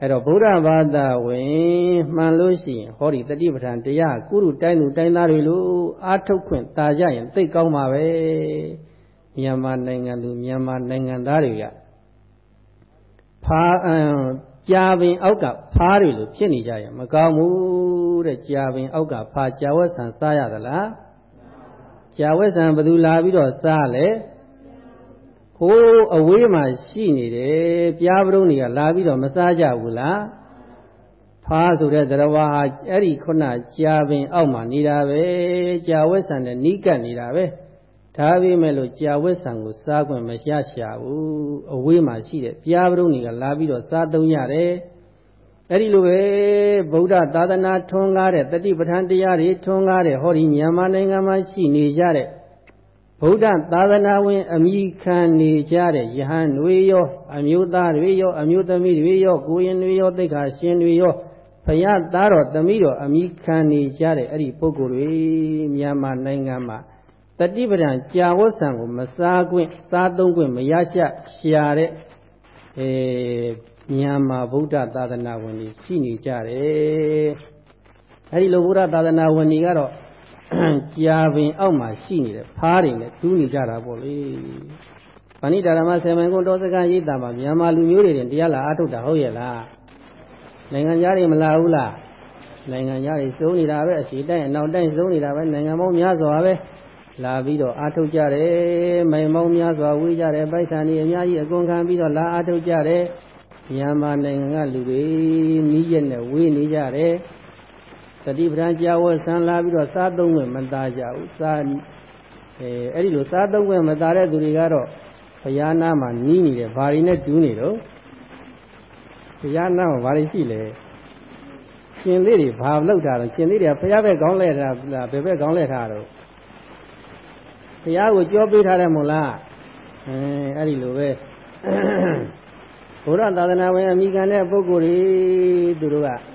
အဲ့တော့ဗုဒ္ဓဘာသာဝင်မှန်လို့ရှိရင်ဟောဒီတတိပဋ္ဌာန်တရားကုရုတိုင်းသူတိုင်းသားတွေလို့အာထုတ်ခွင့်တာကြရင်သိကောင်းပါပဲမြန်မာနိုင်ငံသူမြန်မာနိုင်ငံသားတွေကဖာကြာပင်အောက်ကဖားတွေလို့ဖြစ်နေကြရင်မကောင်းဘူးတဲ့ကြာပင်အောက်ကဖားကြာဝက်ဆံစားရသလားကြာဝက်ဆံဘယ်သူလာပြီးတော့စားလဲ ဟိုးအဝေးမှာရှိနေတယ်ပြားပရုံးတွေကလာပြီးတော့မစားကြဘူးလားဖားဆိုတဲ့သရဝါဟာအဲ့ဒီခုနကြာပင်အောက်မှာနေတာပဲကြာဝက်ဆံနဲ့နီးကပ်နေတာပဲဒါပေမဲ့လို့ကြာဝက်ဆံကိုစားခွင့်မရရှာဘူးအဝေးမှာရှိတဲ့ပြားပရုံးတွေကလာပြီးတော့စားသုံးရတယ်အဲ့ဒီလိုပဲဗုဒ္ဓသာသနာထွန်းကားတဲ့တတိပဋ္ဌာန်တရားတွေထွန်းကားတဲ့ဟောဒီမြန်မာနိုင်ငံမှာရှိနေကြတဲ့ ဗုဒ္ဓသာသနာဝင် အမိခံနေကြတဲ့ယဟန်တွေရော အမျိုးသားတွေရော အမျိုးသမီးတွေရော ကိုရင်တွေရောသိက္ခာရှင်တွေရောဘုရားသားတော်သမီးတော်အမိခံနေကြတဲ့အဲ့ဒီပုဂ္ဂိုလ်တွေမြန်မာနိုင်ငံမှာတတိပဒံကြာဝတ်ဆံကိုမစားခွင့်စားသုံးခွင့်မရရှရှာတဲ့အဲမြန်မာဗုဒ္ဓသာသနာဝင်ကြီးရှိနေကြတယ်အဲဒီလိုဗုဒ္ဓသာသနာဝင်ကြီးကတော့ ကြာပင်အောက်မှာရှိနေတယ်ဖားတွေနဲ့တူးနေကြတာပေါ့လေဗဏိတာရမဆေမန်ကုန်းတောစကရိတ်တာမှာမြန်မာလူမျိုးတွေတင်တရားလာအထုတ်တာဟုတ်ရဲ့လားနိုင်ငံသားတွေမလာဘူးလားနိုင်ငံသားတွေစုံနေတာပဲအစီတိုင်းအနောက်တိုင်းစုံနေတာပဲနိုင်ငံပေါင်းများစွာပဲလာပြီးတော့အာထုတ်ကြတယ်မိုင်မောင်းများစွာဝေးကြတယ်ပိုက်ဆံတွေအများကြီးအကုန်ခံပြီးတော့လာအာထုတ်ကြတယ်မြန်မာနိုင်ငံကလူတွေနီးရက်နဲ့ဝေးနေကြတယ် တတိပဒံကြာဝဆန်လာပြီးတော့စားသုံးခွင့်မသားကြဘူးစားအဲအဲ့ဒီလိုစားသုံးခွင့်မသားတဲ့သူတွေကတော့ဘုရားနာမှာနီးနေတယ်ဘာတွေနဲ့တူးနေတော့ဘုရားနာမှာဘာတွေရှိလဲရှင်သေးတွေဘာလောက်တာတော့ရှင်သေးတွေကဘုရားပဲကောင်းလဲတာဘယ်ဘက်ကောင်းလဲတာတော့ဘုရားကိုကြောပေးထားတယ်မို့လားအဲအဲ့ဒီလိုပဲဘုရားသာသနာဝင်အမိခံတဲ့ပုဂ္ဂိုလ်တွေသူတို့က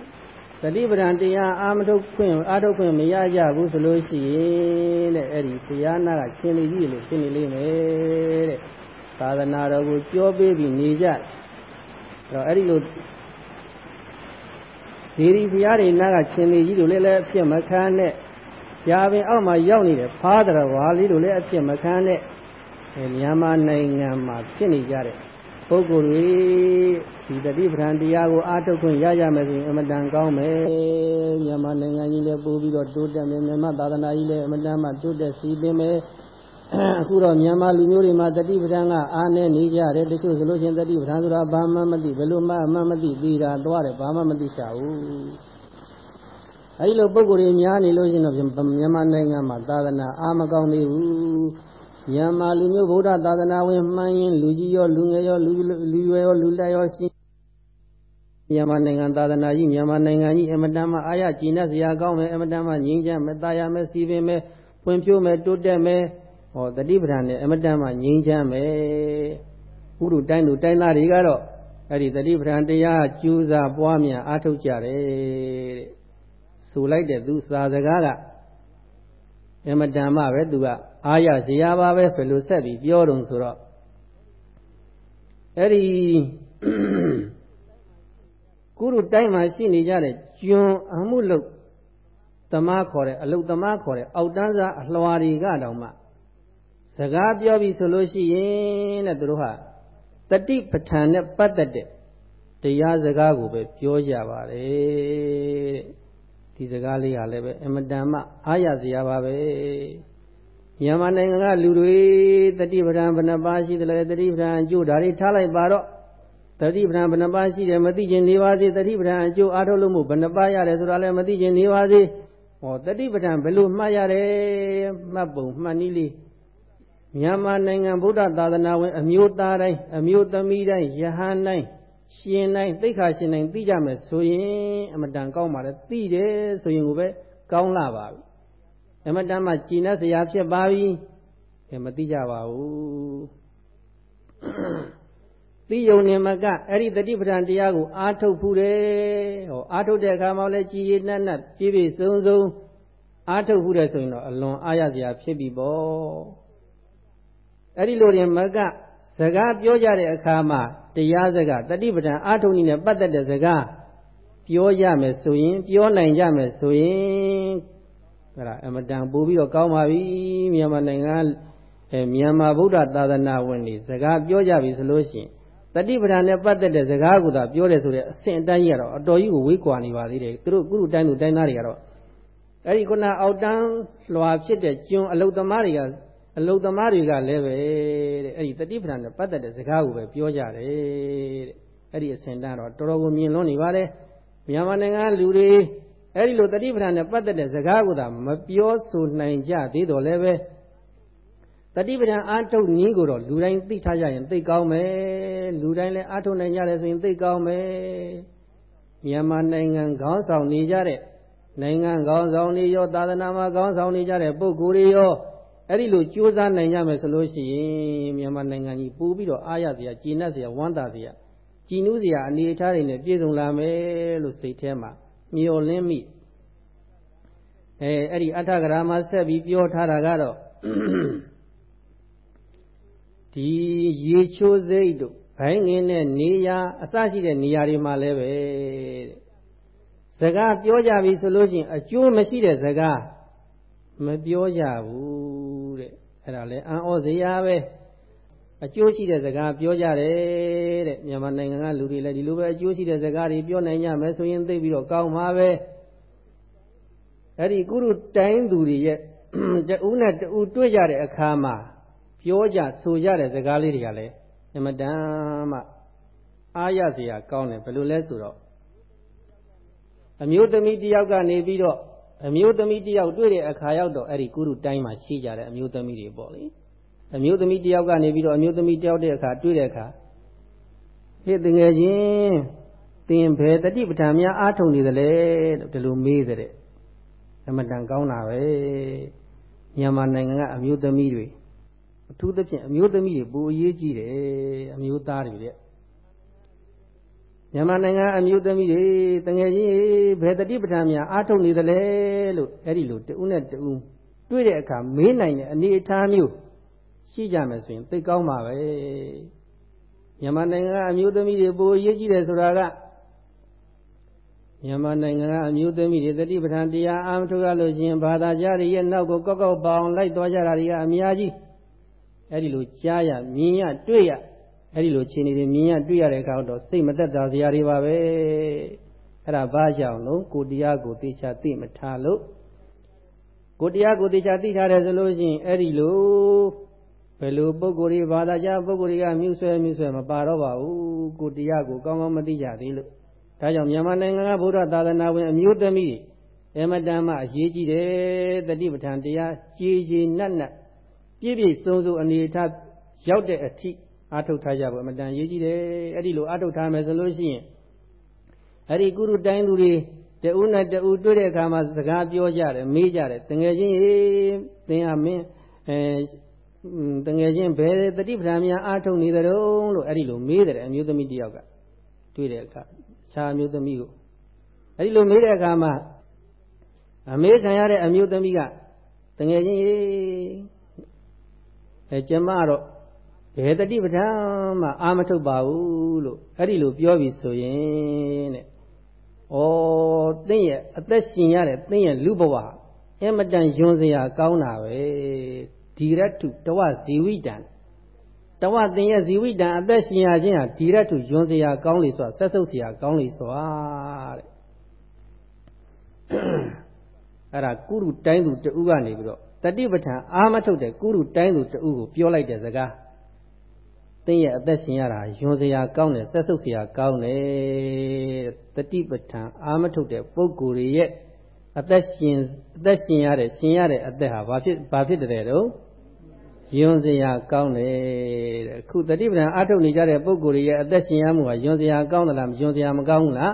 သတိပဋ္ဌာန်တရားအာမထုတ်ခွင့်အာထုတ်ခွင့်မရကြဘူးဆိုလို့ရှိရင်တဲ့အဲ့ဒီတရားနာကရှင်လေးကြီးလို့ရှင်းနေလိမ့်မယ်တဲ့သာသနာတော်ကိုကြောပေးပြီးနေကြအဲ့တော့အဲ့ဒီလိုဒီဒီဘုရားတွေနာကရှင်လေးကြီးတို့လည်းလည်းအဖြစ်မခံနဲ့ကြာပင်အောက်မှာရောက်နေတဲ့ဖားတော်ဝါလေးတို့လည်းအဖြစ်မခံနဲ့မြန်မာနိုင်ငံမှာဖြစ်နေကြတဲ့ ပုဂ္ဂိုလ်တွေဒီတတိပဋ္ဌာန်တရားကိုအားထုတ်ခွင့်ရကြမယ်ဆိုရင်အမတန်ကောင်းမယ်မြန်မာနိုင်ငံကြီးလည်းပို့ပြီးတော့တိုးတက်မယ်မြန်မာသာသနာကြီးလည်းအမတန်မှတိုးတက်စီပင်မယ်အခုတော့မြန်မာလူမျိုးတွေမှာတတိပဌာန်ကအားနဲ့နေကြတယ်တချို့ဆိုလို့ချင်းတတိပဌာန်ဆိုတာဘာမှမသိဘယ်လိုမှမှမသိသေးတာသွားတယ်ဘာမှမသိချဘူးအဲဒီလိုပုံကိုယ်တွေများနေလို့ချင်းတော့မြန်မာနိုင်ငံမှာသာသနာအားမကောင်းသေးဘူး မြန်မာလူမျိုးဗုဒ္ဓသာသနာဝင်မှန်းရင်လူကြီးရောလူငယ်ရောလူလူရွယ်ရောလူလက်ရောရှိမြန်မာနိုင်ငံသာသနာကြီးမြန်မာနိုင်ငံကြီးအမတန်မှအာရကြည်နဲ့စရာကောင်းမယ်အမတန်မှငြိမ်းချမ်းမယ်တာယာမယ်စီပင်မယ်ဖွံ့ဖြိုးမယ်တိုးတက်မယ်ဟောတတိပဌာန်နဲ့အမတန်မှငြိမ်းချမ်းမယ်ဥရုတိုင်းသူတိုင်းသားတွေကတော့အဲ့ဒီတတိပဌာန်တရားကျူးစာပွားများအားထုတ်ကြတယ်တဲ့ဆိုလိုက်တဲ့သူစာစကားကအမတန်မှပဲသူက အာရဇရာပါပဲဘယ်လိုဆက်ပြီးပြောတုံဆိုတော့အဲ့ဒီကုရုတိုင်းမှာရှိနေကြတဲ့ကျွန်းအမှုလုပ်သမားခေါ်တဲ့အလုသမားခေါ်တဲ့အောက်တန်းစားအလှော်တွေကတော့မှစကားပြောပြီဆိုလို့ရှိရင်တဲ့သူတို့ဟာတတိပဋ္ဌာန်နဲ့ပတ်သက်တဲ့တရားစကားကိုပဲပြောကြပါတယ်တဲ့ဒီစကားလေးဟာလည်းပဲအမတန်မှအားရစရာပါပဲ မြန်မာနိုင်ငံကလူတွေတတိပဋ္ဌာန်ဘယ်နှပါးရှိတယ်လဲတတိပဋ္ဌာန်အကျိုးဒါတွေထားလိုက်ပါတော့တတိပဋ္ဌာန်ဘယ်နှပါးရှိတယ်မသိခြင်းနေပါစေတတိပဋ္ဌာန်အကျိုးအားထုတ်လို့မှုဘယ်နှပါးရတယ်ဆိုတာလည်းမသိခြင်းနေပါစေဟောတတိပဋ္ဌာန်ဘယ်လိုမှတ်ရတယ်မှတ်ပုံမှတ်နည်းလေးမြန်မာနိုင်ငံဗုဒ္ဓသာသနာဝင်အမျိုးသားတိုင်းအမျိုးသမီးတိုင်းယဟန်တိုင်းရှင်တိုင်းသိက္ခာရှင်တိုင်းသိကြမယ်ဆိုရင်အမတန်ကောင်းပါတယ်သိတယ်ဆိုရင်ကိုပဲကောင်းလာပါပြီ အမတန်မှကြည်နပ်စရာဖြစ်ပါပြီအဲမသိကြပါဘူးသိယုံနေမကအဲ့ဒီတတိပဋ္ဌာန်တရားကိုအာထုတ်ဖူးတယ်ဟောအာထုတ်တဲ့အခါမှာလည်းကြည်ရည်နက်နက်ပြည့်ပြည့်စုံစုံအာထုတ်ဖူးတယ်ဆိုရင်တော့အလွန်အားရစရာဖြစ်ပြီပေါ့အဲ့ဒီလိုရင်မကစကားပြောကြတဲ့အခါမှာတရားစကားတတိပဋ္ဌာန်အာထုံနည်းနဲ့ပတ်သက်တဲ့စကားပြောရမယ်ဆိုရင် ပြောနိုင်ကြမယ်ဆိုရင် အဲ့ဒါအမတန်ပို့ပြီးတော့ကောင်းပါပြီမြန်မာနိုင်ငံအဲမြန်မာဗုဒ္ဓသာသနာဝင်တွေစကားပြောကြပြီဆိုလို့ရှိရင်တတိပဋ္ဌာန်နဲ့ပတ်သက်တဲ့စကားကိုသာပြောတယ်ဆိုတဲ့အဆင့်အတိုင်းကြီးကတော့အတော်ကြီးကိုဝေးကွာနေပါသေးတယ်သူတို့ကုရုတိုင်းသူတိုင်းသားတွေကတော့အဲ့ဒီခုနအောက်တန်းလွှာဖြစ်တဲ့ကျွန်းအလုသမားတွေကအလုသမားတွေကလည်းပဲတဲ့အဲ့ဒီတတိပဌာန်နဲ့ပတ်သက်တဲ့စကားကိုပဲပြောကြတယ်တဲ့အဲ့ဒီအစဉ်တန်းတော့တော်တော်ကိုမြင်လွန်းနေပါတယ်မြန်မာနိုင်ငံလူတွေ အဲ့ဒီလိုတတိပဌာန်နဲ့ပတ်သက်တဲ့စကားကိုသာမပြောဆိုနိုင်ကြသေးတော့လည်းပဲတတိပဌာန်အာထုတ်နည်းကိုတော့လူတိုင်းသိထားကြရင်သိကောင်းမယ်လူတိုင်းလည်းအာထုတ်နိုင်ကြတယ်ဆိုရင်သိကောင်းမယ်မြန်မာနိုင်ငံခေါင်းဆောင်နေကြတဲ့နိုင်ငံခေါင်းဆောင်တွေရောသာသနာမှာခေါင်းဆောင်နေကြတဲ့ပုဂ္ဂိုလ်တွေရောအဲ့ဒီလိုကြိုးစားနိုင်ကြမယ်ဆိုလို့ရှိရင်မြန်မာနိုင်ငံကြီးပို့ပြီးတော့အားရစရာကြည်နပ်စရာဝမ်းသာစရာကြည်နူးစရာအနေအထားတွေနဲ့ပြည့်စုံလာမယ်လို့စိတ်ထဲမှာ မျှော်လင့်မိအဲအဲ့ဒီအထကရာမှာဆက်ပြီးပြောထားတာကတော့ဒီရေချိုးစိတ်တို့ဘိုင်းငင်းတဲ့နေရာအစရှိတဲ့နေရာတွေမှာလည်းပဲတဲ့စကားပြောကြပြီဆိုလို့ရှိရင်အကျိုးမရှိတဲ့စကားမပြောကြဘူးတဲ့အဲ့ဒါလဲအံ့ဩစရာပဲ အကျိုးရှိတဲ့စကားပြောကြတယ်တဲ့မြန်မာနိုင်ငံကလူတွေလည်းဒီလိုပဲအကျိုးရှိတဲ့စကားတွေပြောနိုင်ကြမယ်ဆိုရင်သိပြီးတော့ကောင်းပါပဲအဲ့ဒီကုရုတိုင်းသူတွေရဲ့တူးနဲ့တူးတွေ့ကြတဲ့အခါမှာပြောကြဆိုကြတဲ့စကားလေးတွေကလည်းအမတန်မှအားရစရာကောင်းတယ်ဘယ်လိုလဲဆိုတော့အမျိုးသမီးတယောက်ကနေပြီးတော့အမျိုးသမီးတယောက်တွေ့တဲ့အခါရောက်တော့အဲ့ဒီကုရုတိုင်းမှာရှိကြတဲ့အမျိုးသမီးတွေပေါ့လေ အမျိုးသမီးတယောက်ကနေပြီးတော့အမျိုးသမီးတယောက်တဲ့အခါတွေ့တဲ့အခါဟေ့တငယ်ချင်းသင်ဘယ်တတိပဋ္ဌာန်များအားထုတ်နေသလဲလို့ဒီလိုမေးတဲ့အမတန်ကောင်းတာပဲမြန်မာနိုင်ငံကအမျိုးသမီးတွေအထူးသဖြင့်အမျိုးသမီးတွေပိုအရေးကြီးတယ်အမျိုးသားတွေတဲ့မြန်မာနိုင်ငံအမျိုးသမီးတွေတငယ်ချင်းဘယ်တတိပဋ္ဌာန်များအားထုတ်နေသလဲလို့အဲ့ဒီလိုတဦးနဲ့တဦးတွေ့တဲ့အခါမေးနိုင်တဲ့အနေအထားမျိုး ရှိကြမယ်ဆိုရင်သိကောင်းပါပဲမြန်မာနိုင်ငံအမျိုးသမီးတွေပိုအရေးကြီးတယ်ဆိုတာကမြန်မာနိုင်ငံကအမျိုးသမီးတွေတတိပဋ္ဌာန်တရားအားမထုတ်ရလို့ရှိရင်ဘာသာကြားတွေရဲ့နောက်ကိုကောက်ကောက်ပေါအောင်လိုက်သွားကြတာတွေကအများကြီးအဲ့ဒီလိုကြားရမြင်ရတွေ့ရအဲ့ဒီလိုခြေနေတွေမြင်ရတွေ့ရတဲ့အခါတော့စိတ်မသက်သာစရာတွေပါပဲအဲ့ဒါဘာကြောင့်လို့ကိုတရားကိုသေချာသိမထားလို့ကိုတရားကိုသေချာသိထားတယ်ဆိုလို့ရှိရင်အဲ့ဒီလို ဘယ်လိုပုဂ္ဂိုလ်တွေဘာသာကြားပုဂ္ဂိုလ်တွေကမြှုပ်ဆွဲမြှုပ်ဆွဲမပါတော့ပါဘူးကိုတရားကိုကောင်းကောင်းမသိကြသေးလို့ဒါကြောင့်မြန်မာနိုင်ငံကဗုဒ္ဓသာသနာဝင်အမျိုးသမီးအမတန်မှအရေးကြီးတယ်တတိပဋ္ဌာန်တရားကြည်ကြည်နတ်နတ်ပြည့်ပြည့်စုံစုံအနေထားရောက်တဲ့အထိအာထုတ်ထားကြဖို့အမတန်ရေးကြီးတယ်အဲ့ဒီလိုအာထုတ်ထားမယ်ဆိုလို့ရှိရင်အဲ့ဒီကုရုတိုင်းသူတွေတဦးနဲ့တဦးတွေ့တဲ့အခါမှာစကားပြောကြတယ်မေးကြတယ်တငယ်ချင်းဟေးသင်ဟာမင်းအဲ တငယ်ချင်းဘယ်တတိပဌာန်များအာထုတ်နေကြတုံးလို့အဲ့ဒီလိုမေးတယ်အမျိုးသမီးတယောက်ကတွေ့တဲ့အခါခြားအမျိုးသမီးကိုအဲ့ဒီလိုမေးတဲ့အခါမှာအမေးခံရတဲ့အမျိုးသမီးကတငယ်ချင်းဟေးအဲကျမတော့ဘယ်တတိပဌာန်မှအာမထုတ်ပါဘူးလို့အဲ့ဒီလိုပြောပြီးဆိုရင်တဲ့ဩသင်ရဲ့အသက်ရှင်ရတဲ့သင်ရဲ့လူဘဝအမတန်ယွန်စရာကောင်းတာပဲ ဒီရတုတဝဇီဝိတံတဝသင်ရဲ့ဇီဝိတံအသက်ရှင်ရခြင်းဟာဒီရတုယွန်စရာကောင်းလေဆိုတာဆက်ဆုပ်စရာကောင်းလေဆိုတာတဲ့အဲ့ဒါကုရုတိုင်းသူတူကနေပြီးတော့တတိပဋ္ဌာန်အာမထုတ်တဲ့ကုရုတိုင်းသူတူကိုပြောလိုက်တဲ့စကားသင်ရဲ့အသက်ရှင်ရတာယွန်စရာကောင်းတယ်ဆက်ဆုပ်စရာကောင်းတယ်တတိပဋ္ဌာန်အာမထုတ်တဲ့ပုဂ္ဂိုလ်ရဲ့အသက်ရှင်အသက်ရှင်ရတဲ့ရှင်ရတဲ့အသက်ဟာဘာဖြစ်ဘာဖြစ်တဲ့တော့ ယွန်စရာကောင်းတယ်တဲ့အခုတတိပဋ္ဌာန်အာထုတ်နေကြတဲ့ပုဂ္ဂိုလ်ရဲ့အသက်ရှင်ရမှုဟာယွန်စရာကောင်းသလားမယွန်စရာမကောင်းဘူးလား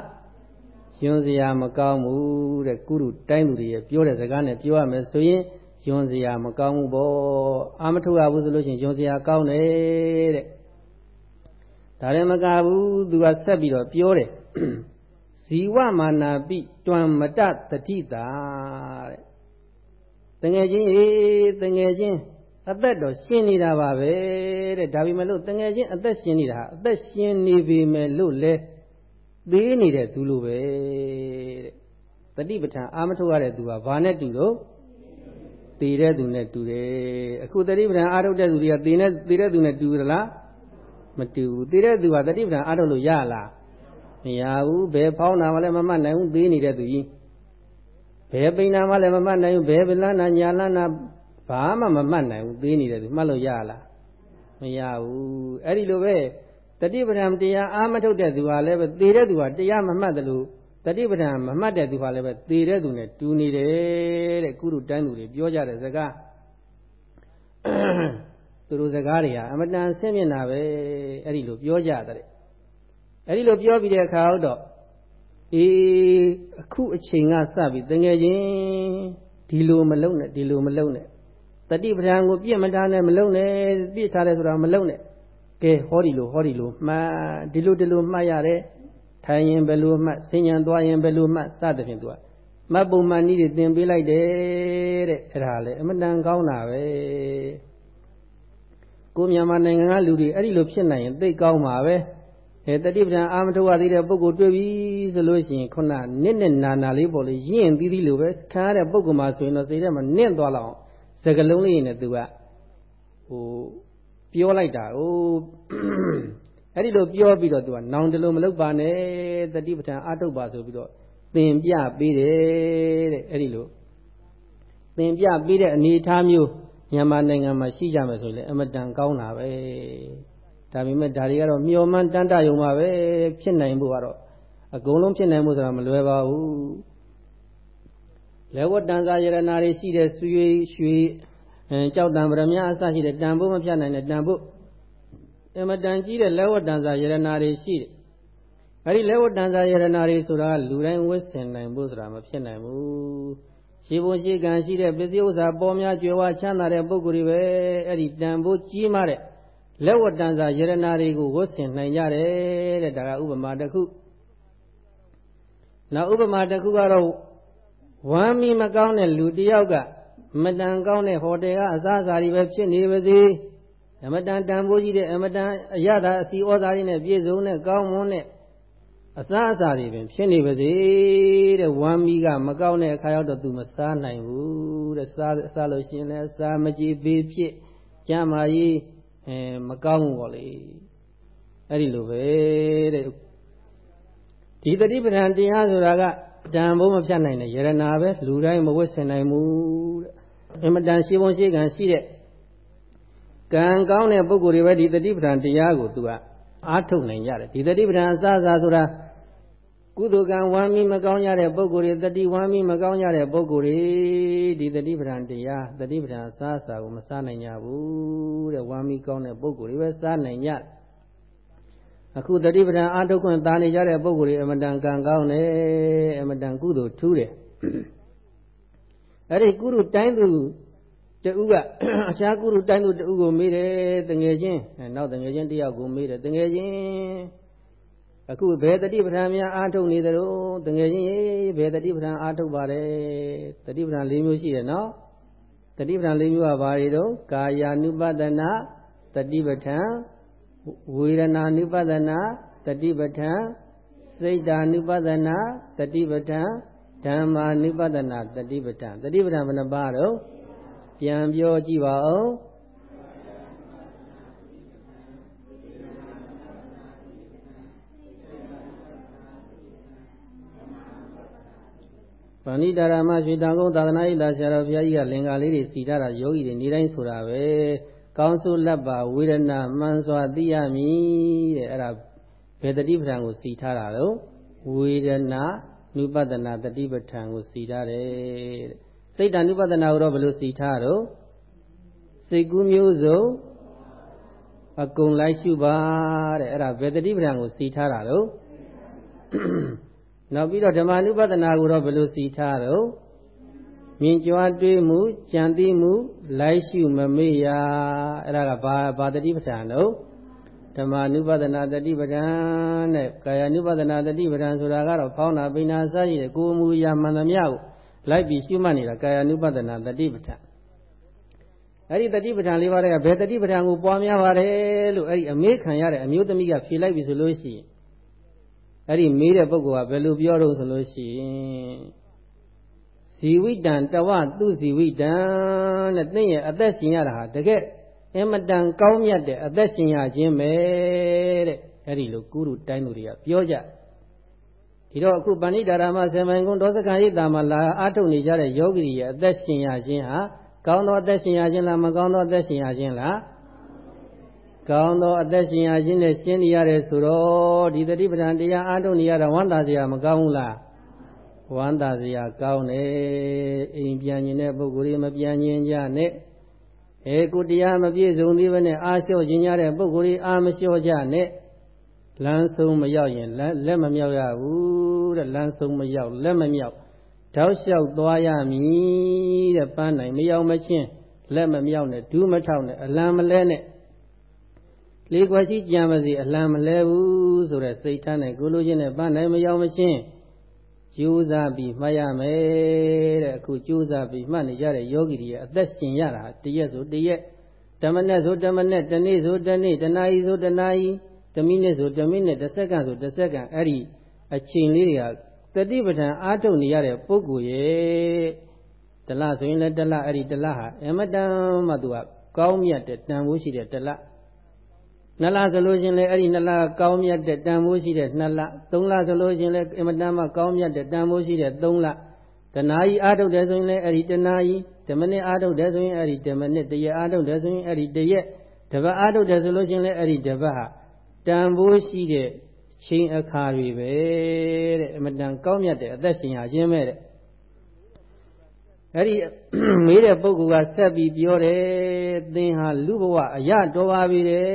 ယွန်စရာမကောင်းဘူးတဲ့ကုရုတိုင်းသူတွေရဲ့ပြောတဲ့စကားနဲ့ပြောရမယ်ဆိုရင်ယွန်စရာမကောင်းဘူးပေါ့အာမထုတ်ရဘူးဆိုလို့ရှိရင်ယွန်စရာကောင်းတယ်တဲ့ဒါလည်းမကဘူးသူကဆက်ပြီးတော့ပြောတယ်ဇီဝမာနာပိတွံမတတတိတာတဲ့တငယ်ချင်းအေးတငယ်ချင်း အသက်တော့ရှင်နေတာပါပဲတဲ့ဒါပေမဲ့လို့တငယ်ချင်းအသက်ရှင်နေတာအသက်ရှင်နေပေမဲ့လို့လဲသေးနေတဲ့သူလိုပဲတဲ့တတိပဋ္ဌာန်အာမထုတ်ရတဲ့သူကဘာနဲ့တူတော့တည်တဲ့သူနဲ့တူတယ်အခုတတိပဋ္ဌာန်အာထုတ်တဲ့သူတွေကတည်တဲ့တည်တဲ့သူနဲ့တူသလားမတူဘူးတည်တဲ့သူကတတိပဋ္ဌာန်အာထုတ်လို့ရလားမရဘူးဘယ်ဖောင်းတာမှလည်းမမှတ်နိုင်ဘူးသေးနေတဲ့သူကြီးဘယ်ပိန်နာမှလည်းမမှတ်နိုင်ဘူးဘယ်ဗလန်းနာညာလန်းနာ ဘာမှမမှတ်နိုင်ဘူးသေးနေတဲ့သူမှတ်လို့ရလားမရဘူးအဲ့ဒီလိုပဲတတိပဒံတရားအာမထုတ်တဲ့သူဟာလည်းပဲသေတဲ့သူဟာတရားမမှတ်တယ်လို့တတိပဒံမမှတ်တဲ့သူဟာလည်းပဲသေတဲ့သူနဲ့တူနေတယ်တဲ့ကုရုတိုင်းသူတွေပြောကြတဲ့စကားသူတို့စကားတွေဟာအမတန်ဆင်းမြင်တာပဲအဲ့ဒီလိုပြောကြတဲ့အဲ့ဒီလိုပြောပြီးတဲ့အခါတော့အေးအခုအချိန်ကစပြီးတငယ်ချင်းဒီလိုမလုံးနဲ့ဒီလိုမလုံးနဲ့ တတိပဒံကိုပြည့်မထားနဲ့မလုံးနဲ့ပြည့်ထားတယ်ဆိုတာမလုံးနဲ့ကဲဟောဒီလိုဟောဒီလိုမှတ်ဒီလိုဒီလိုမှတ်ရတယ်ထိုင်ရင်ဘယ်လိုမှတ်ဆင်ញံသွားရင်ဘယ်လိုမှတ်စသဖြင့်သူကမတ်ပုံမှန်နည်းတွေသင်ပေးလိုက်တယ်တဲ့အဲ့ဒါလေအမတန်ကောင်းတာပဲကိုမြန်မာနိုင်ငံကလူတွေအဲ့ဒီလိုဖြစ်နိုင်ရင်သိကောင်းပါပဲအဲတတိပဒံအာမထုတ်ရသေးတဲ့ပုဂ္ဂိုလ်တွေ့ပြီဆိုလို့ရှိရင်ခုနနစ်နဲ့နာနာလေးပေါ်လေရင့်သီးသီးလိုပဲခံရတဲ့ပုဂ္ဂိုလ်မှာဆိုရင်တော့စိတ်ထဲမှာနင့်သွားလောက် စကလုံးလေးနဲ့သူကဟိုပြောလိုက်တာဟိုအဲ့ဒီလိုပြောပြီးတော့သူကနောင်တလို့မလုပ်ပါနဲ့တတိပဋ္ဌာန်အထုတ်ပါဆိုပြီးတော့သင်ပြပေးတယ်တဲ့အဲ့ဒီလိုသင်ပြပေးတဲ့အနေအထားမျိုးမြန်မာနိုင်ငံမှာရှိကြမယ်ဆိုရင်လည်းအမတန်ကောင်းတာပဲဒါပေမဲ့ဒါတွေကတော့မျောမှန်းတန်တယုံပါပဲဖြစ်နိုင်ဖို့ကတော့အကုန်လုံးဖြစ်နိုင်ဖို့ဆိုတာမလွယ်ပါဘူး လက်ဝတ်တန်စာယရနာတွေရှိတဲ့ဆွေရွှေအဲကြောက်တံဗရမအစရှိတဲ့တန်ဖို့မဖြတ်နိုင်တဲ့တန်ဖို့အမတန်ကြီးတဲ့လက်ဝတ်တန်စာယရနာတွေရှိတယ်အဲဒီလက်ဝတ်တန်စာယရနာတွေဆိုတာလူတိုင်းဝတ်ဆင်နိုင်ဖို့ဆိုတာမဖြစ်နိုင်ဘူးရှိဖို့ရှိကံရှိတဲ့ပစ္စည်းဥစ္စာပေါ်များကြွယ်ဝချမ်းသာတဲ့ပုဂ္ဂိုလ်တွေပဲအဲ့ဒီတန်ဖို့ကြီးမားတဲ့လက်ဝတ်တန်စာယရနာတွေကိုဝတ်ဆင်နိုင်ကြတယ်တဲ့ဒါကဥပမာတစ်ခုနောက်ဥပမာတစ်ခုကတော့ ဝမ်းမီမကောင်းတဲ့လူတယောက်ကမတန်ကောင်းတဲ့ဟိုတယ်ကအစားအစာတွေပဲဖြစ်နေပါစေအမတန်တန်ဖိုးကြီးတဲ့အမတန်အရသာအစီဩဇာတွေနဲ့ပြည့်စုံတဲ့ကောင်းမွန်တဲ့အစားအစာတွေပင်ဖြစ်နေပါစေတဲ့ဝမ်းမီကမကောင်းတဲ့အခါရောက်တော့သူမစားနိုင်ဘူးတဲ့စားစားလို့ရှိရင်လည်းအစာမကြည်ပေးဖြစ်ကြမ်းမာရေးအဲမကောင်းဘူးပေါ့လေအဲ့ဒီလိုပဲတဲ့ဒီတတိပဋ္ဌာန်တရားဆိုတာက တန်ဖို့မဖြတ်နိုင်တဲ့ယရနာပဲလူတိုင်းမဝတ်ဆင်နိုင်ဘူးတဲ့အမတန်ရှိပုံရှိကံရှိတဲ့ကံကောင်းတဲ့ပုဂ္ဂိုလ်တွေပဲဒီတတိပဋ္ဌာန်တရားကိုသူကအားထုတ်နိုင်ကြတယ်ဒီတတိပဋ္ဌာန်အစအစာဆိုတာကုသိုလ်ကံဝမ်းမီမကောင်းကြတဲ့ပုဂ္ဂိုလ်တွေတတိဝမ်းမီမကောင်းကြတဲ့ပုဂ္ဂိုလ်တွေဒီတတိပဋ္ဌာန်တရားတတိပဋ္ဌာန်အစအစာကိုမစားနိုင်ကြဘူးတဲ့ဝမ်းမီကောင်းတဲ့ပုဂ္ဂိုလ်တွေပဲစားနိုင်ကြတယ် အခုတတိပဒံအာထုတ်ခွင့်တာနေကြတဲ့ပုဂ္ဂိုလ်တွေအမတန်ကံကောင်းတယ်အမတန်ကုသိုလ်ထူးတယ်အဲ့ဒီကုရုတိုင်းသူတူကအခြားကုရုတိုင်းသူတူကိုမေးတယ်တငယ်ချင်းနောက်တငယ်ချင်းတယောက်ကိုမေးတယ်တငယ်ချင်းအခုဘယ်တတိပဒံများအာထုတ်နေသလိုတငယ်ချင်းဘယ်တတိပဒံအာထုတ်ပါလဲတတိပဒံ၄မျိုးရှိတယ်နော်တတိပဒံ၄မျိုးကဘာတွေတော့ကာယ ानु ပဒနာတတိပဋ္ဌာန် ဝေဒနာနုပဒနာတတိပဋ္ဌာန်စိတ်ဓာနုပဒနာတတိပဋ္ဌာန်ဓမ္မာနုပဒနာတတိပဋ္ဌာန်တတိပဋ္ဌာန်ဘယ်နှပါတော့ပြန်ပြောကြည့်ပါဦးဗန္ဓိတာရမရွှေတန်ကုန်းသာသနာ့ဤသာဆရာတော်ဘုရားကြီးကလင်္ကာလေးတွေစီထားတာယောဂီတွေနေတိုင်းဆိုတာပဲ ကောင်းစုလက်ပါဝေဒနာမှန်စွာသိရမည်တဲ့အဲ့ဒါဘယ်တတိပဋ္ဌာန်ကိုစီထားတာတော့ဝေဒနာနုပဒနာတတိပဋ္ဌာန်ကိုစီထားတယ်တဲ့စိတ်တ ानु ပဒနာကိုတော့ဘယ်လိုစီထားတော့စိတ်ကူးမျိုးစုံအကုန်လိုက်ရှုပါတဲ့အဲ့ဒါဘယ်တတိပဋ္ဌာန်ကိုစီထားတာတော့နောက်ပြီးတော့ဓမ္မ ानु ပဒနာကိုတော့ဘယ်လိုစီထားတော့ မြင်ကြွားတွေးမှုကြံသိမှုလိုက်ရှုမမေ့ရအဲ့ဒါကဘာဘာတတိပဋ္ဌာန်တော့ဓမ္မ ानु ပဒနာတတိပဋ္ဌာန်နဲ့ကာယ ानु ပဒနာတတိပဋ္ဌာန်ဆိုတာကတော့ဖောင်းတာပိနာစရှိတဲ့ကိုယ်မူရာမှန်သမျှကိုလိုက်ပြီးရှုမှတ်နေတာကာယ ानु ပဒနာတတိပဋ္ဌာန်အဲ့ဒီတတိပဋ္ဌာန်လေးပါးကဘယ်တတိပဋ္ဌာန်ကိုပွားများပါတယ်လို့အဲ့ဒီအမေးခံရတဲ့အမျိုးသမီးကဖြေလိုက်ပြီဆိုလို့ရှိရင်အဲ့ဒီမေးတဲ့ပုဂ္ဂိုလ်ကဘယ်လိုပြောတော့ဆိုလို့ရှိရင် ဇီဝိတံတဝသူဇီဝိတံတဲ့သင်ရဲ့အသက်ရှင်ရတာဟာတကယ်အမတန်ကောင်းမြတ်တဲ့အသက်ရှင်ရခြင်းပဲတဲ့အဲ့ဒီလိုကုရုတိုင်းသူတွေကပြောကြဒီတော့အခုပဏိဒါရမဆေမိုင်ကွန်ဒေါသကံရိပ်တာမှာလာအားထုတ်နေကြတဲ့ယောဂီရဲ့အသက်ရှင်ရခြင်းဟာကောင်းသောအသက်ရှင်ရခြင်းလားမကောင်းသောအသက်ရှင်ရခြင်းလားကောင်းသောအသက်ရှင်ရခြင်းနဲ့ရှင်းနေရတယ်ဆိုတော့ဒီတတိပဒံတရားအားထုတ်နေရတာဝမ်းသာစရာမကောင်းဘူးလား ဝမ်းသာစရာကောင်းတယ်အိမ်ပြန်ရင်တဲ့ပုဂ္ဂိုလ်တွေမပြန်ရင်ကြနဲ့အဲကိုတရားမပြည့်စုံသေးဘဲနဲ့အာလျှော့ခြင်းရတဲ့ပုဂ္ဂိုလ်တွေအာမလျှော့ကြနဲ့လမ်းဆုံးမရောက်ရင်လက်မမြောက်ရဘူးတဲ့လမ်းဆုံးမရောက်လက်မမြောက်တောက်လျှောက်သွားရမည်တဲ့ပန်းနိုင်မရောက်မချင်းလက်မမြောက်နဲ့ဒူးမထောက်နဲ့အလံမလဲနဲ့လေးခွက်ရှိကြံပါစီအလံမလဲဘူးဆိုတဲ့စိတ်ထားနဲ့ကိုလိုချင်းနဲ့ပန်းနိုင်မရောက်မချင်း ကြိုးစားပြီးမှတ်ရမယ်တဲ့အခုကြိုးစားပြီးမှတ်နေကြတဲ့ယောဂီတွေရဲ့အသက်ရှင်ရတာတရက်ဆိုတရက်ဓမ္မနဲ့ဆိုဓမ္မနဲ့တနေ့ဆိုတနေ့တနာရီဆိုတနာရီတမိနစ်ဆိုတမိနစ်တစ်စက္ကန့်ဆိုတစ်စက္ကန့်အဲ့ဒီအချိန်လေးတွေကတတိပဋ္ဌာန်အားထုတ်နေရတဲ့ပုဂ္ဂိုလ်ရဲ့တလဆိုရင်လည်းတလအဲ့ဒီတလဟာအမတန်မှသူကကောင်းမြတ်တဲ့တန်ဖိုးရှိတဲ့တလ နှစ်လဆိုလို့ရှင်လည်းအဲ့ဒီနှစ်လကောင်းမြတ်တဲ့တန်ဖိုးရှိတဲ့နှစ်လသုံးလဆိုလို့ရှင်လည်းအမတန်မှကောင်းမြတ်တဲ့တန်ဖိုးရှိတဲ့သုံးလတနာကြီးအားထုတ်တယ်ဆိုရင်လည်းအဲ့ဒီတနာကြီးဓမ္မနစ်အားထုတ်တယ်ဆိုရင်အဲ့ဒီဓမ္မနစ်တရက်အားထုတ်တယ်ဆိုရင်အဲ့ဒီတရက်တပတ်အားထုတ်တယ်ဆိုလို့ရှင်လည်းအဲ့ဒီတပတ်ဟာတန်ဖိုးရှိတဲ့ချိန်အခါတွေပဲတဲ့အမတန်ကောင်းမြတ်တဲ့အသက်ရှင်ရခြင်းပဲတဲ့ အဲ့ဒီမေးတဲ့ပုဂ္ဂိုလ်ကဆက်ပြီးပြောတယ်သင်ဟာလူဘဝအရတော်ပါပြီတဲ့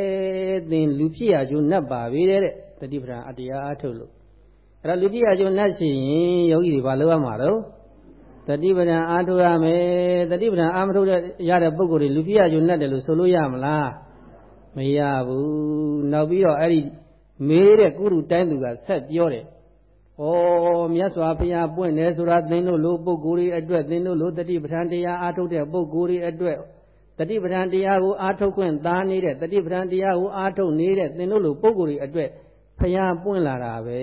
သင်လူဖြစ်ရကျိုးနှက်ပါပြီတဲ့တတိပဌာအတရားအထုတ်လို့အဲ့ဒါလူဖြစ်ရကျိုးနှက်ရှိရင်ယောဂီတွေဘာလုပ်ရမှာတော့တတိပဌာအာထုတ်ရမယ်တတိပဌာအာမထုတ်ရတဲ့ပုဂ္ဂိုလ်တွေလူဖြစ်ရကျိုးနှက်တယ်လို့ဆိုလို့ရမလားမရဘူးနောက်ပြီးတော့အဲ့ဒီမေးတဲ့ကုရုတိုင်းသူကဆက်ပြောတယ်။ ဩမြတ်စွာဘုရားပွင့်တယ်ဆိုတာသင်တို့လိုပုဂ္ဂိုလ်တွေအတွက်သင်တို့လိုတတိပဋ္ဌာန်တရားအားထုတ်တဲ့ပုဂ္ဂိုလ်တွေအတွက်တတိပဋ္ဌာန်တရားကိုအားထုတ်ခွင့်သားနေတဲ့တတိပဋ္ဌာန်တရားကိုအားထုတ်နေတဲ့သင်တို့လိုပုဂ္ဂိုလ်တွေအတွက်ဘုရားပွင့်လာတာပဲ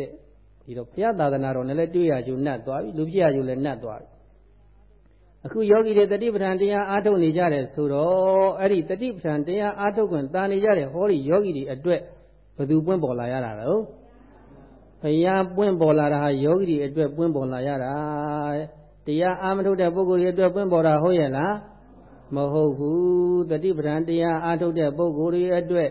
တဲ့။ဒီတော့ဘုရားသာသနာတော်နဲ့လည်းတွေ့ရကျုံနှတ်သွားပြီလူပြရကျုံလည်းနှတ်သွားပြီ။အခုယောဂီတွေတတိပဋ္ဌာန်တရားအားထုတ်နေကြတယ်ဆိုတော့အဲ့ဒီတတိပဋ္ဌာန်တရားအားထုတ်ခွင့်တာနေကြတဲ့ဟောဒီယောဂီတွေအတွက်ဘသူပွင့်ပေါ်လာရတာတော့ ဘဘုရားပွင့်ပေါ်လာတာဟာယောဂီတွေအတွက်ပွင့်ပေါ်လာရတာတရားအာမထုတ်တဲ့ပုဂ္ဂိုလ်တွေအတွက်ပွင့်ပေါ်တာဟုတ်ရဲ့လားမဟုတ်ဘူးတတိပဒံတရားအာထုတ်တဲ့ပုဂ္ဂိုလ်တွေအတွက်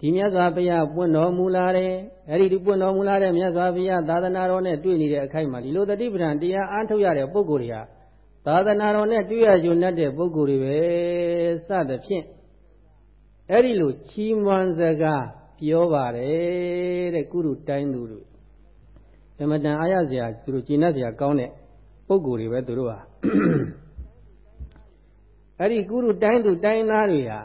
ဒီမြတ်စွာဘုရားပွင့်တော်မူလာတယ်အဲ့ဒီပွင့်တော်မူလာတဲ့မြတ်စွာဘုရားသာသနာတော်နဲ့တွေ့နေတဲ့အခိုက်မှာဒီလိုတတိပဒံတရားအာထုတ်ရတဲ့ပုဂ္ဂိုလ်တွေဟာသာသနာတော်နဲ့တွေ့ရကြုံတဲ့ပုဂ္ဂိုလ်တွေပဲစသဖြင့်အဲ့ဒီလိုချီးမွမ်းစကား ပြောပါတယ်တဲ့ကုရုတိုင်းသူတို့ဓမ္မတန်အားရစရာသူတို့ကျင့်တတ်စရာကောင်းတဲ့ပုံကိုယ်တွေပဲသူတို့ဟာအဲ့ဒီကုရုတိုင်းသူတိုင်းသားတွေဟာ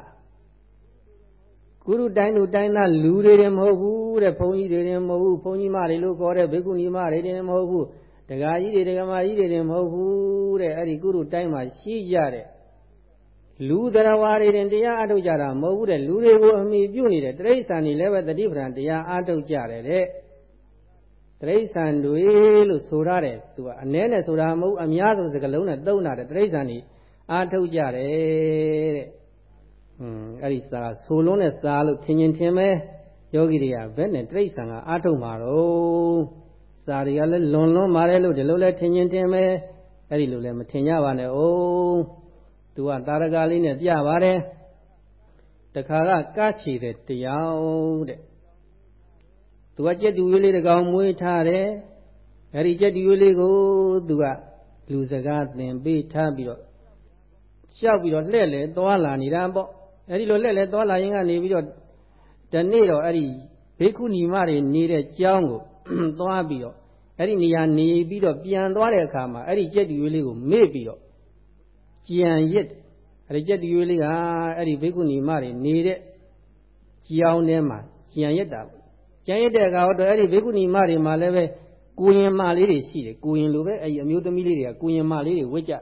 ကုရုတိုင်းသူတိုင်းသားလူတွေတွေမဟုတ်ဘူးတဲ့ဘုန်းကြီးတွေတွေမဟုတ်ဘူးဘုန်းကြီးမတွေလို့ခေါ်တဲ့ဘေကုဏီမတွေတွေမဟုတ်ဘူးဒကာကြီးတွေဒကာမကြီးတွေတွေမဟုတ်ဘူးတဲ့အဲ့ဒီကုရုတိုင်းမှာရှိကြတဲ့ လူတရားဝါတွေတင်တရားအထုတ်ကြတာမဟုတ်ဘူးတဲ့လူတွေကိုအမိပြုနေတဲ့တိရစ္ဆာန်တွေလည်းပဲတတိပ္ပံတရားအထုတ်ကြတယ်တဲ့တိရစ္ဆာန်တွေလို့ဆိုရတယ်သူကအ ਨੇ နဲ့ဆိုတာမဟုတ်အများဆုံးစကလုံးနဲ့သုံးတာတဲ့တိရစ္ဆာန်တွေအထုတ်ကြတယ်တဲ့ဟွန်းအဲ့ဒီစာဆိုလုံးနဲ့စာလို့ထင်ရင်ထင်မဲယောဂီတွေကဘယ်နဲ့တိရစ္ဆာန်ကအထုတ်မှာတော့စာတွေကလည်းလွန်လွန်ပါတယ်လို့ဒီလိုလဲထင်ရင်ထင်မဲအဲ့ဒီလိုလဲမထင်ကြပါနဲ့အောင် သူကတာရကလေးနဲ့ပြပါတယ်တခါကကချီတဲ့တရားတဲ့သူကကြက်တူရွေးလေးတကောင်မွေးထားတယ်အဲဒီကြက်တူရွေးလေးကိုသူကလူစကားသင်ပေးထားပြီးတော့ရှောက်ပြီးတော့လှဲ့လေသွားလာနေတာပေါ့အဲဒီလိုလှဲ့လေသွားလာရင်ကနေပြီးတော့ဒီနေ့တော့အဲဒီဘေကုဏီမတွေနေတဲ့ကျောင်းကိုသွားပြီးတော့အဲ့ဒီနေရာနေပြီးတော့ပြန်သွားတဲ့အခါမှာအဲ့ဒီကြက်တူရွေးလေးကိုမေ့ပြီးတော့ ကြံရစ်အဲ့ဒီကြက်တူရွေးလေးကအဲ့ဒီဘေကုဏီမတွေနေတဲ့ကြောင်းထဲမှာကြံရစ်တာကြံရစ်တဲ့အခါတော့အဲ့ဒီဘေကုဏီမတွေမှာလည်းပဲကိုရင်မလေးတွေရှိတယ်ကိုရင်လိုပဲအဲ့ဒီအမျိုးသမီးလေးတွေကကိုရင်မလေးတွေဝစ်ကြ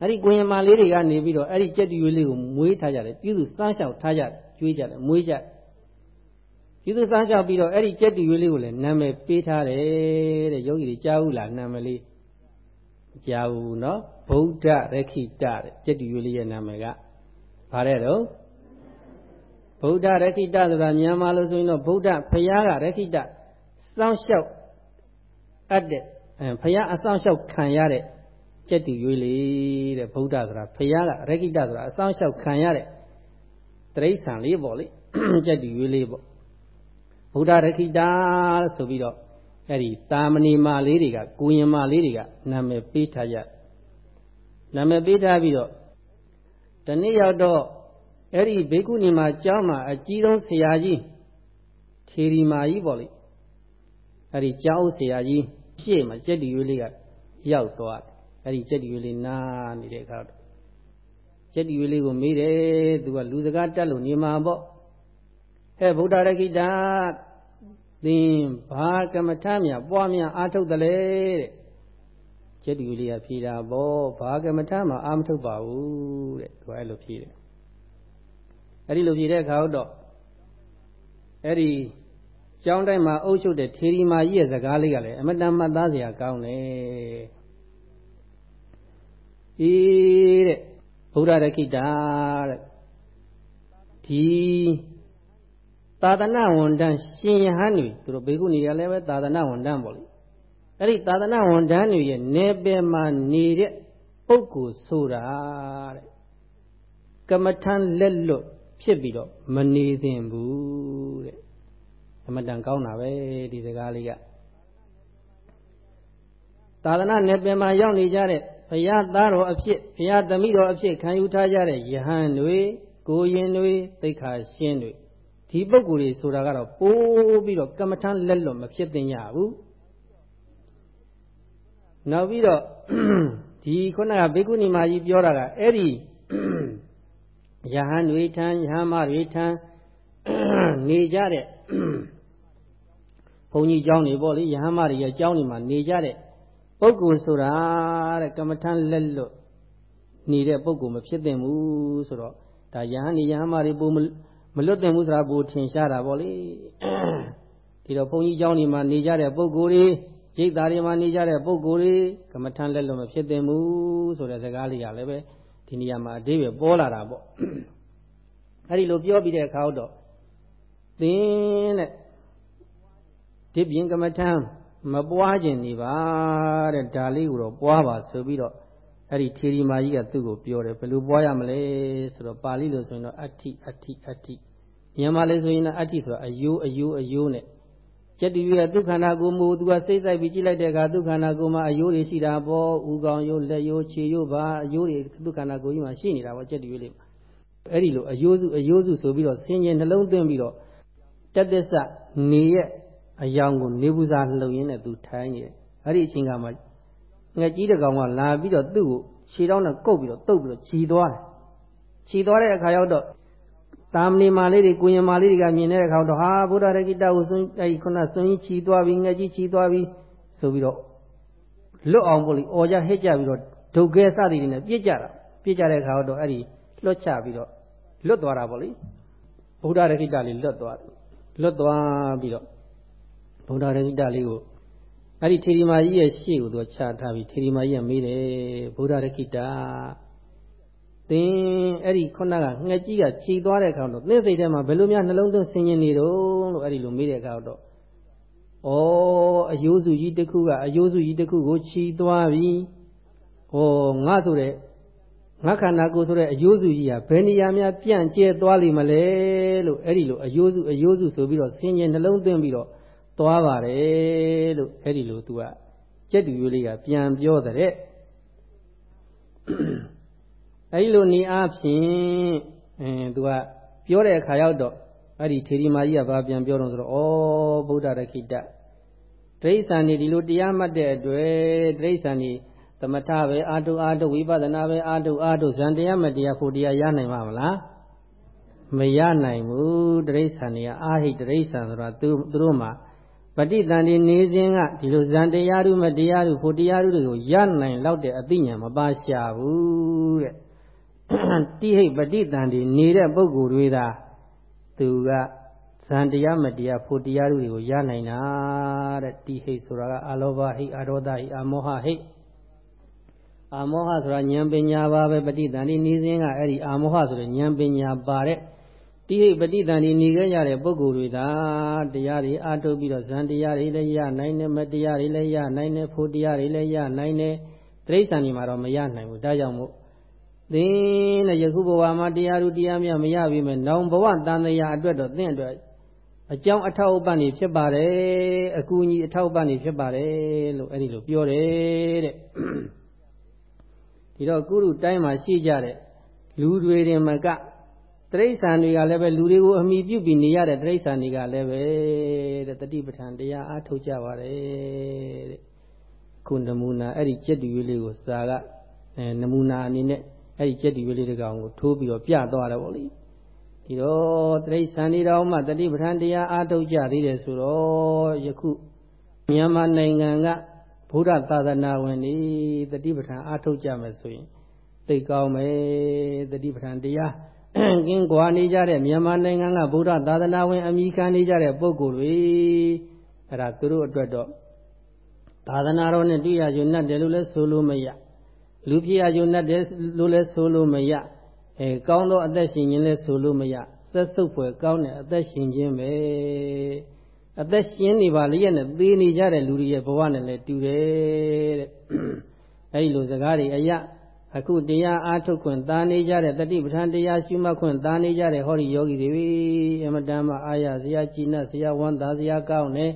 အဲ့ဒီကိုရင်မလေးတွေကနေပြီးတော့အဲ့ဒီကြက်တူရွေးလေးကိုမွေးထားကြတယ်ပြုစုစမ်းလျှောက်ထားကြတယ်ကျွေးကြတယ်မွေးကြတယ်ပြုစုစမ်းလျှောက်ပြီးတော့အဲ့ဒီကြက်တူရွေးလေးကိုလည်းနာမည်ပေးထားတယ်တဲ့ယောဂီတွေကြားဘူးလားနာမည်လေးကြားဘူးနော် ဗုဒ္ဓရခိတတဲ့ကျက်တူရွေးလေးရဲ့နာမည်ကဘာတဲ့တော့ဗုဒ္ဓရခိတဆိုတာမြန်မာလို့ဆိုရင်တော့ဗုဒ္ဓဖရာကရခိတစောင့်ရှောက်အပ်တဲ့ဖရာအဆောင်ရှောက်ခံရတဲ့ကျက်တူရွေးလေးတဲ့ဗုဒ္ဓဆိုတာဖရာကရခိတဆိုတာအဆောင်ရှောက်ခံရတဲ့တရိษံလေးပေါ့လေကျက်တူရွေးလေးပေါ့ဗုဒ္ဓရခိတဆိုပြီးတော့အဲ့ဒီတာမဏိမာလေးတွေကကိုရင်မာလေးတွေကနာမည်ပေးထားကြ နာမည်ပေးထားပြီးတော့တနေ့ရောက်တော့အဲ့ဒီဘေကုဏီမာကျောင်းမှာအကြီးဆုံးဆရာကြီးထေရီမာကြီးပေါ့လေအဲ့ဒီကျောင်းဆရာကြီးရှေ့မှာကြက်တီရွေးလေးကရောက်သွားတယ်အဲ့ဒီကြက်တီရွေးလေးနားနေတဲ့အခါတော့ကြက်တီရွေးလေးကိုမေးတယ်သူကလူစကားတက်လို့နေမှာပေါ့ဟဲ့ဗုဒ္ဓရခိတာသင်ဘာကမ္မထများပွားများအားထုတ်တယ်လေတဲ့ ကျက်တူလေးကဖြေတာဗောဘာကမ္မထမှာအားမထုတ်ပါဘူးတဲ့သူအဲ့လိုဖြေတယ်အဲ့ဒီလိုဖြေတဲ့အခါတော့အဲ့ဒီကျောင်းတိုင်းမှာအုပ်ချုပ်တဲ့ထေရီမာကြီးရဲ့စကားလေးကလည်းအမတန်မှတ်သားစရာကောင်းတယ်အေးတဲ့ဘုရားရခိတာတဲ့ဒီသာသနာဝန်တန်းရှင်ယဟန်တွေသူတို့ဘေကုဏီကလည်းပဲသာသနာဝန်တန်းပေါ့လေ အဲ့ဒီသာသနာဝန်တန်းတွေရဲ့နေပယ်မှာနေတဲ့ပုဂ္ဂိုလ်ဆိုတာတဲ့ကမ္မထံလက်လွတ်ဖြစ်ပြီးတော့မနေသင့်ဘူးတဲ့အမတန်ကောင်းတာပဲဒီစကားလေးကသာသနာနယ်ပင်မှာရောက်နေကြတဲ့ဘုရားသားတော်အဖြစ်ဘုရားသမီးတော်အဖြစ်ခံယူထားကြတဲ့ယဟန်တွေကိုရင်တွေသိခါရှင်းတွေဒီပုဂ္ဂိုလ်တွေဆိုတာကတော့ပိုးပြီးတော့ကမ္မထမ်းလက်လွတ်မဖြစ်သင့်ကြဘူး နောက်ပြီးတော့ဒီခုနကဘေကုဏီမာကြီးပြောတာကအဲ့ဒီယဟန်တွေထံယဟန်မတွေထံနေကြတဲ့ဘုန်းကြီးเจ้าနေပေါ့လေယဟန်မတွေရဲ့เจ้าနေမှာနေကြတဲ့ပုဂ္ဂိုလ်ဆိုတာတဲ့ကမ္မထမ်းလက်လွတ်နေတဲ့ပုဂ္ဂိုလ်မဖြစ်သင့်ဘူးဆိုတော့ဒါယဟန်နေယဟန်မတွေပုံမလွတ်သင့်ဘူးဆိုတာကိုထင်ရှားတာပေါ့လေဒီတော့ဘုန်းကြီးเจ้าနေမှာနေကြတဲ့ပုဂ္ဂိုလ်တွေ ရိတ်သားတွေမှာနေကြတဲ့ပုဂ္ဂိုလ်တွေကမ္မထမ်းလက်လွတ်မဖြစ်သင့်ဘူးဆိုတဲ့စကားလေးကလည်းပဲဒီနေရာမှာအသေးပဲပေါ်လာတာပေါ့အဲဒီလိုပြောပြီးတဲ့အခါတော့သင်တဲ့ဒီပြင်ကမ္မထံမပွားခြင်းနေပါတဲ့ဒါလေးကိုတော့ပွားပါဆိုပြီးတော့အဲ့ဒီထေရီမာကြီးကသူ့ကိုပြောတယ်ဘယ်လိုပွားရမလဲဆိုတော့ပါဠိလိုဆိုရင်တော့အဋ္ဌိအဋ္ဌိအဋ္ဌိမြန်မာလေးဆိုရင်တော့အဋ္ဌိဆိုတာအယိုးအယိုးအယိုးနဲ့ ကျက်တူရဲ့ဒုက္ခနာကိုမူသူကစိတ်ဆိုင်ပြီးကြည့်လိုက်တဲ့အခါဒုက္ခနာကိုမှာအယိုးတွေရှိတာပေါ့ဥကောင်ယိုးလက်ယိုးခြေယိုးပါအယိုးတွေဒုက္ခနာကိုကြီးမှာရှိနေတာပေါ့ကျက်တူလေးမှာအဲ့ဒီလိုအယိုးစုအယိုးစုဆိုပြီးတော့ဆင်ញင်နှလုံးသွင်းပြီးတော့တတ္တစ္စနေရဲ့အယောင်ကိုနေဘူးစားလှုပ်ရင်းနဲ့သူထိုင်းနေတယ်အဲ့ဒီအချိန်ကမှငှက်ကြီးတကောင်ကလာပြီးတော့သူ့ကိုခြေထောက်နဲ့ကုတ်ပြီးတော့တုပ်ပြီးတော့ခြီသွားတယ်ခြီသွားတဲ့အခါရောက်တော့ တာမဏိမာလေးတွေကိုရင်မာလေးတွေကမြင်တဲ့အခါတော့ဟာဘုရားရကိတကိုစွန့်အဲဒီခုနစွန့်ကြီးခြီသွားပြီးငှက်ကြီးခြီသွားပြီးဆိုပြီးတော့လွတ်အောင်ပေါ့လေအော်ကြဟစ်ကြပြီးတော့ဒုက္ခဲစသည်တွေနဲ့ပြစ်ကြတာပြစ်ကြတဲ့အခါတော့အဲ့ဒီလွတ်ချပြီးတော့လွတ်သွားတာပေါ့လေဘုရားရခိတလေးလွတ်သွားလွတ်သွားပြီးတော့ဘုရားရခိတလေးကိုအဲ့ဒီထေရီမာကြီးရဲ့ရှေ့ကိုသူချထားပြီးထေရီမာကြီးကမေးတယ်ဘုရားရခိတ သင်အဲ့ဒီခုနကငှက်ကြီးကခြီသွားတဲ့အခါတော့သင်စိတ်ထဲမှာဘယ်လိုများနှလုံးသွင်းဆင်ញင်နေတော့လို့အဲ့ဒီလိုမေးတဲ့အခါတော့ဩအယိုးစုကြီးတစ်ခုကအယိုးစုကြီးတစ်ခုကိုခြီသွားပြီဟောငါဆိုတဲ့ငါခန္ဓာကိုယ်ဆိုတဲ့အယိုးစုကြီးကဘယ်နေရာများပြန့်ကျဲသွားလိမ့်မလဲလို့အဲ့ဒီလိုအယိုးစုအယိုးစုဆိုပြီးတော့ဆင်ញင်နှလုံးသွင်းပြီးတော့သွားပါတယ်လို့အဲ့ဒီလိုသူကကြက်တူရိုးလေးကပြန်ပြောတဲ့ အဲ့ဒီလိုနေအားဖြင့်အဲသူကပြောတဲ့အခါရောက်တော့အဲ့ဒီထေရီမာကြီးကဘာပြန်ပြောတော့ဆိုတော့ဩဗုဒ္ဓရခိတဒိဋ္ဌာန်နေဒီလိုတရားမှတ်တဲ့အတွက်ဒိဋ္ဌာန်နေသမထပဲအာတုအာတုဝိပဿနာပဲအာတုအာတုဇန်တရားမတရားဖို့တရားရနိုင်မှာမလားမရနိုင်ဘူးတရိษံတွေကအာဟိတရိษံဆိုတာသူတို့မှာပဋိသန္ဓေနေခြင်းကဒီလိုဇန်တရားဓုမတရားဓုဖို့တရားဓုတွေကိုရနိုင်လောက်တဲ့အသိဉာဏ်မပါရှာဘူးတဲ့ တိဟိပဋိသန္ဓေနေတဲ့ပုဂ္ဂိုလ်တွေသာသူကဇန်တရားမတရားဖို့တရားဓုတွေကိုရနိုင်တာတဲ့တိဟိဆိုတာကအလောဘဟိအရောဒဟိအမောဟဟိအာမောဟဆိုတာဉာဏ်ပညာပါပဲပဋိသန္ဓေနေခြင်းကအဲ့ဒီအာမောဟဆိုတဲ့ဉာဏ်ပညာပါတဲ့တိဟိပဋိသန္ဓေနေခဲ့ကြတဲ့ပုဂ္ဂိုလ်တွေသာတရားတွေအာထုတ်ပြီးတော့ဇန်တရားတွေလည်းရနိုင်တယ်မတရားတွေလည်းရနိုင်တယ်ဖို့တရားတွေလည်းရနိုင်တယ်တိရစ္ဆာန်တွေမှာတော့မရနိုင်ဘူးဒါကြောင့်မို့ သင်နဲ့ယခုဘဝမှာတရားသူတရားမြတ်မရပြီမဲ့နောင်ဘဝတန်တရားအတွက်တော့သင်အတွက်အကြောင်းအထောက်အပံ့နေဖြစ်ပါတယ်အကူအညီအထောက်အပံ့နေဖြစ်ပါတယ်လို့အဲ့ဒီလိုပြောတယ်တဲ့ဒီတော့ကုရုတိုင်းမှာရှိကြတဲ့လူတွေတင်မကတရိษံတွေကလည်းပဲလူတွေကိုအမိပြုပြီးနေရတဲ့တရိษံတွေကလည်းပဲတဲ့တတိပဋ္ဌာန်တရားအားထုတ်ကြပါတယ်တဲ့ခုနမူနာအဲ့ဒီကျက်တူရွေးလေးကိုစာကအဲနမူနာအနေနဲ့ အဲ့ဒီကျက်တူရွေးလေးတကောင်ကိုထိုးပြီးတော့ပြသွားတယ်ပေါ့လေဒီတော့တရိษံတွေတော်မှတတိပဋ္ဌာန်တရားအားထုတ်ကြသေးတယ်ဆိုတော့ယခုမြန်မာနိုင်ငံကဘုရားသာသနာဝင်နေတတိပဋ္ဌာန်အားထုတ်ကြမယ်ဆိုရင်သိကောင်းမယ်တတိပဋ္ဌာန်တရားကင်းကွာနေကြတဲ့မြန်မာနိုင်ငံကဗုဒ္ဓသာသနာဝင် အမိခံနေကြတဲ့ပုဂ္ဂိုလ်တွေအဲ့ဒါသူတို့အတွက်တော့သာသနာတော်နဲ့တွေ့ရယူနဲ့တယ်လို့လည်းဆိုလို့မရ လူဖြစ်ရယူနဲ့တယ်လို့လည်းဆိုလို့မရအဲကောင်းသောအသက်ရှင်ခြင်းလည်းဆိုလို့မရဆက်စုပ်ဖွယ်ကောင်းတဲ့အသက်ရှင်ခြင်းပဲအသက်ရှင်နေပါလျက်နဲ့သေနေကြတဲ့လူတွေရဲ့ဘဝနဲ့လည်းတူတယ်တဲ့အဲဒီလိုစကားတွေအရာအခုတရားအားထုတ်ခွင့်သာနေကြတဲ့တတိပဋ္ဌာန်တရားရှုမှတ်ခွင့်သာနေကြတဲ့ဟောဒီယောဂီတွေအမတန်မှအာရစရာကြည်နပ်စရာဝမ်းသာစရာကောင်းတယ်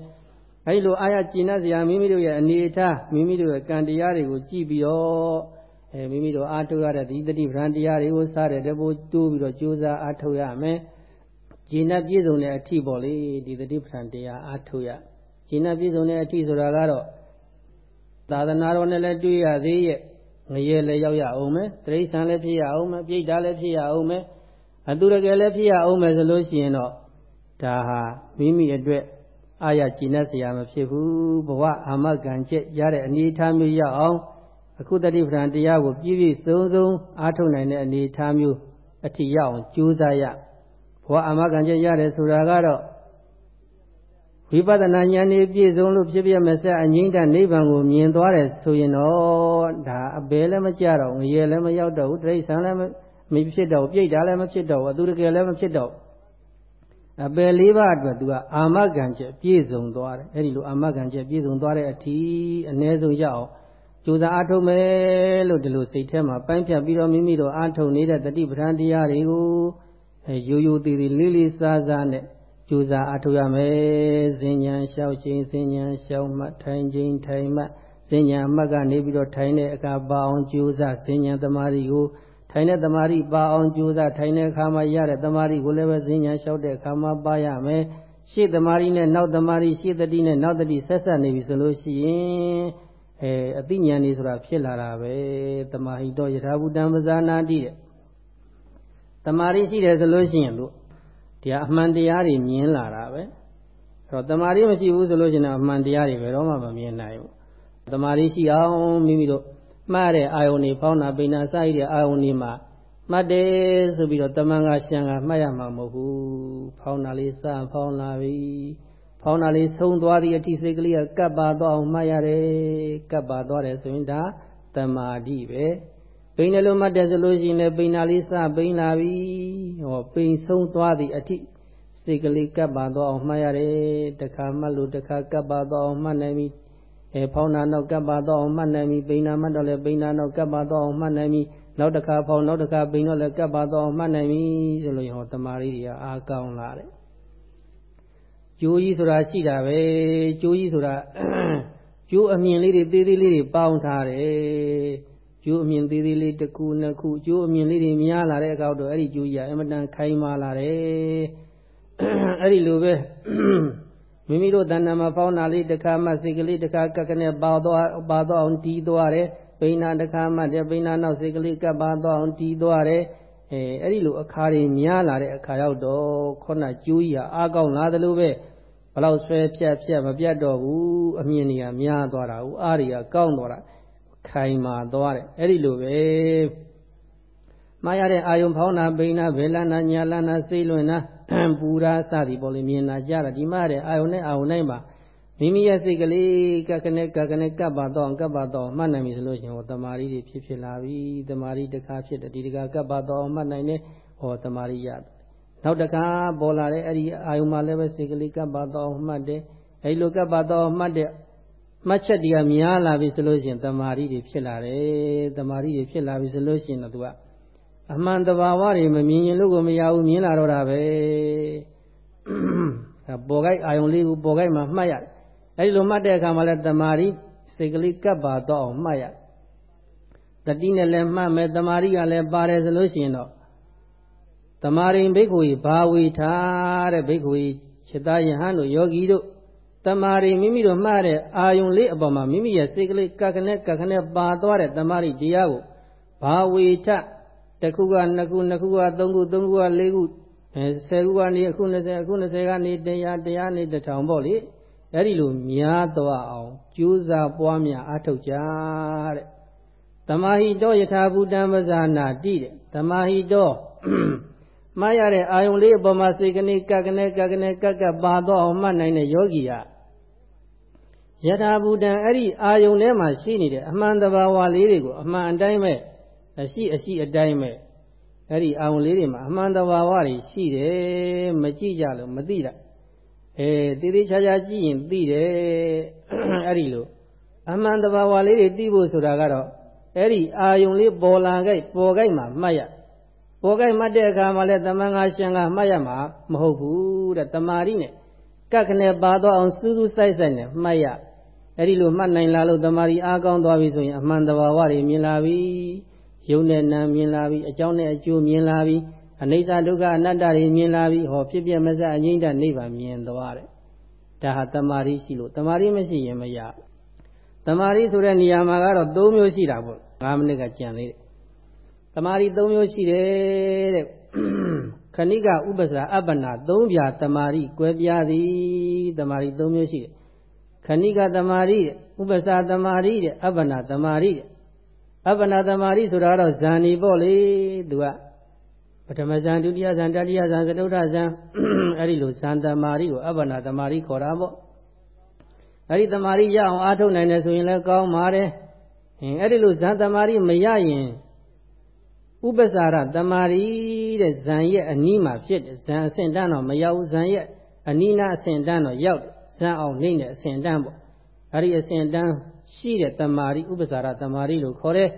အဲဒီလိုအာရကြည်နပ်စရာမိမိတို့ရဲ့အနေအထားမိမိတို့ရဲ့ကံတရားတွေကိုကြည့်ပြီးတော့ အဲမိမိတို့အားထုတ်ရတဲ့ဒီတတိပဋ္ဌာန်တရားတွေကိုစားတဲ့တပိုးတိုးပြီးတော့ကြိုးစားအားထုတ်ရမယ်ကြည်နပ်ပြည့်စုံတဲ့အထီပေါ့လေဒီတတိပဋ္ဌာန်တရားအားထုတ်ရကြည်နပ်ပြည့်စုံတဲ့အထီဆိုတာကတော့သာသနာတော်နဲ့လည်းတွေ့ရသေးရဲ့ငရဲလည်းရောက်ရအောင်မယ်တိရစ္ဆာန်လည်းဖြစ်ရအောင်မယ်ပြိတ္တာလည်းဖြစ်ရအောင်မယ်အတုရကယ်လည်းဖြစ်ရအောင်မယ်ဆိုလို့ရှိရင်တော့ဒါဟာမိမိအတွက်အာရကြည်နပ်เสียမဖြစ်ဘူးဘဝအာမကံချက်ရတဲ့အနေအထားမျိုးရအောင် အခုတတိပဌာန်တရားကိုပြည့်ပြည့်စုံစုံအားထုတ်နိုင်တဲ့အနေအထားမျိုးအထိရအောင်ကြိုးစားရဘဝအာမကံချက်ရတယ်ဆိုတာကတော့ဝိပဿနာဉာဏ်ဤပြည့်စုံလို့ဖြစ်ပြမဆက်အငိမ့်တဲ့နိဗ္ဗာန်ကိုမြင်သွားတယ်ဆိုရင်တော့ဒါအဘယ်လည်းမကြတော့ငရေလည်းမရောက်တော့ဘူးတိရစ္ဆာန်လည်းမဖြစ်တော့ပြိတ္တာလည်းမဖြစ်တော့ဘူးအသူတကယ်လည်းမဖြစ်တော့အပယ်လေးပါးအတွက်သူကအာမခံချက်ပြည့်စုံသွားတယ်အဲ့ဒီလိုအာမခံချက်ပြည့်စုံသွားတဲ့အထီးအ ਨੇ ဆုံးရအောင် ကြိုးစားအားထုတ်မယ်လို့ဒီလိုစိတ်ထဲမှာပိုင်းဖြတ်ပြီးတော့မိမိတို့အားထုတ်နေတဲ့တတိပဋ္ဌာန်တရားတွေကိုအဲရိုးရိုးသေးသေးလေးလေးစားစားနဲ့ကြိုးစားအားထုတ်ရမယ်။ဇင်ညာလျှောက်ခြင်းဇင်ညာလျှောက်မှထိုင်ခြင်းထိုင်မှဇင်ညာမှတ်ကနေပြီးတော့ထိုင်တဲ့အခါပါအောင်ကြိုးစားဇင်ညာသမารီကိုထိုင်တဲ့တမာရီပါအောင်ကြိုးစားထိုင်တဲ့အခါမှာရတဲ့တမာရီကိုလည်းပဲဈဉ္ညာလျှောက်တဲ့အခါမှာပါရမယ်ရှေ့တမာရီနဲ့နောက်တမာရီရှေ့တတိနဲ့နောက်တတိဆက်ဆက်နေပြီဆိုလို့ရှိရင် အဲအသိဉာဏ်นี่ဆိုတာဖြစ်လာတာပဲတမာဟိတောယထာဘူတံပဇာနာတိတဲ့တမာရီရှိတယ်ဆိုလို့ရှိရင်လို့တရားအမှန်တရားတွေမြင်လာတာပဲအဲ့တော့တမာရီမရှိဘူးဆိုလို့ရှိရင်အမှန်တရားတွေဘယ်တော့မှမမြင်နိုင်ဘူးတမာရီရှိအောင်မိမိတို့မှားတဲ့အာယုန်တွေဖောင်းတာပိန်တာစရတဲ့အာယုန်တွေမှာမှတ်တယ်ဆိုပြီးတော့တမန်ကရှံကမှတ်ရမှာမဟုတ်ဘူးဖောင်းတာလေးစဖောင်းလာပြီ ဖောင်းတာလေးဆုံးသွားသည့်အထိစိတ်ကလေးကကပ်ပါသွားအောင်မှတ်ရတယ်ကပ်ပါသွားတယ်ဆိုရင်ဒါတမာတိပဲပိန်တယ်လို့မှတ်တယ်ဆိုလို့ရှိရင်လည်းပိန်တာလေးစပိန်လာပြီဟောပိန်ဆုံးသွားသည့်အထိစိတ်ကလေးကပ်ပါသွားအောင်မှတ်ရတယ်တခါမှတ်လို့တခါကပ်ပါသွားအောင်မှတ်နိုင်ပြီအဲဖောင်းတာနောက်ကပ်ပါတော့အောင်မှတ်နိုင်ပြီပိန်နာမှတ်တော့လဲပိန်နာနောက်ကပ်ပါတော့အောင်မှတ်နိုင်ပြီနောက်တစ်ခါဖောင်းနောက်တစ်ခါပိန်တော့လဲကပ်ပါတော့အောင်မှတ်နိုင်ပြီဆိုလို့ဟောတမာရီတွေကအားကောင်းလာတယ် ကျိုးကြီးဆိုတာရှိတာပဲကျိုးကြီးဆိုတာကျိုးအမြင်လေးတွေသေးသေးလေးတွေပေါင်းထားတယ်ကျိုးအမြင်သေးသေးလေးတစ်ခုနှစ်ခုကျိုးအမြင်လေးတွေများလာတဲ့အခါတော့အဲ့ဒီကျိုးကြီးကအမတန်ခိုင်မာလာတယ်အဲ့ဒီလိုပဲမိမိတို့တဏ္ဍာမှာဖောင်းတာလေးတစ်ခါမှစိတ်ကလေးတစ်ခါကပ်ကနေပါသွားပါသွားအောင်တီးသွားတယ်ပိဏတစ်ခါမှတဲ့ပိဏနောက်စိတ်ကလေးကပ်ပါသွားအောင်တီးသွားတယ် အဲအဲ့ဒီလိုအခါတွေများလာတဲ့အခါရောက်တော့ခုနကျိုးကြီးဟာအားကောင်းလာသလိုပဲဘလောက်ဆွဲဖြတ်ဖြတ်မပြတ်တော့ဘူးအမြင်တွေကများသွားတာဦးအားတွေကကောင်းသွားတာခိုင်မာသွားတယ်အဲ့ဒီလိုပဲမှားရတဲ့အာယုံဖောင်းတာပိဏဘယ်လနာညာလနာစိတ်လွင်နာပူရာစသည်ပေါ်လေမြင်လာကြတာဒီမှာတဲ့အာယုန်နဲ့အာယုန်တိုင်းမှာ မိမိရဲ့စိတ်ကလေးကကနေကကနေကပ်ပါတော့ကပ်ပါတော့မှတ်နိုင်ပြီဆိုလို့ရှိရင်ဟောတမာရီတွေဖြစ်ဖြစ်လာပြီတမာရီတစ်ခါဖြစ်တယ်ဒီတစ်ခါကပ်ပါတော့မှတ်နိုင်တယ်ဟောတမာရီရနောက်တစ်ခါပေါ်လာတဲ့အဲ့ဒီအာယုန်မှာလည်းပဲစိတ်ကလေးကပ်ပါတော့မှတ်တယ်အဲ့လိုကပ်ပါတော့မှတ်တဲ့မှတ်ချက်တွေကများလာပြီဆိုလို့ရှိရင်တမာရီတွေဖြစ်လာတယ်တမာရီတွေဖြစ်လာပြီဆိုလို့ရှိရင်တော့သူကအမှန်တဘာဝတွေမမြင်ရင်လို့ကိုမရဘူးမြင်လာတော့တာပဲပေါ်ကိုက်အာယုံလေးကိုပေါ်ကိုက်မှာမှတ်ရတယ် အဲဒီလိုမှတ်တဲ့အခါမှာလဲတမာရီစိတ်ကလေးကပ်ပါတော့အောင်မှတ်ရတတိနဲ့လည်းမှတ်မယ်တမာရီကလည်းပါတယ်ဆိုလို့ရှိရင်တော့တမာရိဘိက္ခုဘာဝေထားတဲ့ဘိက္ခုจิตယဟန်တို့ယောဂီတို့တမာရိမိမိတို့မှတ်တဲ့အာယုံလေးအပေါ်မှာမိမိရဲ့စိတ်ကလေးကခနဲ့ကခနဲ့ပါသွားတဲ့တမာရိတရားကိုဘာဝေထတစ်ခုကနှစ်ခုနှစ်ခုကသုံးခုသုံးခုကလေးခုအဲဆယ်ခုကနေအခု20အခု20ကနေ100 100နေ1000ပေါ့လေ အဲ့ဒီလိုများသွားအောင်ကြိုးစားပွားများအားထုတ်ကြတဲ့တမဟိတောယထာဘူတံပဇာနာတိတဲ့တမဟိတောမှားရတဲ့အာယုံလေးအပေါ်မှာစိတ်ကနေကကနေကကနေကကပါတော့အောင်မှတ်နိုင်တဲ့ယောဂီဟာယထာဘူတံအဲ့ဒီအာယုံထဲမှာရှိနေတဲ့အမှန်တဘာဝလေးတွေကိုအမှန်အတိုင်းပဲအရှိအရှိအတိုင်းပဲအဲ့ဒီအာဝန်လေးတွေမှာအမှန်တဘာဝတွေရှိတယ်မကြည့်ကြလို့မသိတာ အဲတည်တည်ချာချာကြည့်ရင်သိတယ်အဲ့ဒီလိုအမှန်တဘာဝလေးတွေသိဖို့ဆိုတာကတော့အဲ့ဒီအာယုံလေးပေါ်လာကြိုက်ပေါ်ကြိုက်မှာမှတ်ရပေါ်ကြိုက်မှတ်တဲ့အခါမှာလဲတမန်ငါရှင်ကမှတ်ရမှာမဟုတ်ဘူးတဲ့တမာရီနဲ့ကတ်ခနဲ့ပါတော့အောင်စူးစူးဆိုင်ဆိုင်နဲ့မှတ်ရအဲ့ဒီလိုမှတ်နိုင်လာလို့တမာရီအားကောင်းသွားပြီဆိုရင်အမှန်တဘာဝတွေမြင်လာပြီယုံနဲ့နာမြင်လာပြီအကြောင်းနဲ့အကျိုးမြင်လာပြီ အနိစ္စဒုက္ခအနတ္တတွေမြင်လာပြီဟောဖြစ်ပြမစအငိမ့်တနိဗ္ဗာန်မြင်သွားတယ်ဒါဟာတမာရီရှိလို့တမာရီမရှိရင်မရတမာရီဆိုတဲ့နေရာမှာကတော့၃မျိုးရှိတာပေါ့၅မိနစ်ကကြံသေးတယ်တမာရီ၃မျိုးရှိတယ်တဲ့ခဏိကဥပ္ပစာအပ္ပနာ၃ပြာတမာရီကွဲပြားသည်တမာရီ၃မျိုးရှိတယ်ခဏိကတမာရီတဲ့ဥပ္ပစာတမာရီတဲ့အပ္ပနာတမာရီတဲ့အပ္ပနာတမာရီဆိုတာတော့ဇန်နေပေါ့လေသူက ပထမဇန်ဒုတိယဇန်တတိယဇန်သတုဋ္ဌဇန်အဲ့ဒီလိုဇန်တမာရီကိုအပ္ပနာတမာရီခေါ်တာပေါ့အဲ့ဒီတမာရီရအောင်အားထုတ်နိုင်တယ်ဆိုရင်လည်းကောင်းပါတယ်အင်းအဲ့ဒီလိုဇန်တမာရီမရရင်ဥဥပ္ပစာရတမာရီတဲ့ဇံရဲ့အနီးမှာဖြစ်တယ်ဇံအဆင့်တန်းတော့မရောက်ဇံရဲ့အနီးနားအဆင့်တန်းတော့ရောက်တယ်ဇံအောင်နှိမ့်တဲ့အဆင့်တန်းပေါ့အဲ့ဒီအဆင့်တန်းရှိတဲ့တမာရီဥပ္ပစာရတမာရီလို့ခေါ်တယ်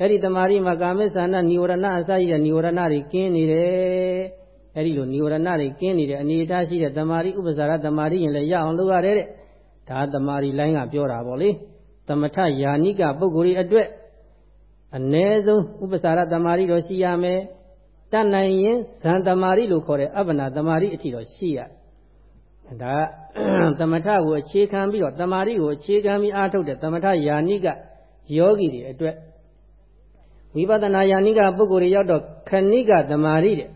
အဲ့ဒီတမာရီမှာကာမိသနာနိဝရဏအစရှိတဲ့နိဝရဏတွေကင်းနေတယ်အဲ့ဒီလိုနိဝရဏတွေကင်းနေတဲ့အနေအထားရှိတဲ့တမာရီဥပ္ပစာရတမာရီရင်လည်းရအောင်လုပ်ရတယ်တဲ့ဒါတမာရီလိုင်းကပြောတာပေါ့လေသမထယာနိကပုဂ္ဂိုလ်တွေအတွက်အ ਨੇ ဆုံးဥပ္ပစာရတမာရီတော့ရှိရမယ်တတ်နိုင်ရင်ဇန်တမာရီလို့ခေါ်တဲ့အပ္ပနာတမာရီအထိတော့ရှိရဒါသမထကိုအခြေခံပြီးတော့တမာရီကိုအခြေခံပြီးအားထုတ်တဲ့သမထယာနိကယောဂီတွေအတွက် ဝိပဿနာယာနိကပုဂ္ဂိုလ်တွေရောက်တော့ခဏိကတမာရီတဲ့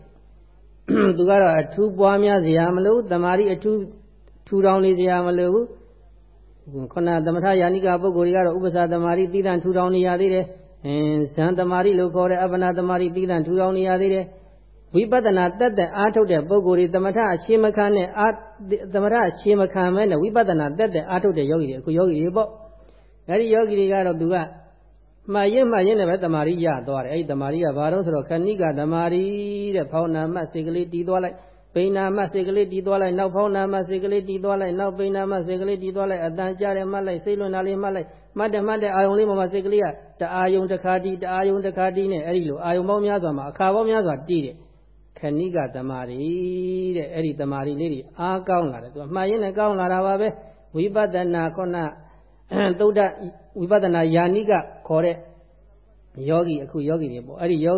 သူကတော့အထူးပွားများစရာမလိုတမာရီအထူးထူထောင်နေစရာမလိုခုနသမထယာနိကပုဂ္ဂိုလ်တွေကတော့ဥပ္ပစာတမာရီတိဒံထူထောင်နေရသေးတယ်အင်းဇန်တမာရီလို့ခေါ်တဲ့အပ္ပနာတမာရီတိဒံထူထောင်နေရသေးတယ်ဝိပဿနာတက်တဲ့အားထုတ်တဲ့ပုဂ္ဂိုလ်တွေသမထအရှိမခံနဲ့အာသမထအရှိမခံမဲနဲ့ဝိပဿနာတက်တဲ့အားထုတ်တဲ့ယောဂီတွေအခုယောဂီတွေပေါ့အဲဒီယောဂီတွေကတော့သူက မှားရင်မှားရင်လည်းပဲတမာရီရသွားတယ်အဲဒီတမာရီကဘာလို့ဆိုတော့ခဏိကတမာရီတဲ့ဖောင်းနာမှစိတ်ကလေးတီးသွားလိုက်ပိဏာမစိတ်ကလေးတီးသွားလိုက်နောက်ဖောင်းနာမစိတ်ကလေးတီးသွားလိုက်နောက်ပိဏာမစိတ်ကလေးတီးသွားလိုက်အတန်ကြားတယ်မှတ်လိုက်စိတ်လွန်တာလေးမှတ်လိုက်မှတ်တယ်မှတ်တယ်အာယုံလေးမှာစိတ်ကလေးကတအာယုံတစ်ခါတီးတအာယုံတစ်ခါတီးနဲ့အဲ့ဒီလိုအာယုံပေါင်းများစွာမှာအခါပေါင်းများစွာတီးတယ်ခဏိကတမာရီတဲ့အဲ့ဒီတမာရီလေးတွေအားကောင်းလာတယ်သူကမှတ်ရင်းနဲ့ကောင်းလာတာပါပဲဝိပဿနာခုန သုဒ္ဓဝိပဿနာယာနိကခေါ်တဲ့ယောဂီအခုယောဂီတွေပေါ့အဲ့ဒီယော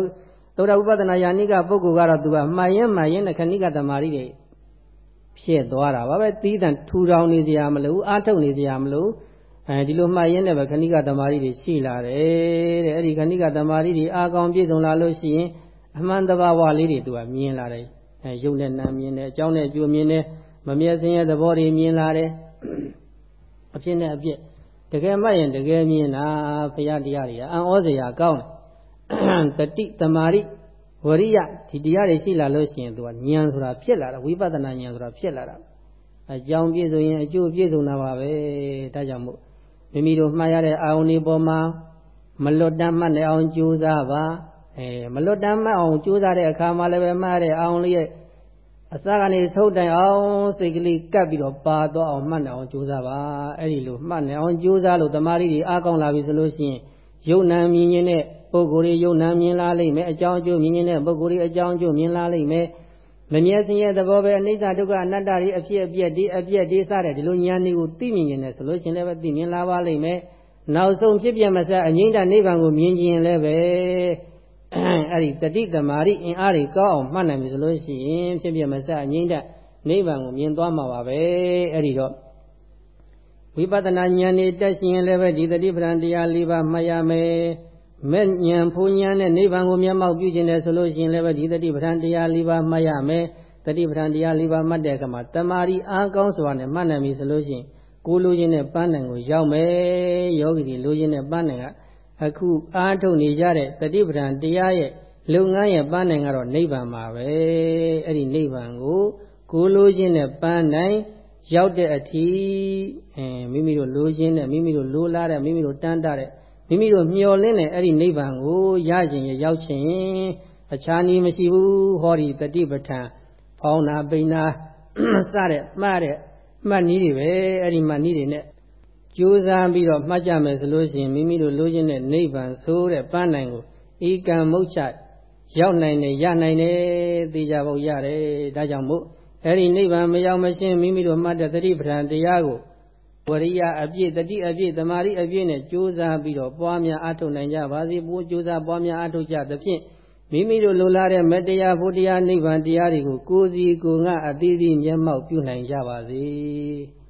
သုဒ္ဓဝိပဿနာယာနိကပုဂ္ဂိုလ်ကတော့သူကမှတ်ရင်မှတ်ရင်နဲ့ခဏိကတမာရီတွေဖြစ်သွားတာပါပဲသီးတန်ထူထောင်နေစရာမလိုအာထုတ်နေစရာမလိုအဲဒီလိုမှတ်ရင်လည်းပဲခဏိကတမာရီတွေရှိလာတယ်တဲ့အဲ့ဒီခဏိကတမာရီတွေအာကောင်ပြည့်စုံလာလို့ရှိရင်အမှန်တဘာဝလေးတွေသူကမြင်လာတယ်အဲရုပ်နဲ့နာမ်မြင်တယ်အကြောင်းနဲ့အကျိုးမြင်တယ်မမြဲစင်းရဲ့သဘောတွေမြင်လာတယ်အဖြစ်နဲ့အပြစ် တကယ်မှတ်ရင်တကယ်မြင်တာဘုရားတရားတွေကအံ့ဩစရာကောင်းတယ်တတိတမာရိဝရိယဒီတရားတွေရှိလာလို့ရှိရင်သူကဉာဏ်ဆိုတာဖြစ်လာတာဝိပဿနာဉာဏ်ဆိုတာဖြစ်လာတာအကြောင်းပြည့်စုံရင်အကျိုးပြည့်စုံတာပါပဲဒါကြောင့်မို့မိမိတို့မှားရတဲ့အာယုန်ဒီပေါ်မှာမလွတ်တမ်းမှတ်နေအောင်ကြိုးစားပါအဲမလွတ်တမ်းမှတ်အောင်ကြိုးစားတဲ့အခါမှာလည်းပဲမှားတဲ့အာယုန်လေးရဲ့ အစကနေသုတ်တိုင်အောင်စိတ်ကလေးကပ်ပြီးတော့ပါတော့အောင်မှတ်နေအောင်ကြိုးစားပါအဲ့ဒီလိုမှတ်နေအောင်ကြိုးစားလို့တမာရီတွေအားကောင်းလာပြီဆိုလို့ရှိရင်ယုံနာမြင်ရင်တဲ့ပုဂ္ဂိုလ်တွေယုံနာမြင်လာလိမ့်မယ်အကြောင်းအကျိုးမြင်ရင်တဲ့ပုဂ္ဂိုလ်တွေအကြောင်းအကျိုးမြင်လာလိမ့်မယ်မမြဲစင်ရဲ့သဘောပဲအနိစ္စဒုက္ခအနတ္တတွေအဖြစ်အပျက်ဒီအပျက်ဒီစတဲ့ဒီလိုဉာဏ်တွေကိုသိမြင်နေတယ်ဆိုလို့ရှိရင်လည်းပဲသိမြင်လာပါလိမ့်မယ်နောက်ဆုံးဖြစ်ပြမဆက်အငိမ့်တနိဗ္ဗာန်ကိုမြင်ခြင်းလည်းပဲ အဲ့ဒီတတိတမာရိအင်အားတွေကောင်းအောင်မှတ်နိုင်ပြီဆိုလို့ရှိရင်ဖြစ်ပြမဆက်အငိမ့်တနိဗ္ဗာန်ကိုမြင်သွားမှာပါပဲအဲ့ဒီတော့ဝိပဿနာဉာဏ်နဲ့တက်ရှင်ရင်လည်းပဲဒီတတိပဒံတရား၄ပါးမှတ်ရမယ်မဲ့ဉာဏ်ဖူဉာဏ်နဲ့နိဗ္ဗာန်ကိုမျက်မှောက်ပြုခြင်းတယ်ဆိုလို့ရှိရင်လည်းပဲဒီတတိပဒံတရား၄ပါးမှတ်ရမယ်တတိပဒံတရား၄ပါးမှတ်တဲ့အခါမှာတမာရီအားကောင်းစွာနဲ့မှတ်နိုင်ပြီဆိုလို့ရှိရင်ကိုလိုချင်တဲ့ပန်းနိုင်ကိုရောက်မယ်ယောဂီတွေလိုချင်တဲ့ပန်းနိုင်က အခုအားထုတ်နေကြတဲ့တတိပဒံတရားရဲ့လုပ်ငန်းရဲ့ပန်းနိုင်ကတော့နိဗ္ဗာန်ပါပဲအဲ့ဒီနိဗ္ဗာန်ကိုကိုလိုချင်တဲ့ပန်းနိုင်ရောက်တဲ့အထိအဲမိမိတို့လိုချင်တဲ့မိမိတို့လိုလားတဲ့မိမိတို့တန်းတတဲ့မိမိတို့မျှော်လင့်တဲ့အဲ့ဒီနိဗ္ဗာန်ကိုရခြင်းရရောက်ခြင်းအခြားနည်းမရှိဘူးဟောဒီတတိပဋ္ဌာန်ဖောင်းနာပိနာစတဲ့မှားတဲ့မှတ်နည်းတွေပဲအဲ့ဒီမှတ်နည်းတွေနဲ့ ကြိုးစားပြီးတော့မှတ်ကြမယ်ဆိုလို့ရှိရင်မိမိတို့လိုချင်တဲ့နိဗ္ဗာန်ဆိုတဲ့ပန်းနိုင်ကိုဤကံမုတ်ချရောက်နိုင်တယ်ရနိုင်တယ်သိကြဖို့ရတယ်ဒါကြောင့်မို့အဲ့ဒီနိဗ္ဗာန်မရောက်မရှင်းမိမိတို့မှတ်တဲ့တတိပဋ္ဌာန်တရားကိုဝရိယအပြည့်တတိအပြည့်တမာရီအပြည့်နဲ့ကြိုးစားပြီးတော့ပွားများအားထုတ်နိုင်ကြပါစေပိုးကြိုးစားပွားများအားထုတ်ကြသဖြင့်မိမိတို့လိုလားတဲ့မတရားဖို့တရားနိဗ္ဗာန်တရားတွေကိုကိုယ်စီကိုယ်ငါအသီးသီးမျက်မှောက်ပြုနိုင်ကြပါစေ။